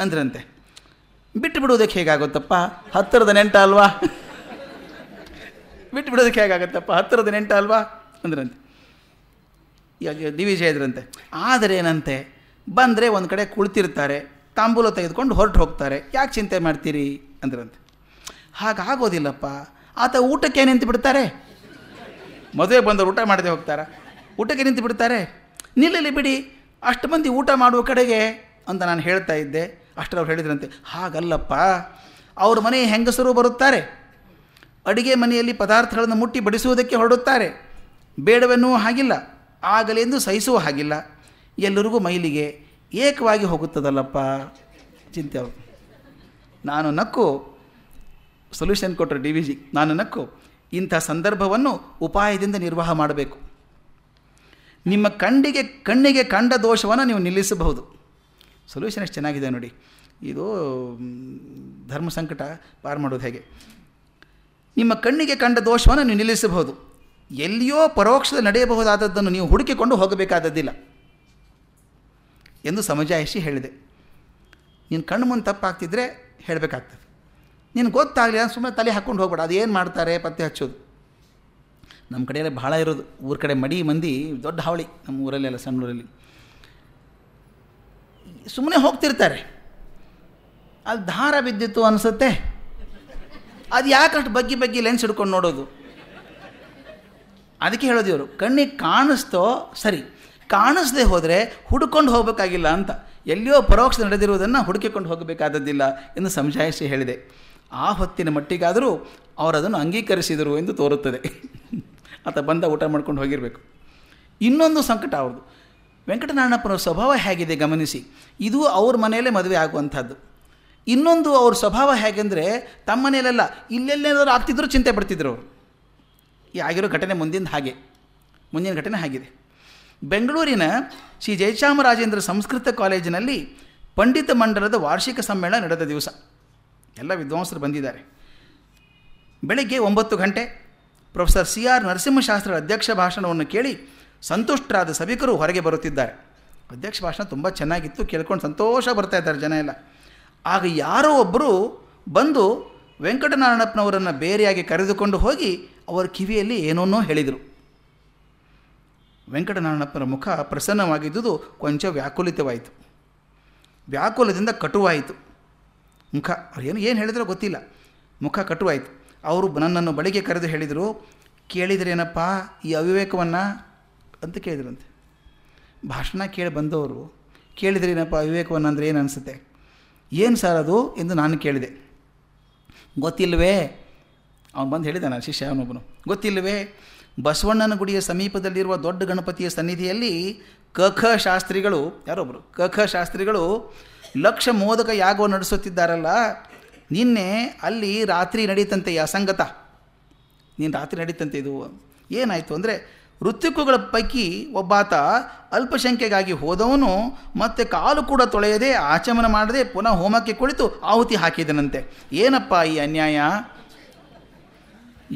ಅಂದ್ರಂತೆ. ಬಿಟ್ಟು ಬಿಡೋದಕ್ಕೆ ಹೇಗಾಗುತ್ತಪ್ಪ? ಹತ್ತಿರದ ನೆಂಟ ಅಲ್ವಾ? ಬಿಟ್ಟು ಬಿಡೋದಕ್ಕೆ ಹೇಗಾಗುತ್ತಪ್ಪ? ಹತ್ತಿರದ ನೆಂಟ ಅಲ್ವಾ? ಅಂದ್ರಂತೆ. ಡಿ ವಿ ಜಿ ಇದ್ರಂತೆ ಆದರೆ ಏನಂತೆ? ಬಂದರೆ ಒಂದು ಕಡೆ ಕುಳಿತಿರ್ತಾರೆ, ತಾಂಬೂಲ ತೆಗೆದುಕೊಂಡು ಹೊರಟು ಹೋಗ್ತಾರೆ. ಯಾಕೆ ಚಿಂತೆ ಮಾಡ್ತೀರಿ? ಅಂದ್ರಂತೆ. ಹಾಗಾಗೋದಿಲ್ಲಪ್ಪ. ಆತ ಊಟಕ್ಕೆ ನಿಂತು ಬಿಡ್ತಾರೆ? ಮದುವೆ ಬಂದವರು ಊಟ ಮಾಡದೆ ಹೋಗ್ತಾರೆ? ಊಟಕ್ಕೆ ನಿಂತು ಬಿಡ್ತಾರೆ? ನಿಲ್ಲಲಿ ಬಿಡಿ, ಅಷ್ಟು ಮಂದಿ ಊಟ ಮಾಡುವ ಕಡೆಗೆ ಅಂತ ನಾನು ಹೇಳ್ತಾ ಇದ್ದೆ. ಅಷ್ಟರವ್ರು ಹೇಳಿದ್ರಂತೆ, ಹಾಗಲ್ಲಪ್ಪ, ಅವ್ರ ಮನೆ ಹೆಂಗಸರು ಬರುತ್ತಾರೆ? ಅಡುಗೆ ಮನೆಯಲ್ಲಿ ಪದಾರ್ಥಗಳನ್ನು ಮುಟ್ಟಿ ಬಡಿಸುವುದಕ್ಕೆ ಹೊರಡುತ್ತಾರೆ. ಬೇಡವೆನ್ನುವ ಹಾಗಿಲ್ಲ ಆಗಲೆಂದು ಸಹಿಸುವ ಹಾಗಿಲ್ಲ. ಎಲ್ಲರಿಗೂ ಮೈಲಿಗೆ ಏಕವಾಗಿ ಹೋಗುತ್ತದಲ್ಲಪ್ಪ? ಚಿಂತೆ ನಾನು ನಕ್ಕು ಸೊಲ್ಯೂಷನ್ ಕೊಟ್ಟರು ಡಿ ವಿ ಜಿ. ನಾನು ನಕ್ಕು, ಇಂಥ ಸಂದರ್ಭವನ್ನು ಉಪಾಯದಿಂದ ನಿರ್ವಾಹ ಮಾಡಬೇಕು. ನಿಮ್ಮ ಕಣ್ಣಿಗೆ ಕಣ್ಣಿಗೆ ಕಂಡ ದೋಷವನ್ನು ನೀವು ನಿಲ್ಲಿಸಬಹುದು. ಸೊಲ್ಯೂಷನ್ ಎಷ್ಟು ಚೆನ್ನಾಗಿದೆ ನೋಡಿ. ಇದು ಧರ್ಮ ಸಂಕಟ ಪಾರು ಮಾಡೋದು ಹೇಗೆ. ನಿಮ್ಮ ಕಣ್ಣಿಗೆ ಕಂಡ ದೋಷವನ್ನು ನೀವು ನಿಲ್ಲಿಸಬಹುದು. ಎಲ್ಲಿಯೋ ಪರೋಕ್ಷದ ನಡೆಯಬಹುದಾದದ್ದನ್ನು ನೀವು ಹುಡುಕಿಕೊಂಡು ಹೋಗಬೇಕಾದದ್ದಿಲ್ಲ. ಎಂದು ಸಮಜಾಯಿಸಿ ಹೇಳಿದೆ. ನೀನು ಕಣ್ಣು ಮುಂದೆ ತಪ್ಪಾಗ್ತಿದ್ರೆ ಹೇಳಬೇಕಾಗ್ತದೆ. ನೀನು ಗೊತ್ತಾಗಲಿಲ್ಲ ಸುಮ್ಮನೆ ತಲೆ ಹಾಕ್ಕೊಂಡು ಹೋಗ್ಬೇಡ. ಅದು ಏನು ಮಾಡ್ತಾರೆ? ಪತ್ತೆ ಹಚ್ಚೋದು. ನಮ್ಮ ಕಡೆಯಲ್ಲೇ ಭಾಳ ಇರೋದು. ಊರ ಕಡೆ ಮಡಿ ಮಂದಿ ದೊಡ್ಡ ಹಾವಳಿ ನಮ್ಮ ಊರಲ್ಲೆಲ್ಲ, ಸಣ್ಣೂರಲ್ಲಿ. ಸುಮ್ಮನೆ ಹೋಗ್ತಿರ್ತಾರೆ. ಅಲ್ಲಿ ದಾರ ಬಿದ್ದಿತ್ತು ಅನಿಸುತ್ತೆ. ಅದು ಯಾಕಷ್ಟು ಬಗ್ಗಿ ಬಗ್ಗಿ ಲೆನ್ಸ್ ಹಿಡ್ಕೊಂಡು ನೋಡೋದು? ಅದಕ್ಕೆ ಹೇಳೋದು ಇವರು, ಕಣ್ಣಿಗೆ ಕಾಣಿಸ್ತೋ, ಸರಿ, ಕಾಣಿಸ್ದೆ ಹೋದರೆ ಹುಡ್ಕೊಂಡು ಹೋಗಬೇಕಾಗಿಲ್ಲ ಅಂತ. ಎಲ್ಲಿಯೋ ಪರೋಕ್ಷ ನಡೆದಿರುವುದನ್ನು ಹುಡುಕಿಕೊಂಡು ಹೋಗಬೇಕಾದದ್ದಿಲ್ಲ ಎಂದು ಸಮಜಾಯಿಸಿ ಹೇಳಿದೆ. ಆ ಹೊತ್ತಿನ ಮಟ್ಟಿಗಾದರೂ ಅವರು ಅದನ್ನು ಅಂಗೀಕರಿಸಿದರು ಎಂದು ತೋರುತ್ತದೆ. ಆತ ಬಂದ ಊಟ ಮಾಡ್ಕೊಂಡು ಹೋಗಿರಬೇಕು. ಇನ್ನೊಂದು ಸಂಕಟ ಅವ್ರದ್ದು. ವೆಂಕಟನಾರಾಯಣಪ್ಪನ ಸ್ವಭಾವ ಹೇಗಿದೆ ಗಮನಿಸಿ. ಇದು ಅವ್ರ ಮನೆಯಲ್ಲೇ ಮದುವೆ ಆಗುವಂಥದ್ದು. ಇನ್ನೊಂದು ಅವ್ರ ಸ್ವಭಾವ ಹೇಗೆಂದರೆ ತಮ್ಮ ಮನೆಯಲ್ಲೆಲ್ಲ ಇಲ್ಲೆಲ್ಲೇನಾದ್ರು ಆಗ್ತಿದ್ರು ಚಿಂತೆ ಪಡ್ತಿದ್ರು ಅವರು. ಈ ಆಗಿರೋ ಘಟನೆ ಮುಂದಿನ ಹಾಗೆ. ಮುಂದಿನ ಘಟನೆ ಆಗಿದೆ ಬೆಂಗಳೂರಿನ ಶ್ರೀ ಜಯಚಾಮರಾಜೇಂದ್ರ ಸಂಸ್ಕೃತ ಕಾಲೇಜಿನಲ್ಲಿ ಪಂಡಿತ ಮಂಡಲದ ವಾರ್ಷಿಕ ಸಮ್ಮೇಳನ ನಡೆದ ದಿವಸ. ಎಲ್ಲ ವಿದ್ವಾಂಸರು ಬಂದಿದ್ದಾರೆ. ಬೆಳಗ್ಗೆ ಒಂಬತ್ತು ಗಂಟೆ ಪ್ರೊಫೆಸರ್ ಸಿ ಆರ್ ನರಸಿಂಹಶಾಸ್ತ್ರ ಅಧ್ಯಕ್ಷ ಭಾಷಣವನ್ನು ಕೇಳಿ ಸಂತುಷ್ಟರಾದ ಸಭಿಕರು ಹೊರಗೆ ಬರುತ್ತಿದ್ದಾರೆ. ಅಧ್ಯಕ್ಷ ಭಾಷಣ ತುಂಬ ಚೆನ್ನಾಗಿತ್ತು, ಕೇಳ್ಕೊಂಡು ಸಂತೋಷ ಬರ್ತಾ ಇದ್ದಾರೆ ಜನ ಎಲ್ಲ. ಆಗ ಯಾರೋ ಒಬ್ಬರು ಬಂದು ವೆಂಕಟನಾರಾಯಣಪ್ಪನವರನ್ನು ಬೇರೆಯಾಗಿ ಕರೆದುಕೊಂಡು ಹೋಗಿ ಅವರ ಕಿವಿಯಲ್ಲಿ ಏನೋನೋ ಹೇಳಿದರು. ವೆಂಕಟನಾರಾಯಣಪ್ಪನ ಮುಖ ಪ್ರಸನ್ನವಾಗಿದ್ದುದು ಕೊಂಚ ವ್ಯಾಕುಲಿತವಾಯಿತು. ವ್ಯಾಕುಲದಿಂದ ಕಟುವಾಯಿತು. ಮುಖ ಏನು ಏನು ಹೇಳಿದ್ರೋ ಗೊತ್ತಿಲ್ಲ. ಮುಖ ಕಟುವಾಯಿತು. ಅವರು ನನ್ನನ್ನು ಬಳಿಗೆ ಕರೆದು ಹೇಳಿದರು, ಕೇಳಿದ್ರೇನಪ್ಪ, ಈ ಅವಿವೇಕವನ್ನು? ಅಂತ ಕೇಳಿದ್ರಂತೆ. ಭಾಷಣ ಕೇಳಿ ಬಂದವರು, ಕೇಳಿದ್ರೇನಪ್ಪ, ಅವಿವೇಕವನ್ನು ಅಂದರೆ ಏನು ಅನಿಸುತ್ತೆ? ಏನು ಸರ್ ಅದು? ಎಂದು ನಾನು ಕೇಳಿದೆ. ಗೊತ್ತಿಲ್ಲವೇ ಅವನು ಬಂದು ಹೇಳಿದ ನಾನು ಶಿಷ್ಯ ಅವನೊಬ್ಬನು. ಗೊತ್ತಿಲ್ಲವೇ ಬಸವಣ್ಣನ ಗುಡಿಯ ಸಮೀಪದಲ್ಲಿರುವ ದೊಡ್ಡ ಗಣಪತಿಯ ಸನ್ನಿಧಿಯಲ್ಲಿ ಕಖ ಶಾಸ್ತ್ರಿಗಳು ಯಾರೊಬ್ಬರು ಕಖ ಶಾಸ್ತ್ರಿಗಳು ಲಕ್ಷ ಮೋದಕ ಯಾಗೋ ನಡೆಸುತ್ತಿದ್ದಾರಲ್ಲ, ನಿನ್ನೆ ಅಲ್ಲಿ ರಾತ್ರಿ ನಡೀತಂತೆ ಈ ಅಸಂಗತ. ನೀನು ರಾತ್ರಿ ನಡೀತಂತೆ ಇದು. ಏನಾಯಿತು ಅಂದರೆ ಋತ್ವಿಕುಗಳ ಪೈಕಿ ಒಬ್ಬಾತ ಅಲ್ಪಸಂಖ್ಯೆಗಾಗಿ ಹೋದವನು ಮತ್ತೆ ಕಾಲು ಕೂಡ ತೊಳೆಯದೆ ಆಚಮನ ಮಾಡದೆ ಪುನಃ ಹೋಮಕ್ಕೆ ಕುಳಿತು ಆಹುತಿ ಹಾಕಿದನಂತೆ. ಏನಪ್ಪ ಈ ಅನ್ಯಾಯ?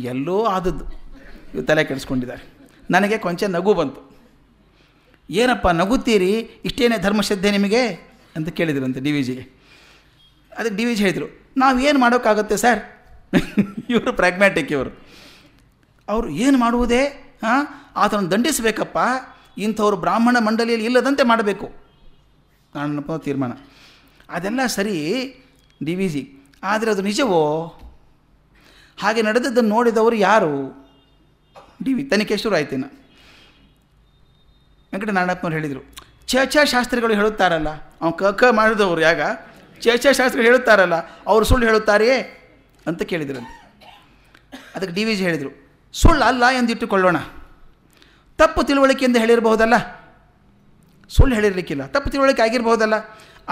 ಎಲ್ಲೋ ಆದದ್ದು. ಇವು ತಲೆ ಕೆಡಿಸ್ಕೊಂಡಿದ್ದಾರೆ. ನನಗೆ ಕೊಂಚ ನಗು ಬಂತು. ಏನಪ್ಪ ನಗುತ್ತೀರಿ? ಇಷ್ಟೇನೇ ಧರ್ಮಶ್ರದ್ಧೆ ನಿಮಗೆ? ಅಂತ ಕೇಳಿದ್ರಂತೆ ಡಿ ವಿ ಜಿಗೆ. ಅದಕ್ಕೆ ಡಿ ವಿ ಜಿ ಹೇಳಿದರು ನಾವೇನು ಮಾಡೋಕ್ಕಾಗುತ್ತೆ ಸರ್? <laughs> ಇವರು ಪ್ರಾಗ್ಮ್ಯಾಟಿಕ್ ಇವರು. ಅವರು, ಏನು ಮಾಡುವುದೇ? ಹಾಂ ಆತನ ದಂಡಿಸಬೇಕಪ್ಪ. ಇಂಥವ್ರು ಬ್ರಾಹ್ಮಣ ಮಂಡಳಿಯಲ್ಲಿ ಇಲ್ಲದಂತೆ ಮಾಡಬೇಕು. ನಾನು ತೀರ್ಮಾನ. ಅದೆಲ್ಲ ಸರಿ ಡಿ ವಿ ಜಿ ಆದರೆ ಅದು ನಿಜವೋ? ಹಾಗೆ ನಡೆದದ್ದನ್ನು ನೋಡಿದವರು ಯಾರು? ಡಿ ವಿ ತನಿಖೆ ಶುರು ಆಯ್ತೇನ ವೆಂಕಟನಾರಾಯಣಪ್ಪನವ್ರು ಹೇಳಿದರು ಚ ಚ ಶಾಸ್ತ್ರಿಗಳು ಹೇಳುತ್ತಾರಲ್ಲ? ಅವ್ನು ಕ ಕ ಮಾಡಿದವರು ಯಾಗ? ಚ ಚ ಶಾಸ್ತ್ರಿಗಳು ಹೇಳುತ್ತಾರಲ್ಲ, ಅವರು ಸುಳ್ಳು ಹೇಳುತ್ತಾರೆಯೇ? ಅಂತ ಕೇಳಿದ್ರಂತೆ ಅದಕ್ಕೆ ಡಿ ವಿ ಜಿ ಹೇಳಿದರು, ಸುಳ್ಳು ಅಲ್ಲ ಎಂದಿಟ್ಟುಕೊಳ್ಳೋಣ. ತಪ್ಪು ತಿಳುವಳಿಕೆಯಿಂದ ಹೇಳಿರಬಹುದಲ್ಲ? ಸುಳ್ಳು ಹೇಳಿರಲಿಕ್ಕಿಲ್ಲ. ತಪ್ಪು ತಿಳುವಳಿಕೆ ಆಗಿರಬಹುದಲ್ಲ?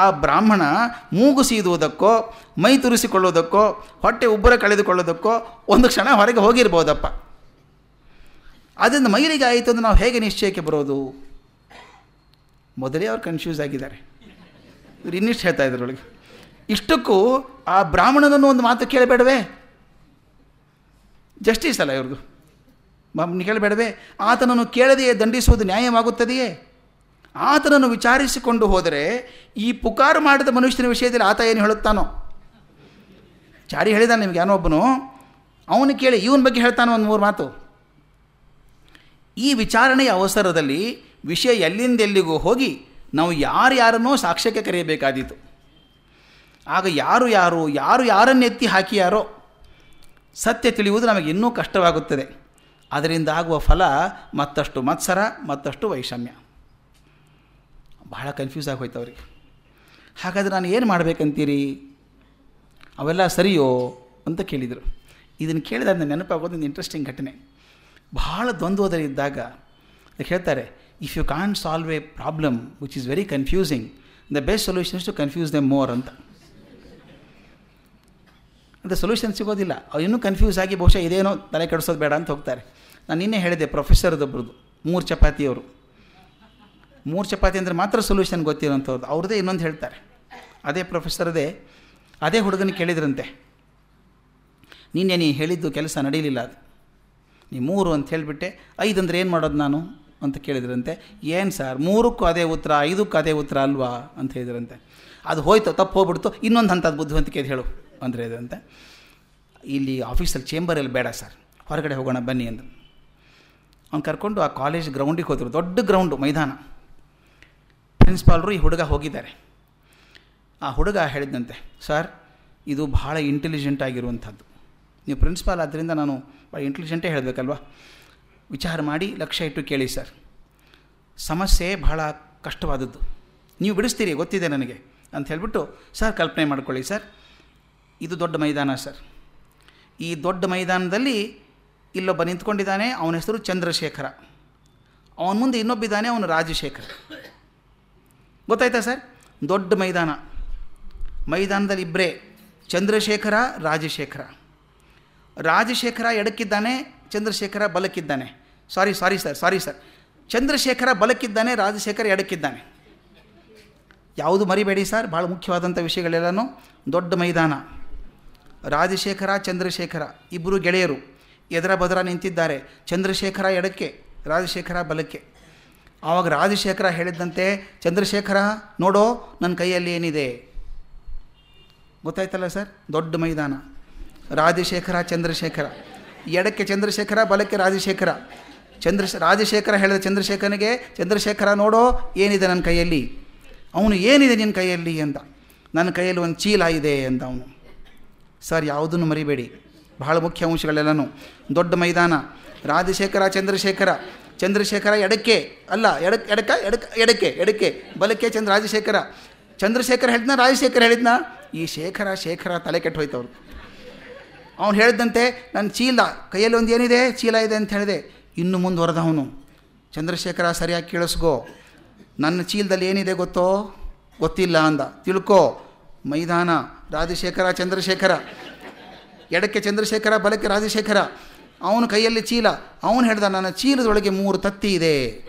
ಆ ಬ್ರಾಹ್ಮಣ ಮೂಗು ಸೀದುವುದಕ್ಕೋ, ಮೈ ತುರಿಸಿಕೊಳ್ಳೋದಕ್ಕೋ ಹೊಟ್ಟೆ ಉಬ್ಬರ ಕಳೆದುಕೊಳ್ಳೋದಕ್ಕೋ ಒಂದು ಕ್ಷಣ ಹೊರಗೆ ಹೋಗಿರ್ಬೋದಪ್ಪ. ಅದರಿಂದ ಮೈಲಿಗೆ ಆಯಿತು ಅಂದರೆ ನಾವು ಹೇಗೆ ನಿಶ್ಚಯಕ್ಕೆ ಬರೋದು? ಮೊದಲೇ ಅವ್ರು ಕನ್ಫ್ಯೂಸ್ ಆಗಿದ್ದಾರೆ. ಇವ್ರು ಇನ್ನಿಷ್ಟು ಹೇಳ್ತಾ ಒಳಗೆ ಇಷ್ಟಕ್ಕೂ ಆ ಬ್ರಾಹ್ಮಣನನ್ನು ಒಂದು ಮಾತು ಕೇಳಬೇಡವೇ? ಜಸ್ಟಿಸ್ ಅಲ್ಲ ಇವ್ರದ್ದು ಕೇಳಬೇಡವೇ ಆತನನ್ನು ಕೇಳದೆಯೇ ದಂಡಿಸುವುದು ನ್ಯಾಯವಾಗುತ್ತದೆಯೇ? ಆತನನ್ನು ವಿಚಾರಿಸಿಕೊಂಡು ಹೋದರೆ ಈ ಪುಕಾರು ಮಾಡಿದ ಮನುಷ್ಯನ ವಿಷಯದಲ್ಲಿ ಆತ ಏನು ಹೇಳುತ್ತಾನೋ? ಚಾರಿ ಹೇಳಿದಾನೆ ನಿಮ್ಗೆ ಯಾನೊಬ್ಬನು ಅವನು ಕೇಳಿ, ಇವನ ಬಗ್ಗೆ ಹೇಳ್ತಾನೋ ಒಂದು ಮೂರು ಮಾತು. ಈ ವಿಚಾರಣೆಯ ಅವಸರದಲ್ಲಿ ವಿಷಯ ಎಲ್ಲಿಂದೆಲ್ಲಿಗೂ ಹೋಗಿ ನಾವು ಯಾರ್ಯಾರನ್ನೋ ಸಾಕ್ಷ್ಯಕ್ಕೆ ಕರೆಯಬೇಕಾದೀತು. ಆಗ ಯಾರು ಯಾರು ಯಾರು ಯಾರನ್ನೆತ್ತಿ ಹಾಕಿಯಾರೋ ಸತ್ಯ ತಿಳಿಯುವುದು ನಮಗೆ ಇನ್ನೂ ಕಷ್ಟವಾಗುತ್ತದೆ. ಅದರಿಂದ ಆಗುವ ಫಲ ಮತ್ತಷ್ಟು ಮತ್ಸರ, ಮತ್ತಷ್ಟು ವೈಷಮ್ಯ. ಬಹಳ ಕನ್ಫ್ಯೂಸ್ ಆಗಿ ಅವ್ರಿಗೆ. ಹಾಗಾದರೆ ನಾನು ಏನು ಮಾಡಬೇಕಂತೀರಿ? ಅವೆಲ್ಲ ಸರಿಯೋ ಅಂತ ಕೇಳಿದರು. ಇದನ್ನು ಕೇಳಿದಾಗ ನೆನಪಾಗೋದು ಒಂದು ಇಂಟ್ರೆಸ್ಟಿಂಗ್ ಘಟನೆ. ಬಹಳ ದ್ವಂದ್ವದಲ್ಲಿದ್ದಾಗ, ಹೇಳ್ತಾರೆ if you can't solve a problem which is very confusing the best solutions to confuse them more ಅಂತ. ಅಂದರೆ ಸೊಲ್ಯೂಷನ್ ಸಿಗೋದಿಲ್ಲ. ಅವ್ರು ಇನ್ನೂ ಕನ್ಫ್ಯೂಸ್ ಆಗಿ ಬಹುಶಃ ಇದೇನೋ ತಲೆ ಕೆಡಿಸೋದು ಬೇಡ ಅಂತ ಹೋಗ್ತಾರೆ. ನಾನು ನಿನ್ನೆ ಹೇಳಿದೆ ಪ್ರೊಫೆಸರ್ದೊಬ್ರದ್ದು ಮೂರು ಚಪಾತಿಯವರು. ಮೂರು ಚಪಾತಿ ಅಂದರೆ ಮಾತ್ರ ಸೊಲ್ಯೂಷನ್ ಗೊತ್ತಿರೋಂಥವ್ರದ್ದು ಅವ್ರದ್ದೇ ಇನ್ನೊಂದು ಹೇಳ್ತಾರೆ. ಅದೇ ಪ್ರೊಫೆಸರ್ದೇ, ಅದೇ ಹುಡುಗನ ಕೇಳಿದ್ರಂತೆ. ನಿನ್ನೆ ನೀ ಹೇಳಿದ್ದು ಕೆಲಸ ನಡೀಲಿಲ್ಲ ಅದು. ನೀ ಮೂರು ಅಂತ ಹೇಳಿಬಿಟ್ಟೆ, ಐದು ಅಂದರೆ ಏನು ಮಾಡೋದು ನಾನು? ಅಂತ ಕೇಳಿದ್ರಂತೆ, ಏನು ಸರ್, ಮೂರಕ್ಕೂ ಅದೇ ಉತ್ತರ, ಐದಕ್ಕೂ ಅದೇ ಉತ್ತರ ಅಲ್ವಾ? ಅಂತ ಹೇಳಿದ್ರಂತೆ. ಅದು ಹೋಯ್ತು, ತಪ್ಪು ಹೋಗ್ಬಿಡ್ತು, ಇನ್ನೊಂದು ಹಂತದ ಬುದ್ಧಿವಂತಿಕೆ ಹೇಳು ಅಂದರೆ ಇದಂತೆ ಇಲ್ಲಿ ಆಫೀಸಲ್ಲಿ ಚೇಂಬರಲ್ಲಿ ಬೇಡ ಸರ್, ಹೊರಗಡೆ ಹೋಗೋಣ, ಬನ್ನಿ ಅಂದರು. ಅವ್ನು ಕರ್ಕೊಂಡು ಆ ಕಾಲೇಜ್ ಗ್ರೌಂಡಿಗೆ ಹೋದರು, ದೊಡ್ಡ ಗ್ರೌಂಡು, ಮೈದಾನ. ಪ್ರಿನ್ಸಿಪಾಲ್ರು ಈ ಹುಡುಗ ಹೋಗಿದ್ದಾರೆ. ಆ ಹುಡುಗ ಹೇಳಿದಂತೆ ಸರ್, ಇದು ಭಾಳ ಇಂಟೆಲಿಜೆಂಟ್ ಆಗಿರುವಂಥದ್ದು. ನೀವು ಪ್ರಿನ್ಸಿಪಾಲ್ ಆದ್ದರಿಂದ ನಾನು ಭಾಳ ಇಂಟೆಲಿಜೆಂಟೇ ಹೇಳಬೇಕಲ್ವಾ? ವಿಚಾರ ಮಾಡಿ ಲಕ್ಷ್ಯ ಇಟ್ಟು ಕೇಳಿ ಸರ್. ಸಮಸ್ಯೆ ಬಹಳ ಕಷ್ಟವಾದದ್ದು. ನೀವು ಬಿಡಿಸ್ತೀರಿ, ಗೊತ್ತಿದೆ ನನಗೆ ಅಂತ ಹೇಳಿಬಿಟ್ಟು ಸರ್ ಕಲ್ಪನೆ ಮಾಡ್ಕೊಳ್ಳಿ ಸರ್. ಇದು ದೊಡ್ಡ ಮೈದಾನ ಸರ್. ಈ ದೊಡ್ಡ ಮೈದಾನದಲ್ಲಿ ಇಲ್ಲೊಬ್ಬ ನಿಂತ್ಕೊಂಡಿದ್ದಾನೆ, ಅವನ ಹೆಸರು ಚಂದ್ರಶೇಖರ. ಅವನ ಮುಂದೆ ಇನ್ನೊಬ್ಬಿದ್ದಾನೆ, ಅವನು ರಾಜಶೇಖರ. ಗೊತ್ತಾಯ್ತಾ ಸರ್? ದೊಡ್ಡ ಮೈದಾನ. ಮೈದಾನದಲ್ಲಿ ಇಬ್ಬರೇ ಚಂದ್ರಶೇಖರ, ರಾಜಶೇಖರ. ರಾಜಶೇಖರ ಎಡಕ್ಕಿದ್ದಾನೆ, Chandrashekara ಬಲಕ್ಕಿದ್ದಾನೆ. Sorry sorry sir sorry sir Chandrashekara ಬಲಕ್ಕಿದ್ದಾನೆ, Rajashekara ಎಡಕ್ಕಿದ್ದಾನೆ. ಯಾವುದು ಮರಿಬೇಡಿ ಸರ್ ಭಾಳ ಮುಖ್ಯವಾದಂಥ ವಿಷಯಗಳೆಲ್ಲನೂ ದೊಡ್ಡ ಮೈದಾನ. ರಾಜಶೇಖರ, ಚಂದ್ರಶೇಖರ ಇಬ್ಬರು ಗೆಳೆಯರು ಎದರ ಬದರ ನಿಂತಿದ್ದಾರೆ. ಚಂದ್ರಶೇಖರ ಎಡಕ್ಕೆ, ರಾಜಶೇಖರ ಬಲಕ್ಕೆ. ಆವಾಗ ರಾಜಶೇಖರ ಹೇಳಿದ್ದಂತೆ ಚಂದ್ರಶೇಖರ, ನೋಡೋ ನನ್ನ ಕೈಯಲ್ಲಿ ಏನಿದೆ? ಗೊತ್ತಾಯ್ತಲ್ಲ ಸರ್ ದೊಡ್ಡ ಮೈದಾನ. ರಾಜಶೇಖರ, ಚಂದ್ರಶೇಖರ. ಎಡಕ್ಕೆ ಚಂದ್ರಶೇಖರ, ಬಲಕ್ಕೆ ರಾಜಶೇಖರ. ಚಂದ್ರ ರಾಜಶೇಖರ ಹೇಳಿದ ಚಂದ್ರಶೇಖರನಿಗೆ, ಚಂದ್ರಶೇಖರ ನೋಡೋ, ಏನಿದೆ ನನ್ನ ಕೈಯಲ್ಲಿ? ಅವನು ಏನಿದೆ ನಿನ್ನ ಕೈಯಲ್ಲಿ? ಅಂತ ನನ್ನ ಕೈಯಲ್ಲಿ ಒಂದು ಚೀಲ ಇದೆ ಅಂತ ಅವನು. ಸರ್, ಯಾವುದನ್ನು ಮರಿಬೇಡಿ. ಬಹಳ ಮುಖ್ಯ ಅಂಶಗಳೆಲ್ಲನೂ. ದೊಡ್ಡ ಮೈದಾನ. ರಾಜಶೇಖರ, ಚಂದ್ರಶೇಖರ. ಚಂದ್ರಶೇಖರ ಎಡಕ್ಕೆ ಅಲ್ಲ, ಎಡಕ್, ಎಡಕ ಎಡಕ, ಎಡಕ್ಕೆ ಎಡಕ್ಕೆ. ಬಲಕ್ಕೆ ಚಂದ್ರ, ರಾಜಶೇಖರ. ಚಂದ್ರಶೇಖರ ಹೇಳಿದ್ನ, ರಾಜಶೇಖರ ಹೇಳಿದ್ನ? ಈ ಶೇಖರ ಶೇಖರ ತಲೆ ಕೆಟ್ಟು ಹೋಯ್ತವ್ರು. ಅವನು ಹೇಳಿದಂತೆ ನನ್ನ ಚೀಲ, ಕೈಯಲ್ಲಿ ಒಂದು ಏನಿದೆ? ಚೀಲ ಇದೆ, ಅಂತ ಹೇಳಿದೆ. ಇನ್ನು ಮುಂದೆ ಅವನು ಚಂದ್ರಶೇಖರ ಸರಿಯಾಗಿ ಕೇಳಿಸ್ಗೋ ನನ್ನ ಚೀಲದಲ್ಲಿ ಏನಿದೆ ಗೊತ್ತೋ? ಗೊತ್ತಿಲ್ಲ ಅಂದ. ತಿಳ್ಕೋ. ಮೈದಾನ. ರಾಜಶೇಖರ, ಚಂದ್ರಶೇಖರ. ಎಡಕ್ಕೆ ಚಂದ್ರಶೇಖರ, ಬಲಕ್ಕೆ ರಾಜಶೇಖರ. ಅವನ ಕೈಯಲ್ಲಿ ಚೀಲ. ಅವನು ಹೇಳ್ದ, ನನ್ನ ಚೀಲದೊಳಗೆ ಮೂರು ತತ್ತಿ ಇದೆ.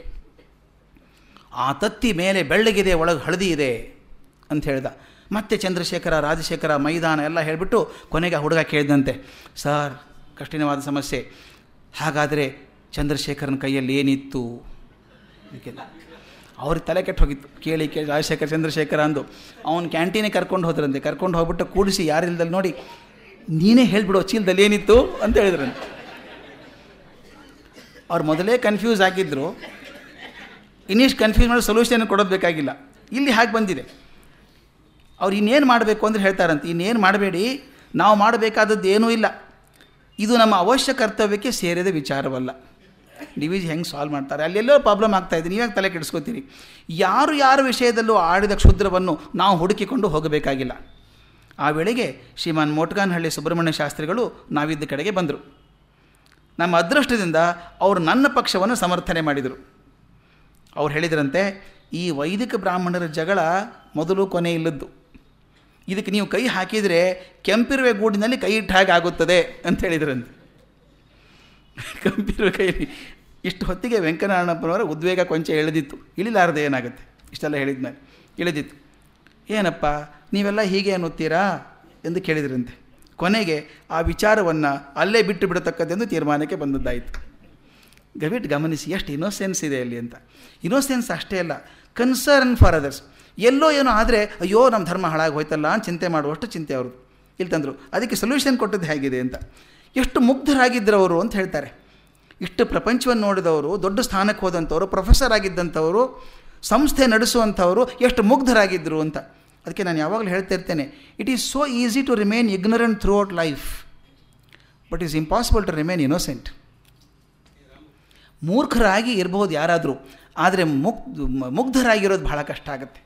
ಆ ತತ್ತಿ ಮೇಲೆ ಬೆಳ್ಳಗಿದೆ, ಒಳಗೆ ಹಳದಿ ಇದೆ ಅಂತ ಹೇಳ್ದ. ಮತ್ತೆ ಚಂದ್ರಶೇಖರ, ರಾಜಶೇಖರ, ಮೈದಾನ ಎಲ್ಲ ಹೇಳಿಬಿಟ್ಟು ಕೊನೆಗೆ ಹುಡುಗ ಕೇಳಿದಂತೆ, ಸರ್, ಕಠಿಣವಾದ ಸಮಸ್ಯೆ. ಹಾಗಾದರೆ ಚಂದ್ರಶೇಖರನ ಕೈಯಲ್ಲಿ ಏನಿತ್ತು? ಅವ್ರಿಗೆ ತಲೆ ಕೆಟ್ಟು ಹೋಗಿತ್ತು. ಕೇಳಿ ಕೇಳಿ, ರಾಜಶೇಖರ್ ಚಂದ್ರಶೇಖರ ಅಂದು. ಅವನು ಕ್ಯಾಂಟೀನೇ ಕರ್ಕೊಂಡು ಹೋದ್ರಂತೆ. ಕರ್ಕೊಂಡು ಹೋಗ್ಬಿಟ್ಟು ಕೂಡಿಸಿ ಯಾರಿಲ್ದಲ್ಲಿ ನೋಡಿ, ನೀನೇ ಹೇಳ್ಬಿಡು, ಚೀಲದಲ್ಲಿ ಏನಿತ್ತು ಅಂತ ಹೇಳಿದ್ರಂತೆ. ಅವ್ರು ಮೊದಲೇ ಕನ್ಫ್ಯೂಸ್ ಆಗಿದ್ದರು ಇನ್ನಿಷ್ಟು ಕನ್ಫ್ಯೂಸ್ ಮಾಡಿ ಸೊಲ್ಯೂಷನ್ ಕೊಡೋದು ಬೇಕಾಗಿಲ್ಲ. ಇಲ್ಲಿ ಹಾಗೆ ಬಂದಿದೆ. ಅವ್ರು ಇನ್ನೇನು ಮಾಡಬೇಕು ಅಂದ್ರೆ ಹೇಳ್ತಾರಂತೆ. ಇನ್ನೇನು ಮಾಡಬೇಡಿ, ನಾವು ಮಾಡಬೇಕಾದದ್ದು ಏನೂ ಇಲ್ಲ. ಇದು ನಮ್ಮ ಅವಶ್ಯ ಕರ್ತವ್ಯಕ್ಕೆ ಸೇರಿದ ವಿಚಾರವಲ್ಲ. ಡಿವಿಜ್ ಹೆಂಗೆ ಸಾಲ್ವ್ ಮಾಡ್ತಾರೆ? ಅಲ್ಲೆಲ್ಲೋ ಪ್ರಾಬ್ಲಮ್ ಆಗ್ತಾಯಿದೆ ನೀವ್ಯಾಕೆ ತಲೆ ಕೆಡಿಸ್ಕೋತೀರಿ? ಯಾರು ಯಾರ ವಿಷಯದಲ್ಲೂ ಆಡಿದ ಕ್ಷುದ್ರವನ್ನು ನಾವು ಹುಡುಕಿಕೊಂಡು ಹೋಗಬೇಕಾಗಿಲ್ಲ. ಆ ವೇಳೆಗೆ ಶ್ರೀಮಾನ್ ಮೋಟ್ಗಾನಹಳ್ಳಿ ಸುಬ್ರಹ್ಮಣ್ಯ ಶಾಸ್ತ್ರಿಗಳು ನಾವಿದ್ದ ಕಡೆಗೆ ಬಂದರು. ನಮ್ಮ ಅದೃಷ್ಟದಿಂದ ಅವರು ನನ್ನ ಪಕ್ಷವನ್ನು ಸಮರ್ಥನೆ ಮಾಡಿದರು. ಅವ್ರು ಹೇಳಿದ್ರಂತೆ, ಈ ವೈದಿಕ ಬ್ರಾಹ್ಮಣರ ಜಗಳ ಮೊದಲು ಕೊನೆ ಇಲ್ಲದ್ದು. ಇದಕ್ಕೆ ನೀವು ಕೈ ಹಾಕಿದರೆ ಕೆಂಪಿರುವೆ ಗೂಡಿನಲ್ಲಿ ಕೈ ಇಟ್ಟ ಹಾಗೆ ಆಗುತ್ತದೆ ಅಂತ ಹೇಳಿದ್ರಂತೆ. ಕೆಂಪಿರುವೆ ಕೈಯಲ್ಲಿ ಇಷ್ಟು ಹೊತ್ತಿಗೆ ವೆಂಕಟನಾರಾಯಣಪ್ಪನವರ ಉದ್ವೇಗ ಕೊಂಚ ಎಳೆದಿತ್ತು. ಇಳಿಲಾರದೆ ಏನಾಗುತ್ತೆ? ಇಷ್ಟೆಲ್ಲ ಹೇಳಿದ್ಮೇಲೆ ಇಳಿದಿತ್ತು ಏನಪ್ಪ, ನೀವೆಲ್ಲ ಹೀಗೆ ಅನ್ನುತ್ತೀರಾ? ಎಂದು ಕೇಳಿದ್ರಂತೆ. ಕೊನೆಗೆ ಆ ವಿಚಾರವನ್ನು ಅಲ್ಲೇ ಬಿಟ್ಟು ಬಿಡತಕ್ಕದ್ದೆಂದು ತೀರ್ಮಾನಕ್ಕೆ ಬಂದದ್ದಾಯಿತು. ಗವಿಟ್ ಗಮನಿಸಿ, ಎಷ್ಟು ಇನೋಸೆನ್ಸ್ ಇದೆ ಅಲ್ಲಿ ಅಂತ. ಇನೋಸೆನ್ಸ್ ಅಷ್ಟೇ ಅಲ್ಲ ಕನ್ಸರ್ನ್ ಫಾರ್ ಅದರ್ಸ್ ಎಲ್ಲೋ ಏನೋ ಆದರೆ, ಅಯ್ಯೋ ನಮ್ಮ ಧರ್ಮ ಹಾಳಾಗಿ ಹೋಯ್ತಲ್ಲ ಅಂತ ಚಿಂತೆ ಮಾಡುವಷ್ಟು ಚಿಂತೆ ಅವ್ರದ್ದು. ಇಲ್ಲಿ ತಂದರು, ಅದಕ್ಕೆ ಸೊಲ್ಯೂಷನ್ ಕೊಟ್ಟದ್ದು ಹೇಗಿದೆ ಅಂತ. ಎಷ್ಟು ಮುಗ್ಧರಾಗಿದ್ದರು ಅವರು ಅಂತ ಹೇಳ್ತಾರೆ. ಇಷ್ಟು ಪ್ರಪಂಚವನ್ನು ನೋಡಿದವರು, ದೊಡ್ಡ ಸ್ಥಾನಕ್ಕೆ ಹೋದಂಥವರು ಪ್ರೊಫೆಸರ್ ಆಗಿದ್ದಂಥವರು, ಸಂಸ್ಥೆ ನಡೆಸುವಂಥವರು ಎಷ್ಟು ಮುಗ್ಧರಾಗಿದ್ದರು ಅಂತ. ಅದಕ್ಕೆ ನಾನು ಯಾವಾಗಲೂ ಹೇಳ್ತಾ ಇರ್ತೇನೆ it is so easy to remain ignorant throughout life but is impossible to remain innocent ಮೂರ್ಖರಾಗಿ ಇರಬಹುದು ಯಾರಾದರೂ, ಆದರೆ ಮುಗ್, ಮುಗ್ಧರಾಗಿರೋದು ಬಹಳ ಕಷ್ಟ ಆಗುತ್ತೆ.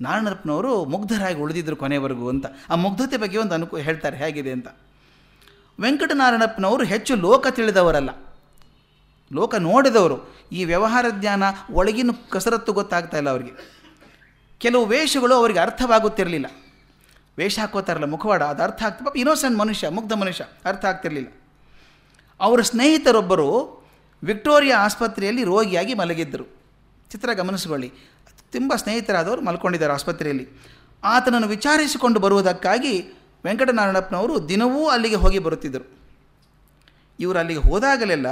ನಾರಾಯಣಪ್ಪನವರು ಮುಗ್ಧರಾಗಿ ಉಳಿದಿದ್ದರು ಕೊನೆವರೆಗೂ ಅಂತ. ಆ ಮುಗ್ಧತೆ ಬಗ್ಗೆ ಒಂದು ಅನುಕೂ, ಹೇಳ್ತಾರೆ, ಹೇಗಿದೆ ಅಂತ. ವೆಂಕಟನಾರಾಯಣಪ್ಪನವರು ಹೆಚ್ಚು ಲೋಕ ತಿಳಿದವರಲ್ಲ. ಲೋಕ ನೋಡಿದವರು. ಈ ವ್ಯವಹಾರ ಜ್ಞಾನ ಒಳಗಿನ ಕಸರತ್ತು ಗೊತ್ತಾಗ್ತಾ ಇಲ್ಲ ಅವರಿಗೆ. ಕೆಲವು ವೇಷಗಳು ಅವರಿಗೆ ಅರ್ಥವಾಗುತ್ತಿರಲಿಲ್ಲ. ವೇಷ ಹಾಕೋತಾರಲ್ಲ ಮುಖವಾಡ, ಅದು ಅರ್ಥ ಆಗ್ತಾ ಪಾಪ ಇನ್ನೋಸೆಂಟ್ ಮನುಷ್ಯ, ಮುಗ್ಧ ಮನುಷ್ಯ, ಅರ್ಥ ಆಗ್ತಿರಲಿಲ್ಲ. ಅವರ ಸ್ನೇಹಿತರೊಬ್ಬರು ವಿಕ್ಟೋರಿಯಾ ಆಸ್ಪತ್ರೆಯಲ್ಲಿ ರೋಗಿಯಾಗಿ ಮಲಗಿದ್ದರು. ಚಿತ್ರ ಗಮನಿಸಿಕೊಳ್ಳಿ. ತುಂಬ ಸ್ನೇಹಿತರಾದವರು ಮಲ್ಕೊಂಡಿದ್ದಾರೆ ಆಸ್ಪತ್ರೆಯಲ್ಲಿ. ಆತನನ್ನು ವಿಚಾರಿಸಿಕೊಂಡು ಬರುವುದಕ್ಕಾಗಿ ವೆಂಕಟನಾರಾಯಣಪ್ಪನವರು ದಿನವೂ ಅಲ್ಲಿಗೆ ಹೋಗಿ ಬರುತ್ತಿದ್ದರು. ಇವರು ಅಲ್ಲಿಗೆ ಹೋದಾಗಲೆಲ್ಲ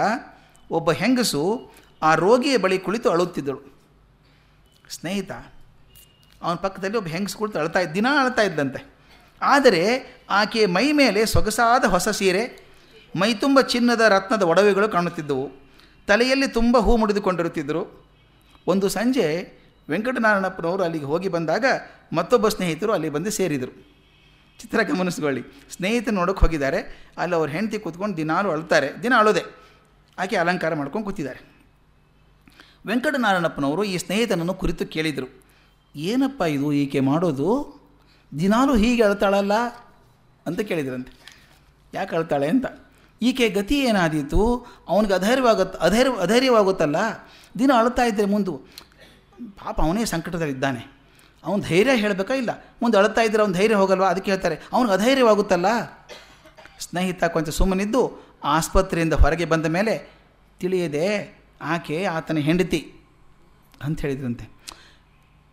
ಒಬ್ಬ ಹೆಂಗಸು ಆ ರೋಗಿಯ ಬಳಿ ಕುಳಿತು ಅಳುತ್ತಿದ್ದಳು. ಸ್ನೇಹಿತ, ಅವನ ಪಕ್ಕದಲ್ಲಿ ಒಬ್ಬ ಹೆಂಗಸು ಕುಳಿತು ಅಳ್ತಾ ಇದ್ದ, ದಿನ ಅಳ್ತಾ ಇದ್ದಂತೆ. ಆದರೆ ಆಕೆಯ ಮೈ ಮೇಲೆ ಸೊಗಸಾದ ಹೊಸ ಸೀರೆ, ಮೈ ತುಂಬ ಚಿನ್ನದ ರತ್ನದ ಒಡವೆಗಳು ಕಾಣುತ್ತಿದ್ದವು. ತಲೆಯಲ್ಲಿ ತುಂಬ ಹೂ ಮುಡಿದುಕೊಂಡಿರುತ್ತಿದ್ದರು. ಒಂದು ಸಂಜೆ ವೆಂಕಟನಾರಾಯಣಪ್ಪನವರು ಅಲ್ಲಿಗೆ ಹೋಗಿ ಬಂದಾಗ ಮತ್ತೊಬ್ಬ ಸ್ನೇಹಿತರು ಅಲ್ಲಿ ಬಂದು ಸೇರಿದರು. ಚಿತ್ರ ಗಮನಿಸ್ಕೊಳ್ಳಿ ಸ್ನೇಹಿತರು ನೋಡೋಕೆ ಹೋಗಿದ್ದಾರೆ. ಅಲ್ಲಿ ಅವ್ರ ಹೆಂಡತಿ ಕೂತ್ಕೊಂಡು ದಿನಾಲು ಅಳ್ತಾರೆ. ದಿನ ಅಳೋದೆ. ಆಕೆ ಅಲಂಕಾರ ಮಾಡ್ಕೊಂಡು ಕೂತಿದ್ದಾರೆ. ವೆಂಕಟನಾರಾಯಣಪ್ಪನವರು ಈ ಸ್ನೇಹಿತನನ್ನು ಕುರಿತು ಕೇಳಿದರು. ಏನಪ್ಪ ಇದು ಈಕೆ ಮಾಡೋದು? ದಿನಾಲೂ ಹೀಗೆ ಅಳ್ತಾಳಲ್ಲ ಅಂತ ಕೇಳಿದ್ರಂತೆ. ಯಾಕೆ ಅಳ್ತಾಳೆ ಅಂತ? ಈಕೆ ಗತಿ ಏನಾದೀತು? ಅವನಿಗೆ ಅಧೈರ್ಯವಾಗುತ್ತ ಅಧೈರ್ಯ, ಅಧೈರ್ಯವಾಗುತ್ತಲ್ಲ? ದಿನ ಅಳ್ತಾ ಇದ್ದರೆ ಮುಂದೆ ಪಾಪ ಅವನೇ ಸಂಕಟದಲ್ಲಿದ್ದಾನೆ. ಅವನು ಧೈರ್ಯ ಹೇಳಬೇಕಾ ಇಲ್ಲ? ಮುಂದೆ ಅಳ್ತಾ ಇದ್ದರೆ, ಅವ್ನು ಧೈರ್ಯ ಹೋಗಲ್ವಾ? ಅದಕ್ಕೆ ಹೇಳ್ತಾರೆ ಅವನು ಅಧೈರ್ಯವಾಗುತ್ತಲ್ಲ? ಸ್ನೇಹಿತ ಕೊಂಚ ಸುಮ್ಮನಿದ್ದು, ಆಸ್ಪತ್ರೆಯಿಂದ ಹೊರಗೆ ಬಂದ ಮೇಲೆ, ತಿಳಿಯದೆ, ಆಕೆ ಆತನ ಹೆಂಡತಿ ಅಂತ ಹೇಳಿದ್ರಂತೆ.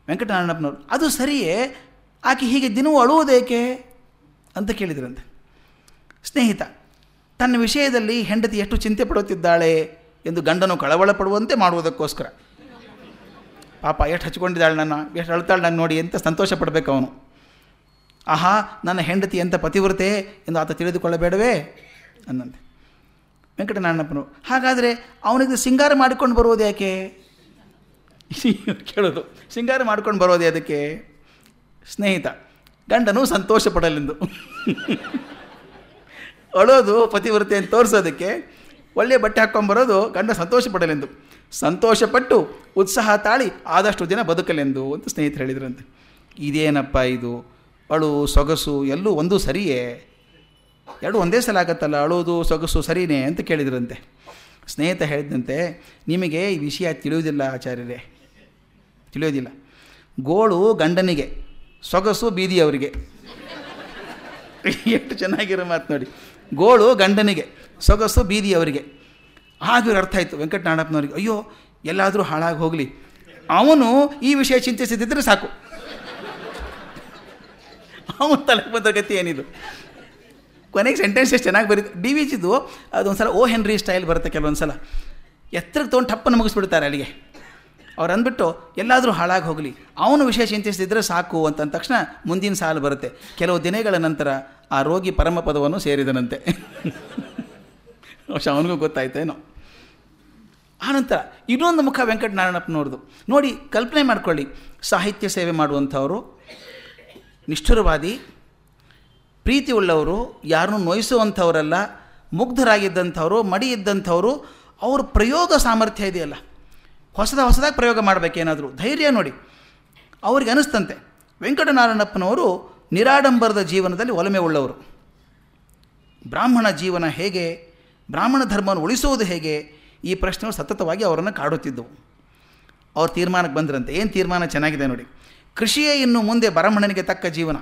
ವೆಂಕಟನಾರಾಯಣಪ್ಪನವರು, ಅದು ಸರಿಯೇ? ಆಕೆ ಹೀಗೆ ದಿನವೂ ಅಳುವುದೇಕೆ ಅಂತ ಕೇಳಿದ್ರಂತೆ. ಸ್ನೇಹಿತ, ತನ್ನ ವಿಷಯದಲ್ಲಿ ಹೆಂಡತಿ ಎಷ್ಟು ಚಿಂತೆ ಪಡುತ್ತಿದ್ದಾಳೆ? ಎಂದು ಗಂಡನು ಕಳವಳ ಪಡುವಂತೆ ಮಾಡುವುದಕ್ಕೋಸ್ಕರ. ಪಾಪ ಎಷ್ಟು ಹಚ್ಕೊಂಡಿದ್ದಾಳೆ ನನ್ನ ಎಷ್ಟು ಅಳ್ತಾಳೆ ನಾನು ನೋಡಿ ಅಂತ ಸಂತೋಷ ಪಡಬೇಕು ಅವನು. ಆಹಾ, ನನ್ನ ಹೆಂಡತಿ ಎಂಥ ಪತಿವ್ರತೆ ಎಂದು ಆತ ತಿಳಿದುಕೊಳ್ಳಬೇಡವೇ? ಅನ್ನಂತೆ. ವೆಂಕಟನಾರಾಯಣಪ್ಪನು ಹಾಗಾದರೆ ಅವನಿಗೆ ಸಿಂಗಾರ ಮಾಡಿಕೊಂಡು ಬರೋದು ಯಾಕೆ? ಕೇಳೋದು, ಸಿಂಗಾರ ಮಾಡ್ಕೊಂಡು ಬರೋದು ಅದಕ್ಕೆ ಸ್ನೇಹಿತ, ಗಂಡನು ಸಂತೋಷ ಪಡಲೆಂದು. ಅಳೋದು ಪತಿವ್ರತೆ ಅಂತ ತೋರಿಸೋದಕ್ಕೆ ಒಳ್ಳೆಯ ಬಟ್ಟೆ ಹಾಕ್ಕೊಂಬರೋದು ಗಂಡ ಸಂತೋಷ ಪಡಲೆಂದು. ಸಂತೋಷಪಟ್ಟು ಉತ್ಸಾಹ ತಾಳಿ ಆದಷ್ಟು ದಿನ ಬದುಕಲೆಂದು ಅಂತ ಸ್ನೇಹಿತರು ಹೇಳಿದ್ರಂತೆ. ಇದೇನಪ್ಪ ಇದು? ಅಳು ಸೊಗಸು ಎಲ್ಲೂ ಒಂದು ಸರಿಯೇ? ಎರಡು ಒಂದೇ ಸಲ ಆಗತ್ತಲ್ಲ, ಅಳೋದು ಸೊಗಸು ಸರಿನೇ ಅಂತ ಕೇಳಿದ್ರಂತೆ. ಸ್ನೇಹಿತ ಹೇಳಿದಂತೆ ನಿಮಗೆ ಈ ವಿಷಯ ತಿಳಿಯೋದಿಲ್ಲ ಆಚಾರ್ಯರೇ. ತಿಳಿಯೋದಿಲ್ಲ ಗೋಳು ಗಂಡನಿಗೆ, ಸೊಗಸು ಬೀದಿಯವರಿಗೆ. ಎಷ್ಟು ಚೆನ್ನಾಗಿರೋ ಮಾತು ನೋಡಿ. ಗೋಳು ಗಂಡನಿಗೆ, ಸೊಗಸು ಬೀದಿಯವರಿಗೆ. ಆಗ ಅರ್ಥ ಆಯಿತು. ವೆಂಕಟನಾಡಪ್ಪನವ್ರಿಗೆ, ಅಯ್ಯೋ, ಎಲ್ಲಾದರೂ ಹಾಳಾಗಿ ಹೋಗಲಿ. ಅವನು ಈ ವಿಷಯ ಚಿಂತಿಸದಿದ್ದರೆ ಸಾಕು. ಅವನು ತಲೆಗೆ ಬಂದ ಗತಿ ಏನಿದು? ಕೊನೆಗೆ ಸೆಂಟೆನ್ಸ್ ಎಷ್ಟು ಚೆನ್ನಾಗಿ ಬರೀತು ಡಿ ವಿ ಜಿದು ಅದೊಂದು ಸಲ ಓ. ಹೆನ್ರಿ ಸ್ಟೈಲ್ ಬರುತ್ತೆ ಕೆಲವೊಂದು ಸಲ ಎತ್ತರಕ್ಕೆ ತೊಗೊಂಡು ಟಪ್ಪನ್ನು ಮುಗಿಸ್ಬಿಡ್ತಾರೆ ಅಲ್ಲಿಗೆ. ಅವ್ರು ಅಂದ್ಬಿಟ್ಟು, ಎಲ್ಲಾದರೂ ಹಾಳಾಗಿ ಹೋಗಲಿ. ಅವನು ವಿಷಯ ಚಿಂತಿಸಿದ್ರೆ ಸಾಕು ಅಂತ ತಕ್ಷಣ ಮುಂದಿನ ಸಾಲು ಬರುತ್ತೆ. ಕೆಲವು ದಿನಗಳ ನಂತರ ಆ ರೋಗಿ ಪರಮ ಪದವನ್ನು ಸೇರಿದನಂತೆ. ಬಹುಶಃ ಅವನಿಗೂ ಗೊತ್ತಾಯ್ತೇನೋ. ಆನಂತರ ಇನ್ನೊಂದು ಮುಖ ವೆಂಕಟನಾರಾಯಣಪ್ಪನವ್ರದ್ದು ನೋಡಿ, ಕಲ್ಪನೆ ಮಾಡ್ಕೊಳ್ಳಿ. ಸಾಹಿತ್ಯ ಸೇವೆ ಮಾಡುವಂಥವರು, ನಿಷ್ಠುರವಾದಿ ಪ್ರೀತಿ ಉಳ್ಳವರು ಯಾರನ್ನೂ ನೋಯಿಸುವಂಥವರಲ್ಲ, ಮುಗ್ಧರಾಗಿದ್ದಂಥವರು ಮಡಿ ಇದ್ದಂಥವರು ಅವ್ರ ಪ್ರಯೋಗ ಸಾಮರ್ಥ್ಯ ಇದೆಯಲ್ಲ. ಹೊಸದ ಹೊಸದಾಗಿ ಪ್ರಯೋಗ ಮಾಡಬೇಕೇನಾದರೂ, ಧೈರ್ಯ ನೋಡಿ. ಅವ್ರಿಗೆ ಅನಿಸ್ತಂತೆ, ವೆಂಕಟನಾರಾಯಣಪ್ಪನವರು ನಿರಾಡಂಬರದ ಜೀವನದಲ್ಲಿ ಒಲಮೆ ಉಳ್ಳವರು. ಬ್ರಾಹ್ಮಣ ಜೀವನ ಹೇಗೆ ಬ್ರಾಹ್ಮಣ ಧರ್ಮವನ್ನು ಉಳಿಸುವುದು ಹೇಗೆ? ಈ ಪ್ರಶ್ನೆಗಳು ಸತತವಾಗಿ ಅವರನ್ನು ಕಾಡುತ್ತಿದ್ದವು. ಅವ್ರ ತೀರ್ಮಾನಕ್ಕೆ ಬಂದ್ರಂತೆ. ಏನು ತೀರ್ಮಾನ? ಚೆನ್ನಾಗಿದೆ ನೋಡಿ. ಕೃಷಿಯೇ ಇನ್ನು ಮುಂದೆ ಬ್ರಾಹ್ಮಣನಿಗೆ ತಕ್ಕ ಜೀವನ.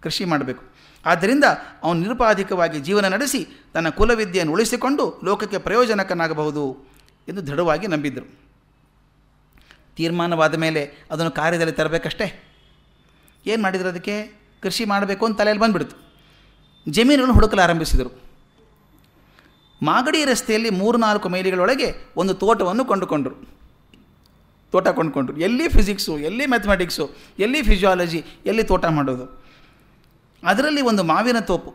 ಕೃಷಿ ಮಾಡಬೇಕು. ಆದ್ದರಿಂದ ಅವನು ನಿರುಪಾಧಿಕವಾಗಿ ಜೀವನ ನಡೆಸಿ ತನ್ನ ಕುಲವಿದ್ಯೆಯನ್ನು ಉಳಿಸಿಕೊಂಡು ಲೋಕಕ್ಕೆ ಪ್ರಯೋಜನಕನಾಗಬಹುದು ಎಂದು ದೃಢವಾಗಿ ನಂಬಿದ್ದರು ತೀರ್ಮಾನವಾದ ಮೇಲೆ ಅದನ್ನು ಕಾರ್ಯದಲ್ಲಿ ತರಬೇಕಷ್ಟೇ? ಏನು ಮಾಡಿದ್ರು ಅದಕ್ಕೆ? ಕೃಷಿ ಮಾಡಬೇಕು ಅಂತ ತಲೆಯಲ್ಲಿ ಬಂದುಬಿಡ್ತು. ಜಮೀನುಗಳನ್ನು ಹುಡುಕಲು ಆರಂಭಿಸಿದರು. ಮಾಗಡಿ ರಸ್ತೆಯಲ್ಲಿ ಮೂರು ನಾಲ್ಕು ಮೈಲಿಗಳೊಳಗೆ ಒಂದು ತೋಟವನ್ನು ಕೊಂಡುಕೊಂಡರು. ತೋಟ ಕೊಂಡುಕೊಂಡ್ರು. ಎಲ್ಲಿ ಫಿಸಿಕ್ಸು ಎಲ್ಲಿ ಮ್ಯಾಥಮೆಟಿಕ್ಸು ಎಲ್ಲಿ ಫಿಸಿಯಾಲಜಿ ಎಲ್ಲಿ ತೋಟ ಮಾಡೋದು? ಅದರಲ್ಲಿ ಒಂದು ಮಾವಿನ ತೋಪು.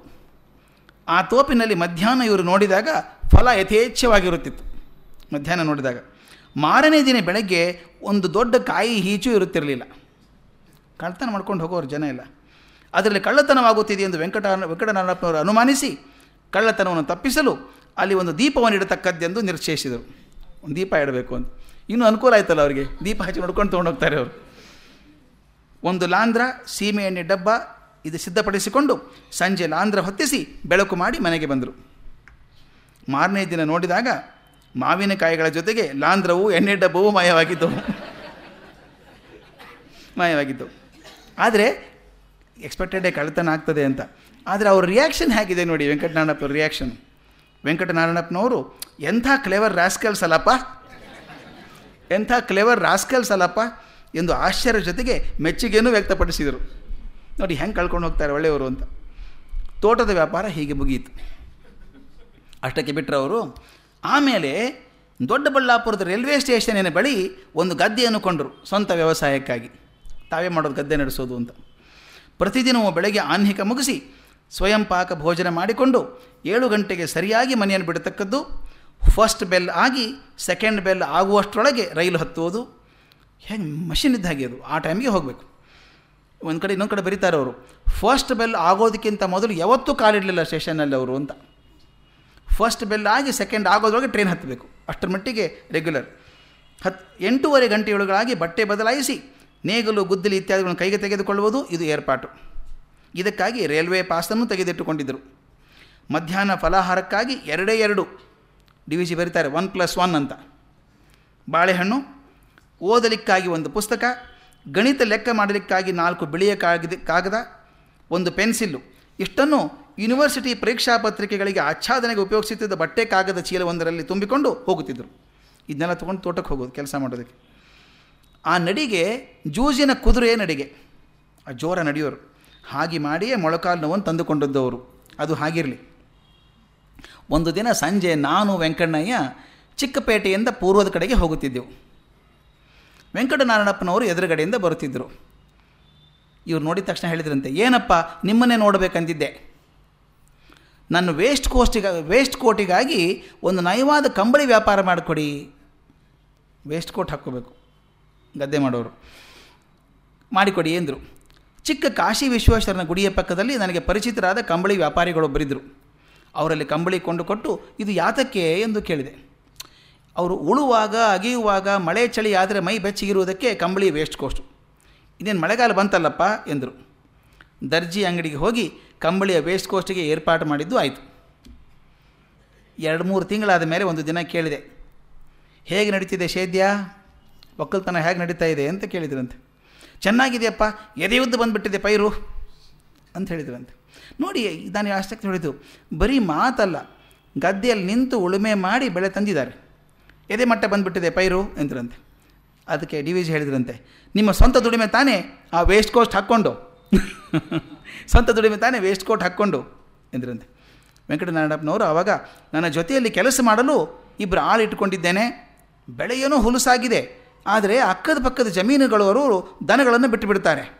ಆ ತೋಪಿನಲ್ಲಿ ಮಧ್ಯಾಹ್ನ ಇವರು ನೋಡಿದಾಗ ಫಲ ಯಥೇಚ್ಛವಾಗಿರುತ್ತಿತ್ತು. ಮಧ್ಯಾಹ್ನ ನೋಡಿದಾಗ. ಮಾರನೇ ದಿನ ಬೆಳಗ್ಗೆ ಒಂದು ದೊಡ್ಡ ಕಾಯಿ ಹೀಚು ಇರುತ್ತಿರಲಿಲ್ಲ. ಕಳ್ಳತನ ಮಾಡ್ಕೊಂಡು ಹೋಗೋರು ಜನ ಇಲ್ಲ. ಅದರಲ್ಲಿ ಕಳ್ಳತನವಾಗುತ್ತಿದೆ ಎಂದು ವೆಂಕಟ ವೆಂಕಟನಾರಾಯಣಪ್ಪನವರು ಅನುಮಾನಿಸಿ ಕಳ್ಳತನವನ್ನು ತಪ್ಪಿಸಲು ಅಲ್ಲಿ ಒಂದು ದೀಪವನ್ನು ಇಡತಕ್ಕದ್ದೆಂದು ನಿಶ್ಚಯಿಸಿದರು ಒಂದು ದೀಪ ಇಡಬೇಕು ಅಂತ. ಇನ್ನೂ ಅನುಕೂಲ ಆಯ್ತಲ್ಲ ಅವರಿಗೆ? ದೀಪ ಹಚ್ಚಿ ನೋಡ್ಕೊಂಡು ತೊಗೊಂಡೋಗ್ತಾರೆ ಅವರು. ಒಂದು ಲಾಂಧ್ರ ಸೀಮೆ ಎಣ್ಣೆ ಡಬ್ಬ ಇದು ಸಿದ್ಧಪಡಿಸಿಕೊಂಡು ಸಂಜೆ ಲಾಂಧ್ರ ಹೊತ್ತಿಸಿ ಬೆಳಕು ಮಾಡಿ ಮನೆಗೆ ಬಂದರು. ಮಾರನೇ ದಿನ ನೋಡಿದಾಗ ಮಾವಿನಕಾಯಿಗಳ ಜೊತೆಗೆ ಲಾಂಧ್ರವು, ಎಣ್ಣೆ ಡಬ್ಬವು ಮಾಯವಾಗಿದ್ದವು. <laughs> ಮಾಯವಾಗಿದ್ದವು. ಆದರೆ ಎಕ್ಸ್ಪೆಕ್ಟೆಡೇ ಕಳ್ಳತನ ಆಗ್ತದೆ ಅಂತ. ಆದರೆ ಅವ್ರ ರಿಯಾಕ್ಷನ್ ಹೇಗಿದೆ ನೋಡಿ ವೆಂಕಟನಾಥಪ್ಪ ರಿಯಾಕ್ಷನ್ ವೆಂಕಟನಾರಾಯಣಪ್ಪನವರು, ಎಂಥ ಕ್ಲೇವರ್ ರಾಸ್ಕಲ್ಸ್ ಅಲ್ಲಪ್ಪ ಎಂಥ ಕ್ಲೇವರ್ ರಾಸ್ಕಲ್ಸ್ ಅಲ್ಲಪ್ಪ ಎಂದು ಆಶ್ಚರ್ಯ ಜೊತೆಗೆ ಮೆಚ್ಚುಗೆಯನ್ನು ವ್ಯಕ್ತಪಡಿಸಿದರು. ನೋಡಿ, ಹೆಂಗೆ ಕಳ್ಕೊಂಡು ಹೋಗ್ತಾರೆ ಒಳ್ಳೆಯವರು ಅಂತ. ತೋಟದ ವ್ಯಾಪಾರ ಹೀಗೆ ಮುಗಿಯಿತು ಅಷ್ಟಕ್ಕೆ ಬಿಟ್ಟರೆ ಅವರು, ಆಮೇಲೆ ದೊಡ್ಡಬಳ್ಳಾಪುರದ ರೈಲ್ವೆ ಸ್ಟೇಷನಿನ ಬಳಿ ಒಂದು ಗದ್ದೆಯನ್ನು ಕೊಂಡರು, ಸ್ವಂತ ವ್ಯವಸಾಯಕ್ಕಾಗಿ. ತಾವೇ ಮಾಡೋದು ಗದ್ದೆ ನಡೆಸೋದು ಅಂತ. ಪ್ರತಿದಿನವೂ ಬೆಳಗ್ಗೆ ಆನ್ಹಿಕ ಮುಗಿಸಿ ಸ್ವಯಂ ಪಾಕ ಭೋಜನ ಮಾಡಿಕೊಂಡು ಏಳು ಗಂಟೆಗೆ ಸರಿಯಾಗಿ ಮನೆಯನ್ನು ಬಿಡತಕ್ಕದ್ದು ಫಸ್ಟ್ ಬೆಲ್ ಆಗಿ ಸೆಕೆಂಡ್ ಬೆಲ್ ಆಗುವಷ್ಟರೊಳಗೆ ರೈಲು ಹತ್ತುವುದು. ಹೆಂಗೆ ಮಷಿನ್ ಇದ್ದ ಹಾಗೆ ಅದು, ಆ ಟೈಮಿಗೆ ಹೋಗಬೇಕು. ಒಂದು ಕಡೆ ಇನ್ನೊಂದು ಕಡೆ ಬರೀತಾರೆ ಅವರು. ಫಸ್ಟ್ ಬೆಲ್ ಆಗೋದಕ್ಕಿಂತ ಮೊದಲು ಯಾವತ್ತೂ ಕಾಲಿಡಲಿಲ್ಲ ಸ್ಟೇಷನಲ್ಲಿ ಅವರು ಅಂತ. ಫಸ್ಟ್ ಬೆಲ್ ಆಗಿ ಸೆಕೆಂಡ್ ಆಗೋದ್ರೊಳಗೆ ಟ್ರೈನ್ ಹತ್ತಬೇಕು. ಅಷ್ಟರ ಮಟ್ಟಿಗೆ ರೆಗ್ಯುಲರ್ ಹತ್ತು ಎಂಟೂವರೆ ಗಂಟೆಯೊಳಗಾಗಿ ಬಟ್ಟೆ ಬದಲಾಯಿಸಿ, ನೇಗಲು, ಗುದ್ದಲಿ ಇತ್ಯಾದಿಗಳನ್ನು ಕೈಗೆ ತೆಗೆದುಕೊಳ್ಳುವುದು, ಇದು ಏರ್ಪಾಟು. ಇದಕ್ಕಾಗಿ ರೈಲ್ವೆ ಪಾಸನ್ನು ತೆಗೆದಿಟ್ಟುಕೊಂಡಿದ್ದರು. ಮಧ್ಯಾಹ್ನ ಫಲಾಹಾರಕ್ಕಾಗಿ ಎರಡೇ ಎರಡು ಡಿ ವಿ ಜಿ ಬರೀತಾರೆ ಒನ್ ಪ್ಲಸ್ ಒನ್ ಅಂತ. ಬಾಳೆಹಣ್ಣು, ಓದಲಿಕ್ಕಾಗಿ ಒಂದು ಪುಸ್ತಕ, ಗಣಿತ ಲೆಕ್ಕ ಮಾಡಲಿಕ್ಕಾಗಿ ನಾಲ್ಕು ಬಿಳಿಯ ಕಾಗದ ಕಾಗದ, ಒಂದು ಪೆನ್ಸಿಲ್ಲು. ಇಷ್ಟನ್ನು ಯೂನಿವರ್ಸಿಟಿ ಪರೀಕ್ಷಾ ಪತ್ರಿಕೆಗಳಿಗೆ ಆಚ್ಛಾದನೆಗೆ ಉಪಯೋಗಿಸುತ್ತಿದ್ದ ಬಟ್ಟೆ ಕಾಗದ ಚೀಲವೊಂದರಲ್ಲಿ ತುಂಬಿಕೊಂಡು ಹೋಗುತ್ತಿದ್ದರು. ಇದನ್ನೆಲ್ಲ ತೊಗೊಂಡು ತೋಟಕ್ಕೆ ಹೋಗೋದು, ಕೆಲಸ ಮಾಡೋದಕ್ಕೆ. ಆ ನಡಿಗೆ ಜೂಜಿನ ಕುದುರೆ ನಡಿಗೆ. ಆ ಜೋರ ನಡೆಯೋರು. ಹಾಗೆ ಮಾಡಿಯೇ ಮೊಳಕಾಲು ನೋವನ್ನು ತಂದುಕೊಂಡಿದ್ದವರು. ಅದು ಹಾಗಿರಲಿ. ಒಂದು ದಿನ ಸಂಜೆ ನಾನು ವೆಂಕಣ್ಣಯ್ಯ ಚಿಕ್ಕಪೇಟೆಯಿಂದ ಪೂರ್ವದ ಕಡೆಗೆ ಹೋಗುತ್ತಿದ್ದೆವು. ವೆಂಕಟನಾರಾಯಣಪ್ಪನವರು ಎದುರುಗಡೆಯಿಂದ ಬರುತ್ತಿದ್ದರು. ಇವ್ರು ನೋಡಿದ ತಕ್ಷಣ ಹೇಳಿದ್ರಂತೆ, ಏನಪ್ಪ, ನಿಮ್ಮನ್ನೇ ನೋಡಬೇಕಂದಿದ್ದೆ. ನನ್ನ ವೇಸ್ಟ್ ಕೋಸ್ಟಿಗ, ವೇಸ್ಟ್ ಕೋಟಿಗಾಗಿ ಒಂದು ನಯವಾದ ಕಂಬಳಿ ವ್ಯಾಪಾರ ಮಾಡಿಕೊಡಿ. ವೇಸ್ಟ್ ಕೋಟ್ ಹಾಕ್ಕೋಬೇಕು. ಗದ್ದೆ ಮಾಡೋರು. ಮಾಡಿಕೊಡಿ, ಎಂದರು. ಚಿಕ್ಕ ಕಾಶಿ ವಿಶ್ವೇಶ್ವರನ ಗುಡಿಯ ಪಕ್ಕದಲ್ಲಿ ನನಗೆ ಪರಿಚಿತರಾದ ಕಂಬಳಿ ವ್ಯಾಪಾರಿಗಳೊಬ್ಬರಿದ್ದರು ಅವರಲ್ಲಿ ಕಂಬಳಿ ಕೊಂಡುಕೊಟ್ಟು ಇದು ಯಾತಕ್ಕೆ? ಎಂದು ಕೇಳಿದೆ. ಅವರು ಉಳುವಾಗ, ಅಗಿಯುವಾಗ, ಮಳೆ ಚಳಿ ಆದರೆ ಮೈ ಬೆಚ್ಚಗಿರುವುದಕ್ಕೆ ಕಂಬಳಿ ವೇಸ್ಟ್ ಕೋಸ್ಟು. ಇನ್ನೇನು ಮಳೆಗಾಲ ಬಂತಲ್ಲಪ್ಪ? ಎಂದರು. ದರ್ಜಿ ಅಂಗಡಿಗೆ ಹೋಗಿ ಕಂಬಳಿಯ ವೇಸ್ಟ್ ಕೋಸ್ಟಿಗೆ ಏರ್ಪಾಡು ಮಾಡಿದ್ದು ಆಯಿತು. ಎರಡು ಮೂರು ತಿಂಗಳಾದ ಮೇಲೆ ಒಂದು ದಿನ ಕೇಳಿದೆ. ಹೇಗೆ ನಡೀತಿದೆ ಶೇದ್ಯ? ಒಕ್ಕಲ್ತನ ಹೇಗೆ ನಡೀತಾ ಇದೆ? ಅಂತ ಕೇಳಿದ್ರಂತೆ. ಚೆನ್ನಾಗಿದೆಯಪ್ಪ, ಎದೆಯುದ್ದು ಬಂದುಬಿಟ್ಟಿದೆ ಪೈರು ಅಂತ ಹೇಳಿದ್ರಂತೆ. ನೋಡಿ ನಾನು ಆಸಕ್ತಿ ಹೇಳಿದ್ದು ಬರೀ ಮಾತಲ್ಲ, ಗದ್ದೆಯಲ್ಲಿ ನಿಂತು ಉಳುಮೆ ಮಾಡಿ ಬೆಳೆ ತಂದಿದ್ದಾರೆ. ಎದೆ ಮಟ್ಟ ಬಂದುಬಿಟ್ಟಿದೆ ಪೈರು ಎಂದ್ರಂತೆ. ಅದಕ್ಕೆ ಡಿ ವಿ ಜಿ ಹೇಳಿದ್ರಂತೆ, ನಿಮ್ಮ ಸ್ವಂತ ದುಡಿಮೆ ತಾನೇ ಆ ವೇಸ್ಟ್ ಕೋಸ್ಟ್ ಹಾಕ್ಕೊಂಡು. <laughs> ಸ್ವಂತ ದುಡಿಮೆ ತಾನೇ ವೇಸ್ಟ್ ಕೋಟ್ ಹಾಕ್ಕೊಂಡು ಎಂದ್ರಂತೆ. ವೆಂಕಟನಾರಾಯಣಪ್ಪನವರು ಆವಾಗ, ನನ್ನ ಜೊತೆಯಲ್ಲಿ ಕೆಲಸ ಮಾಡಲು ಇಬ್ಬರು ಆಳು ಇಟ್ಕೊಂಡಿದ್ದೇನೆ ಬೆಳೆಯೇನೋ ಹುಲುಸಾಗಿದೆ ಆದರೆ ಅಕ್ಕದ ಪಕ್ಕದ ಜಮೀನುಗಳವರು ದನಗಳನ್ನು ಬಿಟ್ಟು ಬಿಡ್ತಾರೆ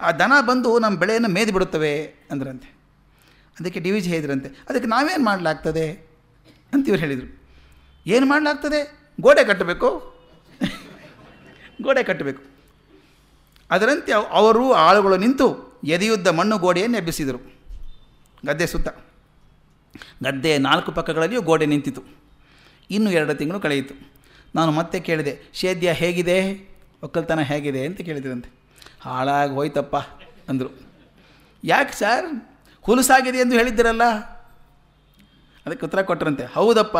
ಆ ದನ ಬಂದು ನಮ್ಮ ಬೆಳೆಯನ್ನು ಮೇದು ಬಿಡುತ್ತವೆ ಅಂದ್ರಂತೆ. ಅದಕ್ಕೆ ಡಿ ವಿ ಹೇಳಿದ್ರಂತೆ. ಅದಕ್ಕೆ ನಾವೇನು ಮಾಡಲಾಗ್ತದೆ? ಅಂತ ಇವ್ರು ಹೇಳಿದರು. ಏನು ಮಾಡಲಾಗ್ತದೆ? ಗೋಡೆ ಕಟ್ಟಬೇಕು. ಗೋಡೆ ಕಟ್ಟಬೇಕು. ಅದರಂತೆ ಅವರು ಆಳುಗಳು ನಿಂತು ಎದೆಯುದ್ದ ಮಣ್ಣು ಗೋಡೆಯನ್ನು ಎಬ್ಬಿಸಿದರು. ಗದ್ದೆ ಸುತ್ತ. ಗದ್ದೆ ನಾಲ್ಕು ಪಕ್ಕಗಳಲ್ಲಿಯೂ ಗೋಡೆ ನಿಂತಿತು ಇನ್ನು ಎರಡು ತಿಂಗಳು ಕಳೆಯಿತು. ನಾನು ಮತ್ತೆ ಕೇಳಿದೆ, ಶೇದ್ಯ ಹೇಗಿದೆ? ಒಕ್ಕಲ್ತನ ಹೇಗಿದೆ? ಅಂತ ಕೇಳಿದ್ರಂತೆ. ಹಾಳಾಗಿ ಹೋಯ್ತಪ್ಪ ಅಂದರು. ಯಾಕೆ ಸರ್? ಹುಲುಸಾಗಿದೆ ಎಂದು ಹೇಳಿದ್ದೀರಲ್ಲ? ಅದಕ್ಕೆ ಉತ್ತರ ಕೊಟ್ಟರಂತೆ ಹೌದಪ್ಪ,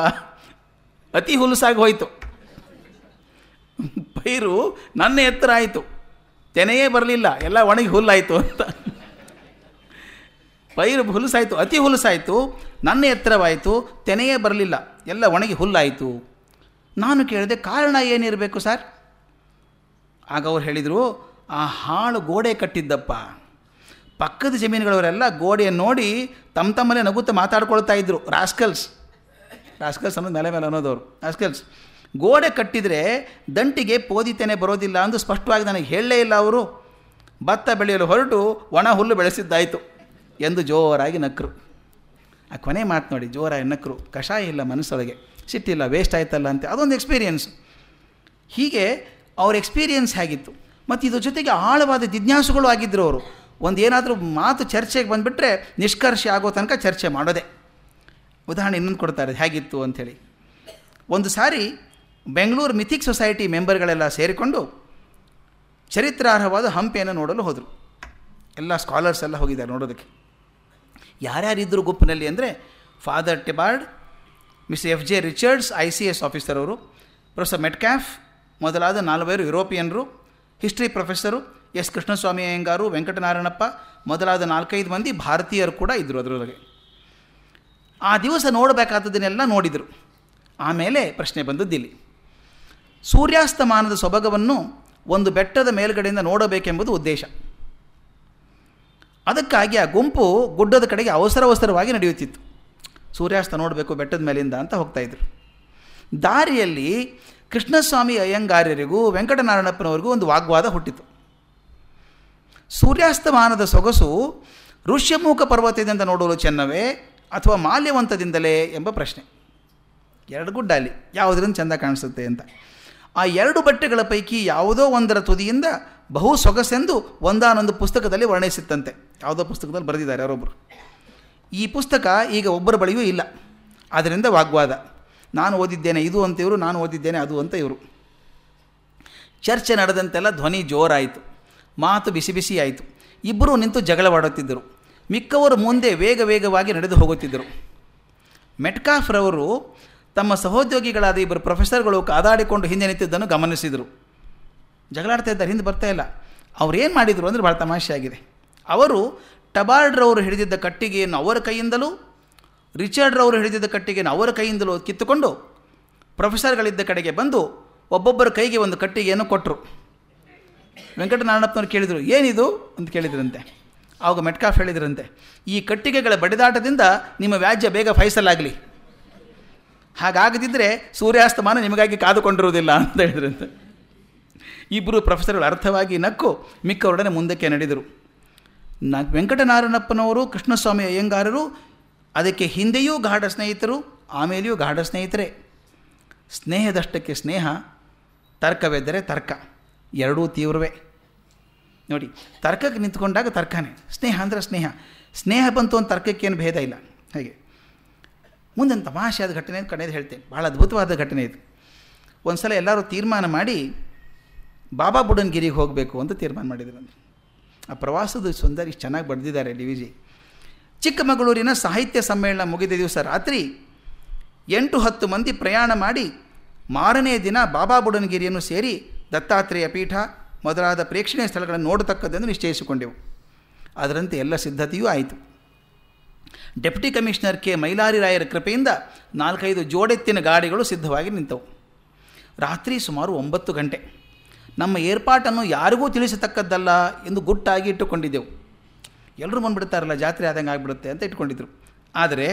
ಅತಿ ಹುಲುಸಾಗಿ ಹೋಯಿತು. ಪೈರು ನನ್ನ ಎತ್ತರ ಆಯಿತು. ತೆನೆಯೇ ಬರಲಿಲ್ಲ, ಎಲ್ಲ ಒಣಗಿ ಹುಲ್ಲಾಯಿತು ಅಂತ. ಪೈರು ಹುಲುಸಾಯಿತು, ಅತಿ ಹುಲುಸಾಯಿತು, ನನ್ನ ಎತ್ತರವಾಯಿತು, ತೆನೆಯೇ ಬರಲಿಲ್ಲ, ಎಲ್ಲ ಒಣಗಿ ಹುಲ್ಲಾಯಿತು. ನಾನು ಕೇಳಿದೆ, ಕಾರಣ ಏನಿರಬೇಕು ಸರ್? ಆಗ ಅವ್ರು ಹೇಳಿದರು, ಆ ಹಾಳು ಗೋಡೆ ಕಟ್ಟಿದ್ದಪ್ಪ. ಪಕ್ಕದ ಜಮೀನುಗಳವರೆಲ್ಲ ಗೋಡೆಯನ್ನು ನೋಡಿ ತಮ್ಮ ತಮ್ಮಲ್ಲೇ ನಗುತ್ತಾ ಮಾತಾಡ್ಕೊಳ್ತಾ ಇದ್ದರು ರಾಸ್ಕಲ್ಸ್. ರಾಸ್ಕಲ್ಸ್ ಅನ್ನೋದು ಮೇಲೆ ಮೇಲೆ ಅನ್ನೋದವರು ರಾಸ್ಕಲ್ಸ್. ಗೋಡೆ ಕಟ್ಟಿದರೆ ದಂಟಿಗೆ ಪೋದಿತೇನೆ ಬರೋದಿಲ್ಲ ಅಂದು ಸ್ಪಷ್ಟವಾಗಿ ನನಗೆ ಹೇಳಲೇ ಇಲ್ಲ ಅವರು. ಭತ್ತ ಬೆಳೆಯಲು ಹೊರಟು ಒಣ ಹುಲ್ಲು ಬೆಳೆಸಿದ್ದಾಯಿತು ಎಂದು ಜೋರಾಗಿ ನಕ್ಕರು ಆ ಕೊನೆ ಮಾತು ನೋಡಿ, ಜೋರಾಗಿ ನಕ್ಕರು ಕಷಾಯ ಇಲ್ಲ ಮನಸ್ಸೊಳಗೆ. ಸಿಟ್ಟಿಲ್ಲ ವೇಸ್ಟ್ ಆಯ್ತಲ್ಲ ಅಂತ. ಅದೊಂದು ಎಕ್ಸ್ಪೀರಿಯನ್ಸ್ ಹೀಗೆ ಅವ್ರ ಎಕ್ಸ್ಪೀರಿಯನ್ಸ್ ಹೇಗಿತ್ತು? ಮತ್ತು ಇದ್ರ ಜೊತೆಗೆ ಆಳವಾದ ಜಿಜ್ಞಾಸುಗಳು ಆಗಿದ್ದರು ಅವರು. ಒಂದು ಏನಾದರೂ ಮಾತು ಚರ್ಚೆಗೆ ಬಂದುಬಿಟ್ರೆ ನಿಷ್ಕರ್ಷೆ ಆಗೋ ತನಕ ಚರ್ಚೆ ಮಾಡೋದೆ. ಉದಾಹರಣೆ ಇನ್ನೊಂದು ಕೊಡ್ತಾರೆ, ಹೇಗಿತ್ತು ಅಂಥೇಳಿ. ಒಂದು ಸಾರಿ ಬೆಂಗಳೂರು ಮಿಥಿಕ್ ಸೊಸೈಟಿ ಮೆಂಬರ್ಗಳೆಲ್ಲ ಸೇರಿಕೊಂಡು ಚರಿತ್ರಾರ್ಹವಾದ ಹಂಪೆಯನ್ನು ನೋಡಲು ಹೋದರು. ಎಲ್ಲ ಸ್ಕಾಲರ್ಸ್ ಎಲ್ಲ ಹೋಗಿದ್ದಾರೆ ನೋಡೋದಕ್ಕೆ. ಯಾರ್ಯಾರಿದ್ದರು ಗುಂಪಿನಲ್ಲಿ ಅಂದರೆ father Tibbard miss F J Richards, I C S officer ಅವರು, ಪ್ರೊಫೆಸರ್ ಮೆಟ್ಕ್ಯಾಫ್ ಮೊದಲಾದ ನಾಲ್ವರು ಯುರೋಪಿಯನ್ರು, history professor S Krishnaswami Aiyangar, Venkatanarayanappa ಮೊದಲಾದ ನಾಲ್ಕೈದು ಮಂದಿ ಭಾರತೀಯರು ಕೂಡ ಇದ್ದರು ಅದರೊಳಗೆ. ಆ ದಿವಸ ನೋಡಬೇಕಾದದನ್ನೆಲ್ಲ ನೋಡಿದರು. ಆಮೇಲೆ ಪ್ರಶ್ನೆ ಬಂದದ್ದಿಲ್ಲಿ. ಸೂರ್ಯಾಸ್ತಮಾನದ ಸೊಬಗವನ್ನು ಒಂದು ಬೆಟ್ಟದ ಮೇಲುಗಡೆಯಿಂದ ನೋಡಬೇಕೆಂಬುದು ಉದ್ದೇಶ. ಅದಕ್ಕಾಗಿ ಆ ಗುಂಪು ಗುಡ್ಡದ ಕಡೆಗೆ ಅವಸರ ಅವಸರವಾಗಿ ನಡೆಯುತ್ತಿತ್ತು. ಸೂರ್ಯಾಸ್ತ ನೋಡಬೇಕು ಬೆಟ್ಟದ ಮೇಲಿಂದ ಅಂತ ಹೋಗ್ತಾಯಿದ್ರು ದಾರಿಯಲ್ಲಿ ಕೃಷ್ಣಸ್ವಾಮಿ ಅಯ್ಯಂಗಾರ್ಯರಿಗೂ ವೆಂಕಟನಾರಾಯಣಪ್ಪನವರಿಗೂ ಒಂದು ವಾಗ್ವಾದ ಹುಟ್ಟಿತು. ಸೂರ್ಯಾಸ್ತಮಾನದ ಸೊಗಸು ಋಷ್ಯಮುಖ ಪರ್ವತದಿಂದ ನೋಡಲು ಚೆನ್ನವೇ ಅಥವಾ ಮಾಲ್ಯವಂತದಿಂದಲೇ ಎಂಬ ಪ್ರಶ್ನೆ. ಎರಡು ಗುಡ್ಡ ಅಲ್ಲಿ ಯಾವುದರಿಂದ ಚೆಂದ ಕಾಣಿಸುತ್ತೆ ಅಂತ. ಆ ಎರಡು ಬಟ್ಟೆಗಳ ಪೈಕಿ ಯಾವುದೋ ಒಂದರ ತುದಿಯಿಂದ ಬಹು ಸೊಗಸೆಂದು ಒಂದಾನೊಂದು ಪುಸ್ತಕದಲ್ಲಿ ವರ್ಣಿಸಿತ್ತಂತೆ. ಯಾವುದೋ ಪುಸ್ತಕದಲ್ಲಿ ಬರೆದಿದ್ದಾರೆ ಯಾರೊಬ್ಬರು ಈ ಪುಸ್ತಕ ಈಗ ಒಬ್ಬರ ಬಳಿಯೂ ಇಲ್ಲ. ಆದ್ದರಿಂದ ವಾಗ್ವಾದ. ನಾನು ಓದಿದ್ದೇನೆ ಇದು ಅಂತ ಇವರು, ನಾನು ಓದಿದ್ದೇನೆ ಅದು ಅಂತ ಇವರು. ಚರ್ಚೆ ನಡೆದಂತೆಲ್ಲ ಧ್ವನಿ ಜೋರಾಯಿತು. ಮಾತು ಬಿಸಿ ಬಿಸಿ ಆಯಿತು. ಇಬ್ಬರೂ ನಿಂತು ಜಗಳವಾಡುತ್ತಿದ್ದರು. ಮಿಕ್ಕವರು ಮುಂದೆ ವೇಗ ವೇಗವಾಗಿ ನಡೆದು ಹೋಗುತ್ತಿದ್ದರು. ಮೆಟ್ಕಾಫ್ರವರು ತಮ್ಮ ಸಹೋದ್ಯೋಗಿಗಳಾದ ಇಬ್ಬರು ಪ್ರೊಫೆಸರ್ಗಳು ಕಾದಾಡಿಕೊಂಡು ಹಿಂದೆ ನಿಂತಿದ್ದನ್ನು ಗಮನಿಸಿದರು. ಜಗಳಾಡ್ತಾ ಇದ್ದಾರೆ, ಹಿಂದೆ ಬರ್ತಾ ಇಲ್ಲ. ಅವ್ರೇನು ಮಾಡಿದರು ಅಂದರೆ ಭಾಳ ತಮಾಷೆ ಆಗಿದೆ ಅವರು ಟಬಾರ್ಡ್ರವರು ಹಿಡಿದಿದ್ದ ಕಟ್ಟಿಗೆಯನ್ನು ಅವರ ಕೈಯಿಂದಲೂ, ರಿಚರ್ಡ್ರವರು ಹಿಡಿದಿದ್ದ ಕಟ್ಟಿಗೆಯನ್ನು ಅವರ ಕೈಯಿಂದಲೂ ಕಿತ್ತುಕೊಂಡು ಪ್ರೊಫೆಸರ್ಗಳಿದ್ದ ಕಡೆಗೆ ಬಂದು ಒಬ್ಬೊಬ್ಬರ ಕೈಗೆ ಒಂದು ಕಟ್ಟಿಗೆಯನ್ನು ಕೊಟ್ಟರು ವೆಂಕಟನಾರಾಯಣಪ್ಪನವ್ರು ಕೇಳಿದರು, ಏನಿದು? ಅಂತ ಕೇಳಿದ್ರಂತೆ. ಆವಾಗ ಮೆಟ್ಕಾಫ್ ಹೇಳಿದ್ರಂತೆ, ಈ ಕಟ್ಟಿಗೆಗಳ ಬಡಿದಾಟದಿಂದ ನಿಮ್ಮ ವ್ಯಾಜ್ಯ ಬೇಗ ಫೈಸಲಾಗಲಿ. ಹಾಗಾಗದಿದ್ದರೆ ಸೂರ್ಯಾಸ್ತಮಾನ ನಿಮಗಾಗಿ ಕಾದುಕೊಂಡಿರುವುದಿಲ್ಲ ಅಂತ ಹೇಳಿದ್ರಂತೆ. ಇಬ್ಬರು ಪ್ರೊಫೆಸರ್ಗಳು ಅರ್ಥವಾಗಿ ನಕ್ಕು ಮಿಕ್ಕವರೊಡನೆ ಮುಂದಕ್ಕೆ ನಡೆದರು. ನ ವೆಂಕಟನಾರಾಯಣಪ್ಪನವರು, ಕೃಷ್ಣಸ್ವಾಮಿ ಅಯ್ಯಂಗಾರರು, ಅದಕ್ಕೆ ಹಿಂದೆಯೂ ಗಾಢ ಸ್ನೇಹಿತರು, ಆಮೇಲೆಯೂ ಗಾಢ ಸ್ನೇಹಿತರೆ. ಸ್ನೇಹದಷ್ಟಕ್ಕೆ ಸ್ನೇಹ ತರ್ಕವೆದ್ದರೆ ತರ್ಕ. ಎರಡೂ ತೀವ್ರವೇ. ನೋಡಿ, ತರ್ಕಕ್ಕೆ ನಿಂತ್ಕೊಂಡಾಗ ತರ್ಕನೇ. ಸ್ನೇಹ ಅಂದರೆ ಸ್ನೇಹ. ಸ್ನೇಹ ಬಂತು ಅಂತ ತರ್ಕಕ್ಕೇನು ಭೇದ ಇಲ್ಲ. ಹಾಗೆ? ಮುಂದೊಂದು ತಮಾಷೆಯಾದ ಘಟನೆ ಅಂತ ಕಡೆದು ಹೇಳ್ತೇನೆ. ಭಾಳ ಅದ್ಭುತವಾದ ಘಟನೆ ಇದು. ಒಂದು ಸಲ ಎಲ್ಲರೂ ತೀರ್ಮಾನ ಮಾಡಿ, ಬಾಬಾ ಬುಡನ್ಗಿರಿಗೆ ಹೋಗಬೇಕು ಅಂತ ತೀರ್ಮಾನ ಮಾಡಿದ್ರು ಆ ಪ್ರವಾಸದ ಸುಂದರ ಇಷ್ಟು ಚೆನ್ನಾಗಿ ಬರೆದಿದ್ದಾರೆ ಡಿ ವಿ ಜಿ. ಚಿಕ್ಕಮಗಳೂರಿನ ಸಾಹಿತ್ಯ ಸಮ್ಮೇಳನ ಮುಗಿದ ದಿವಸ ರಾತ್ರಿ ಎಂಟು ಹತ್ತು ಮಂದಿ ಪ್ರಯಾಣ ಮಾಡಿ ಮಾರನೇ ದಿನ ಬಾಬಾ ಬುಡನಗಿರಿಯನ್ನು ಸೇರಿ ದತ್ತಾತ್ರೇಯ ಪೀಠ ಮೊದಲಾದ ಪ್ರೇಕ್ಷಣೀಯ ಸ್ಥಳಗಳನ್ನು ನೋಡತಕ್ಕದ್ದೆಂದು ನಿಶ್ಚಯಿಸಿಕೊಂಡೆವು. ಅದರಂತೆ ಎಲ್ಲ ಸಿದ್ಧತೆಯೂ ಆಯಿತು. ಡೆಪ್ಟಿ ಕಮಿಷನರ್ ಕೆ ಮೈಲಾರಿ ರಾಯರ ಕೃಪೆಯಿಂದ ನಾಲ್ಕೈದು ಜೋಡೆತ್ತಿನ ಗಾಡಿಗಳು ಸಿದ್ಧವಾಗಿ ನಿಂತವು. ರಾತ್ರಿ ಸುಮಾರು ಒಂಬತ್ತು ಗಂಟೆ. ನಮ್ಮ ಏರ್ಪಾಟನ್ನು ಯಾರಿಗೂ ತಿಳಿಸತಕ್ಕದ್ದಲ್ಲ ಎಂದು ಗುಟ್ಟಾಗಿ ಇಟ್ಟುಕೊಂಡಿದ್ದೆವು. ಎಲ್ಲರೂ ಬಂದುಬಿಡ್ತಾರಲ್ಲ, ಜಾತ್ರೆ ಆದಂಗೆ ಆಗಿಬಿಡುತ್ತೆ ಅಂತ ಇಟ್ಕೊಂಡಿದ್ರು. ಆದರೆ